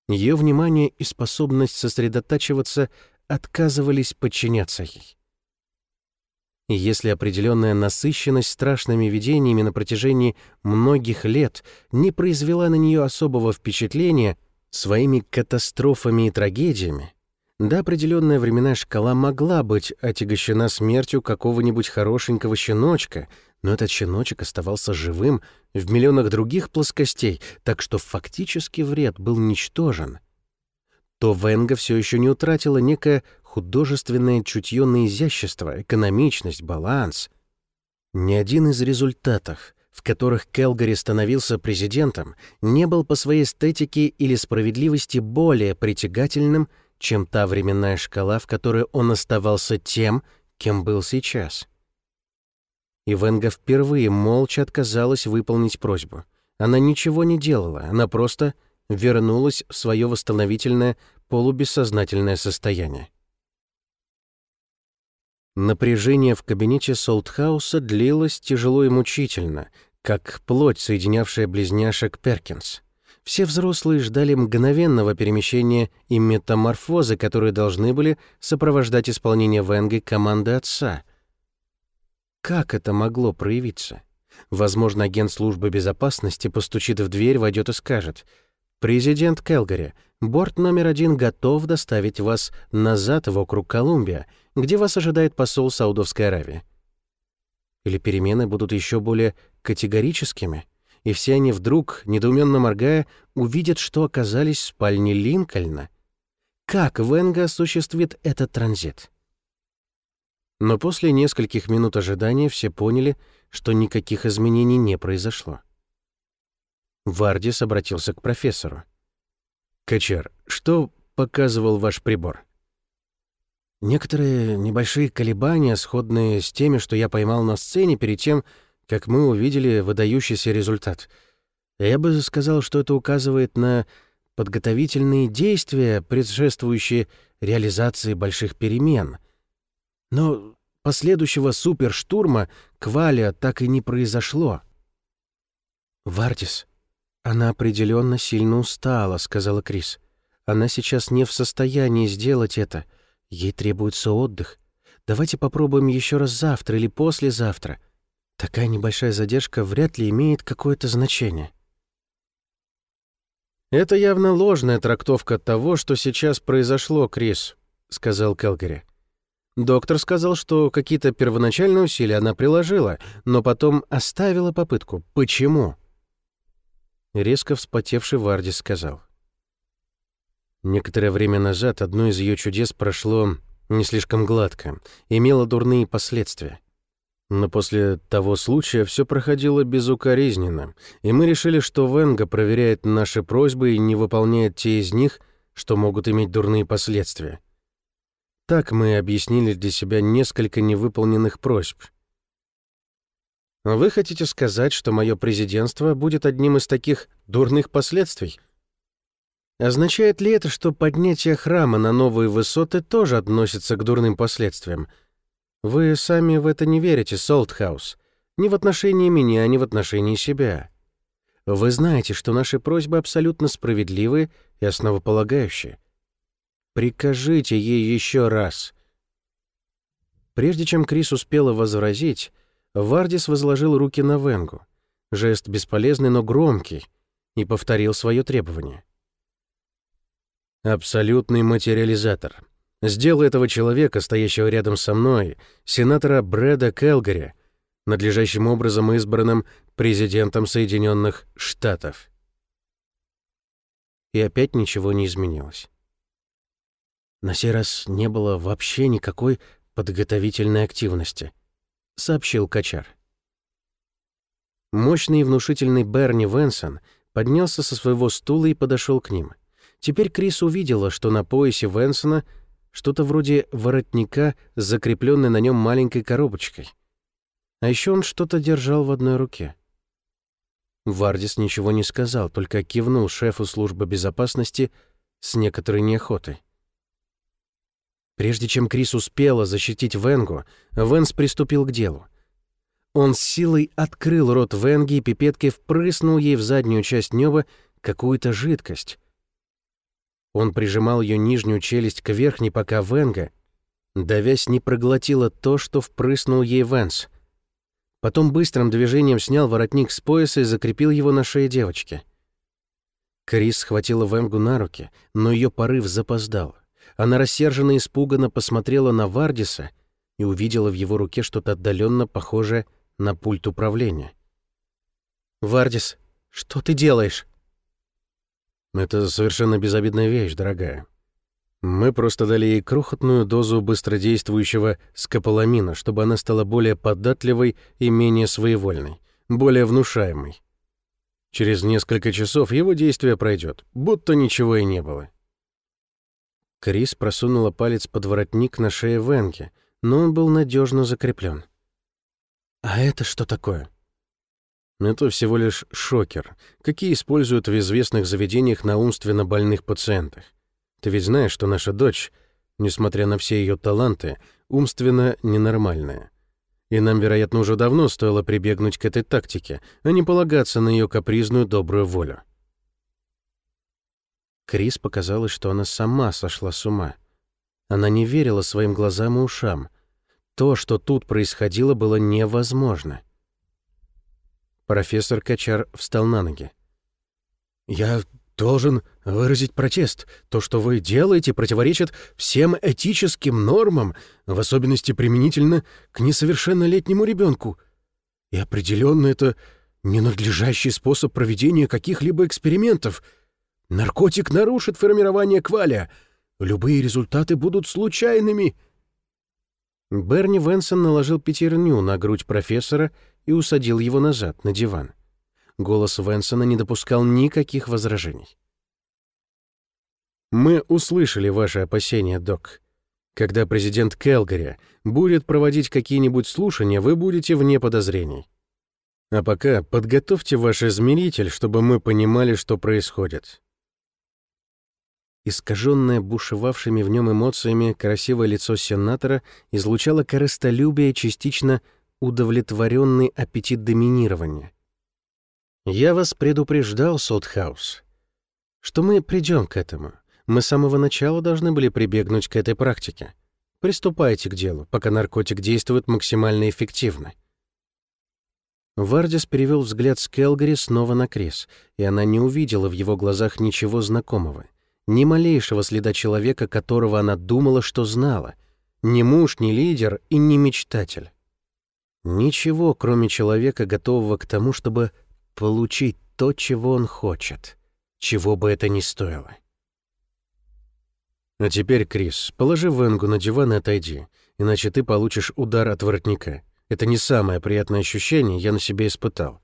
Ее внимание и способность сосредотачиваться отказывались подчиняться ей. Если определенная насыщенность страшными видениями на протяжении многих лет не произвела на нее особого впечатления своими катастрофами и трагедиями, до определенная временная шкала могла быть отягощена смертью какого-нибудь хорошенького щеночка — но этот щеночек оставался живым в миллионах других плоскостей, так что фактически вред был ничтожен. То Венга все еще не утратила некое художественное чутье на изящество, экономичность, баланс. Ни один из результатов, в которых Келгари становился президентом, не был по своей эстетике или справедливости более притягательным, чем та временная шкала, в которой он оставался тем, кем был сейчас. И Венга впервые молча отказалась выполнить просьбу. Она ничего не делала, она просто вернулась в свое восстановительное полубессознательное состояние. Напряжение в кабинете Солтхауса длилось тяжело и мучительно, как плоть, соединявшая близняшек Перкинс. Все взрослые ждали мгновенного перемещения и метаморфозы, которые должны были сопровождать исполнение Венги команды отца — как это могло проявиться? Возможно, агент службы безопасности постучит в дверь, войдет и скажет «Президент Келгари, борт номер один готов доставить вас назад в округ Колумбия, где вас ожидает посол Саудовской Аравии». Или перемены будут еще более категорическими, и все они вдруг, недоуменно моргая, увидят, что оказались в спальне Линкольна. Как Венга осуществит этот транзит? Но после нескольких минут ожидания все поняли, что никаких изменений не произошло. Вардис обратился к профессору. «Качар, что показывал ваш прибор?» «Некоторые небольшие колебания, сходные с теми, что я поймал на сцене перед тем, как мы увидели выдающийся результат. Я бы сказал, что это указывает на подготовительные действия, предшествующие реализации больших перемен — но последующего суперштурма Квалия так и не произошло. «Вардис, она определенно сильно устала», — сказала Крис. «Она сейчас не в состоянии сделать это. Ей требуется отдых. Давайте попробуем еще раз завтра или послезавтра. Такая небольшая задержка вряд ли имеет какое-то значение». «Это явно ложная трактовка того, что сейчас произошло, Крис», — сказал Келгари. Доктор сказал, что какие-то первоначальные усилия она приложила, но потом оставила попытку. Почему? Резко вспотевший Вардис сказал. Некоторое время назад одно из ее чудес прошло не слишком гладко, имело дурные последствия. Но после того случая все проходило безукоризненно, и мы решили, что Венга проверяет наши просьбы и не выполняет те из них, что могут иметь дурные последствия. Так мы объяснили для себя несколько невыполненных просьб. Вы хотите сказать, что мое президентство будет одним из таких дурных последствий? Означает ли это, что поднятие храма на новые высоты тоже относится к дурным последствиям? Вы сами в это не верите, Солтхаус. Ни в отношении меня, ни в отношении себя. Вы знаете, что наши просьбы абсолютно справедливы и основополагающие. Прикажите ей еще раз. Прежде чем Крис успела возразить, Вардис возложил руки на Венгу. Жест бесполезный, но громкий, и повторил свое требование. Абсолютный материализатор. Сделай этого человека, стоящего рядом со мной, сенатора Брэда Келгари, надлежащим образом избранным президентом Соединенных Штатов. И опять ничего не изменилось. На сей раз не было вообще никакой подготовительной активности, сообщил Качар. Мощный и внушительный Берни Венсон поднялся со своего стула и подошел к ним — Теперь Крис увидела, что на поясе Венсона что-то вроде воротника, закрепленной на нем маленькой коробочкой. А еще он что-то держал в одной руке. Вардис ничего не сказал, только кивнул шефу службы безопасности с некоторой неохотой. Прежде чем Крис успела защитить Венгу, Венс приступил к делу. Он с силой открыл рот Венги и пипеткой впрыснул ей в заднюю часть неба какую-то жидкость, он прижимал ее нижнюю челюсть к верхней, пока Венга, давясь, не проглотила то, что впрыснул ей Венс. Потом быстрым движением снял воротник с пояса и закрепил его на шее девочки. Крис схватила Венгу на руки, но ее порыв запоздал. Она рассерженно и испуганно посмотрела на Вардиса и увидела в его руке что-то отдаленно похожее на пульт управления. «Вардис, что ты делаешь?» Это совершенно безобидная вещь, дорогая. Мы просто дали ей крохотную дозу быстродействующего скополамина, чтобы она стала более податливой и менее своевольной, более внушаемой. Через несколько часов его действие пройдет, будто ничего и не было. Крис просунула палец под воротник на шее Венки, но он был надежно закреплен. «А это что такое?» Это всего лишь шокер, какие используют в известных заведениях на умственно больных пациентах. Ты ведь знаешь, что наша дочь, несмотря на все ее таланты, умственно ненормальная. И нам, вероятно, уже давно стоило прибегнуть к этой тактике, а не полагаться на ее капризную добрую волю. Крис показалось, что она сама сошла с ума. Она не верила своим глазам и ушам. То, что тут происходило, было невозможно. Профессор Качар встал на ноги. «Я должен выразить протест. То, что вы делаете, противоречит всем этическим нормам, в особенности применительно к несовершеннолетнему ребенку. И определенно это ненадлежащий способ проведения каких-либо экспериментов. Наркотик нарушит формирование кваля. Любые результаты будут случайными». Берни Венсон наложил пятерню на грудь профессора и усадил его назад, на диван. Голос Венсона не допускал никаких возражений. «Мы услышали ваши опасения, док. Когда президент Келгари будет проводить какие-нибудь слушания, вы будете вне подозрений. А пока подготовьте ваш измеритель, чтобы мы понимали, что происходит». Искаженное бушевавшими в нем эмоциями красивое лицо сенатора излучало корыстолюбие частично удовлетворенный аппетит доминирования. Я вас предупреждал, Сотхаус, что мы придем к этому. Мы с самого начала должны были прибегнуть к этой практике. Приступайте к делу, пока наркотик действует максимально эффективно. Вардис перевел взгляд с Келгари снова на Крис, и она не увидела в его глазах ничего знакомого, ни малейшего следа человека, которого она думала, что знала — Ни муж, ни лидер и не мечтатель. Ничего, кроме человека, готового к тому, чтобы получить то, чего он хочет, чего бы это ни стоило. А теперь, Крис, положи Венгу на диван и отойди, иначе ты получишь удар от воротника. Это не самое приятное ощущение, я на себе испытал.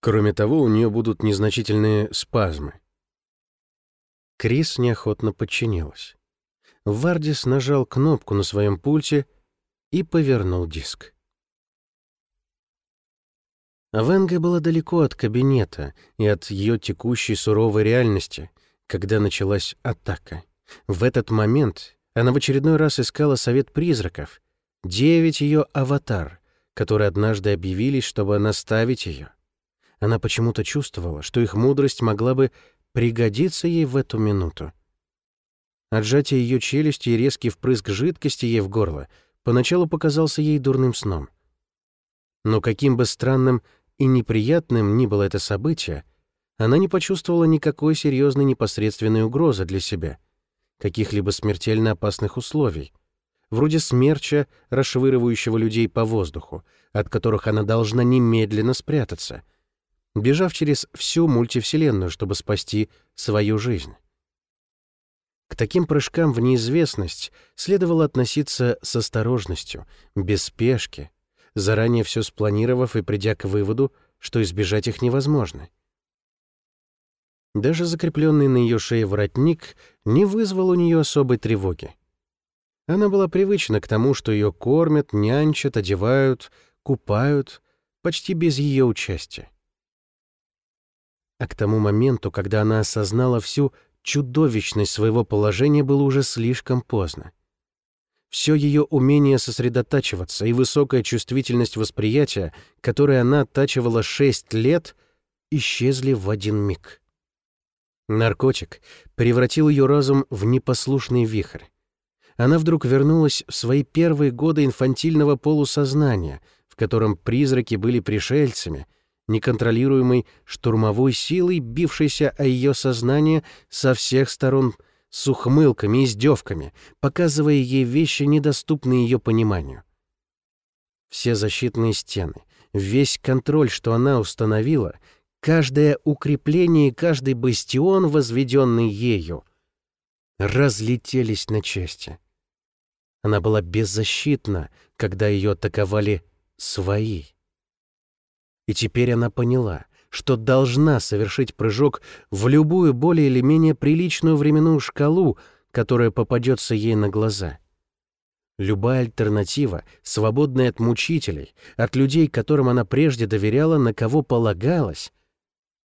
Кроме того, у нее будут незначительные спазмы. Крис неохотно подчинилась. Вардис нажал кнопку на своем пульте и повернул диск. Венга была далеко от кабинета и от ее текущей суровой реальности, когда началась атака. В этот момент она в очередной раз искала совет призраков, девять ее аватар, которые однажды объявились, чтобы наставить ее. Она почему-то чувствовала, что их мудрость могла бы пригодиться ей в эту минуту. Отжатие ее челюсти и резкий впрыск жидкости ей в горло поначалу показался ей дурным сном. Но каким бы странным и неприятным ни было это событие, она не почувствовала никакой серьезной непосредственной угрозы для себя, каких-либо смертельно опасных условий, вроде смерча, расшвыривающего людей по воздуху, от которых она должна немедленно спрятаться, бежав через всю мультивселенную, чтобы спасти свою жизнь. К таким прыжкам в неизвестность следовало относиться с осторожностью, без спешки, заранее все спланировав и придя к выводу, что избежать их невозможно. Даже закрепленный на ее шее воротник не вызвал у нее особой тревоги. Она была привычна к тому, что ее кормят, нянчат, одевают, купают, почти без ее участия. А к тому моменту, когда она осознала всю чудовищность своего положения, было уже слишком поздно. Все ее умение сосредотачиваться и высокая чувствительность восприятия, которые она оттачивала шесть лет, исчезли в один миг. Наркотик превратил ее разум в непослушный вихрь. Она вдруг вернулась в свои первые годы инфантильного полусознания, в котором призраки были пришельцами, неконтролируемой штурмовой силой, бившейся о ее сознание со всех сторон — с ухмылками и издевками, показывая ей вещи, недоступные ее пониманию. Все защитные стены, весь контроль, что она установила, каждое укрепление и каждый бастион, возведенный ею, разлетелись на части. Она была беззащитна, когда ее атаковали свои. И теперь она поняла, что должна совершить прыжок в любую более или менее приличную временную шкалу, которая попадется ей на глаза. Любая альтернатива, свободная от мучителей, от людей, которым она прежде доверяла, на кого полагалась.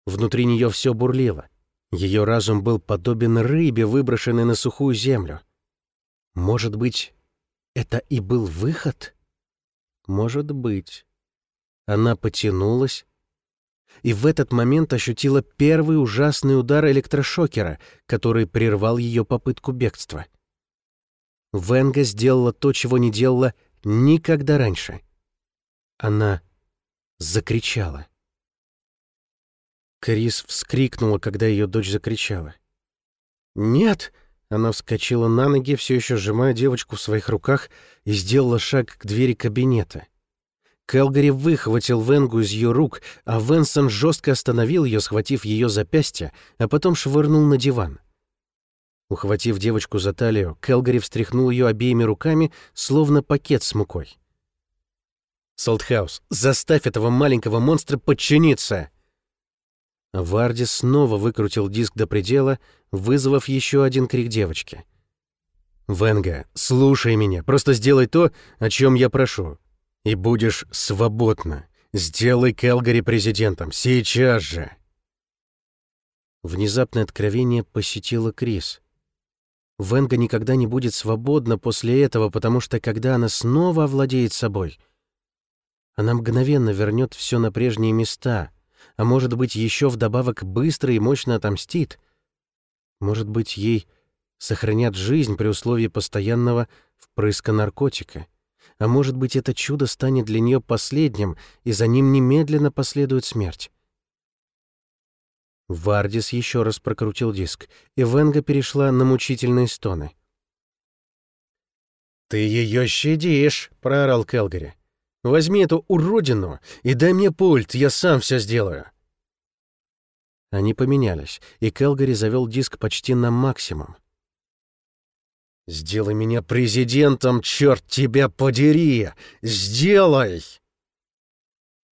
Внутри нее все бурлило. Ее разум был подобен рыбе, выброшенной на сухую землю. Может быть, это и был выход? Может быть. Она потянулась, и в этот момент ощутила первый ужасный удар электрошокера, который прервал ее попытку бегства. Венга сделала то, чего не делала никогда раньше. Она закричала. Крис вскрикнула, когда ее дочь закричала. «Нет!» Она вскочила на ноги, все еще сжимая девочку в своих руках, и сделала шаг к двери кабинета. Келгари выхватил Венгу из ее рук, а Венсон жестко остановил ее, схватив ее запястье, а потом швырнул на диван. Ухватив девочку за талию, Келгари встряхнул ее обеими руками, словно пакет с мукой. «Солтхаус, заставь этого маленького монстра подчиниться!» Варди снова выкрутил диск до предела, вызвав еще один крик девочки. «Венга, слушай меня, просто сделай то, о чем я прошу и будешь свободна. Сделай Келгари президентом. Сейчас же!» Внезапное откровение посетило Крис. Венга никогда не будет свободна после этого, потому что когда она снова овладеет собой, она мгновенно вернет все на прежние места, а может быть, еще вдобавок быстро и мощно отомстит. Может быть, ей сохранят жизнь при условии постоянного впрыска наркотика а может быть, это чудо станет для нее последним, и за ним немедленно последует смерть. Вардис еще раз прокрутил диск, и Венга перешла на мучительные стоны. «Ты ее щадишь!» — проорал Келгари. «Возьми эту уродину и дай мне пульт, я сам все сделаю!» Они поменялись, и Келгари завел диск почти на максимум. «Сделай меня президентом, черт тебя подери! Сделай!»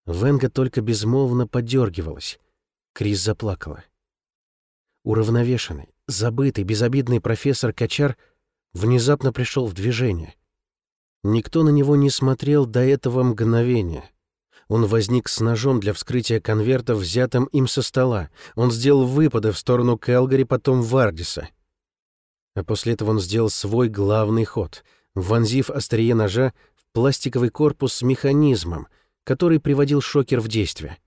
Венга только безмолвно подергивалась. Крис заплакала. Уравновешенный, забытый, безобидный профессор Качар внезапно пришел в движение. Никто на него не смотрел до этого мгновения. Он возник с ножом для вскрытия конверта, взятым им со стола. Он сделал выпады в сторону Келгари, потом Вардиса. А после этого он сделал свой главный ход, вонзив острие ножа в пластиковый корпус с механизмом, который приводил шокер в действие.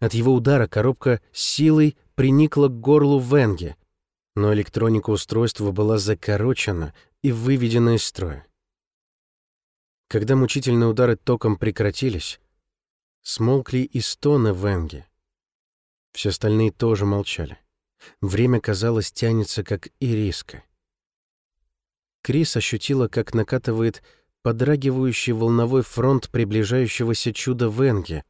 От его удара коробка силой приникла к горлу Венге, но электроника устройства была закорочена и выведена из строя. Когда мучительные удары током прекратились, смолкли и стоны Венги. Все остальные тоже молчали. Время, казалось, тянется, как ириска. Крис ощутила, как накатывает подрагивающий волновой фронт приближающегося чуда Венги,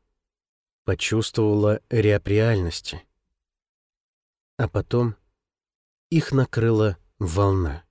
почувствовала рябь реальности. А потом их накрыла волна.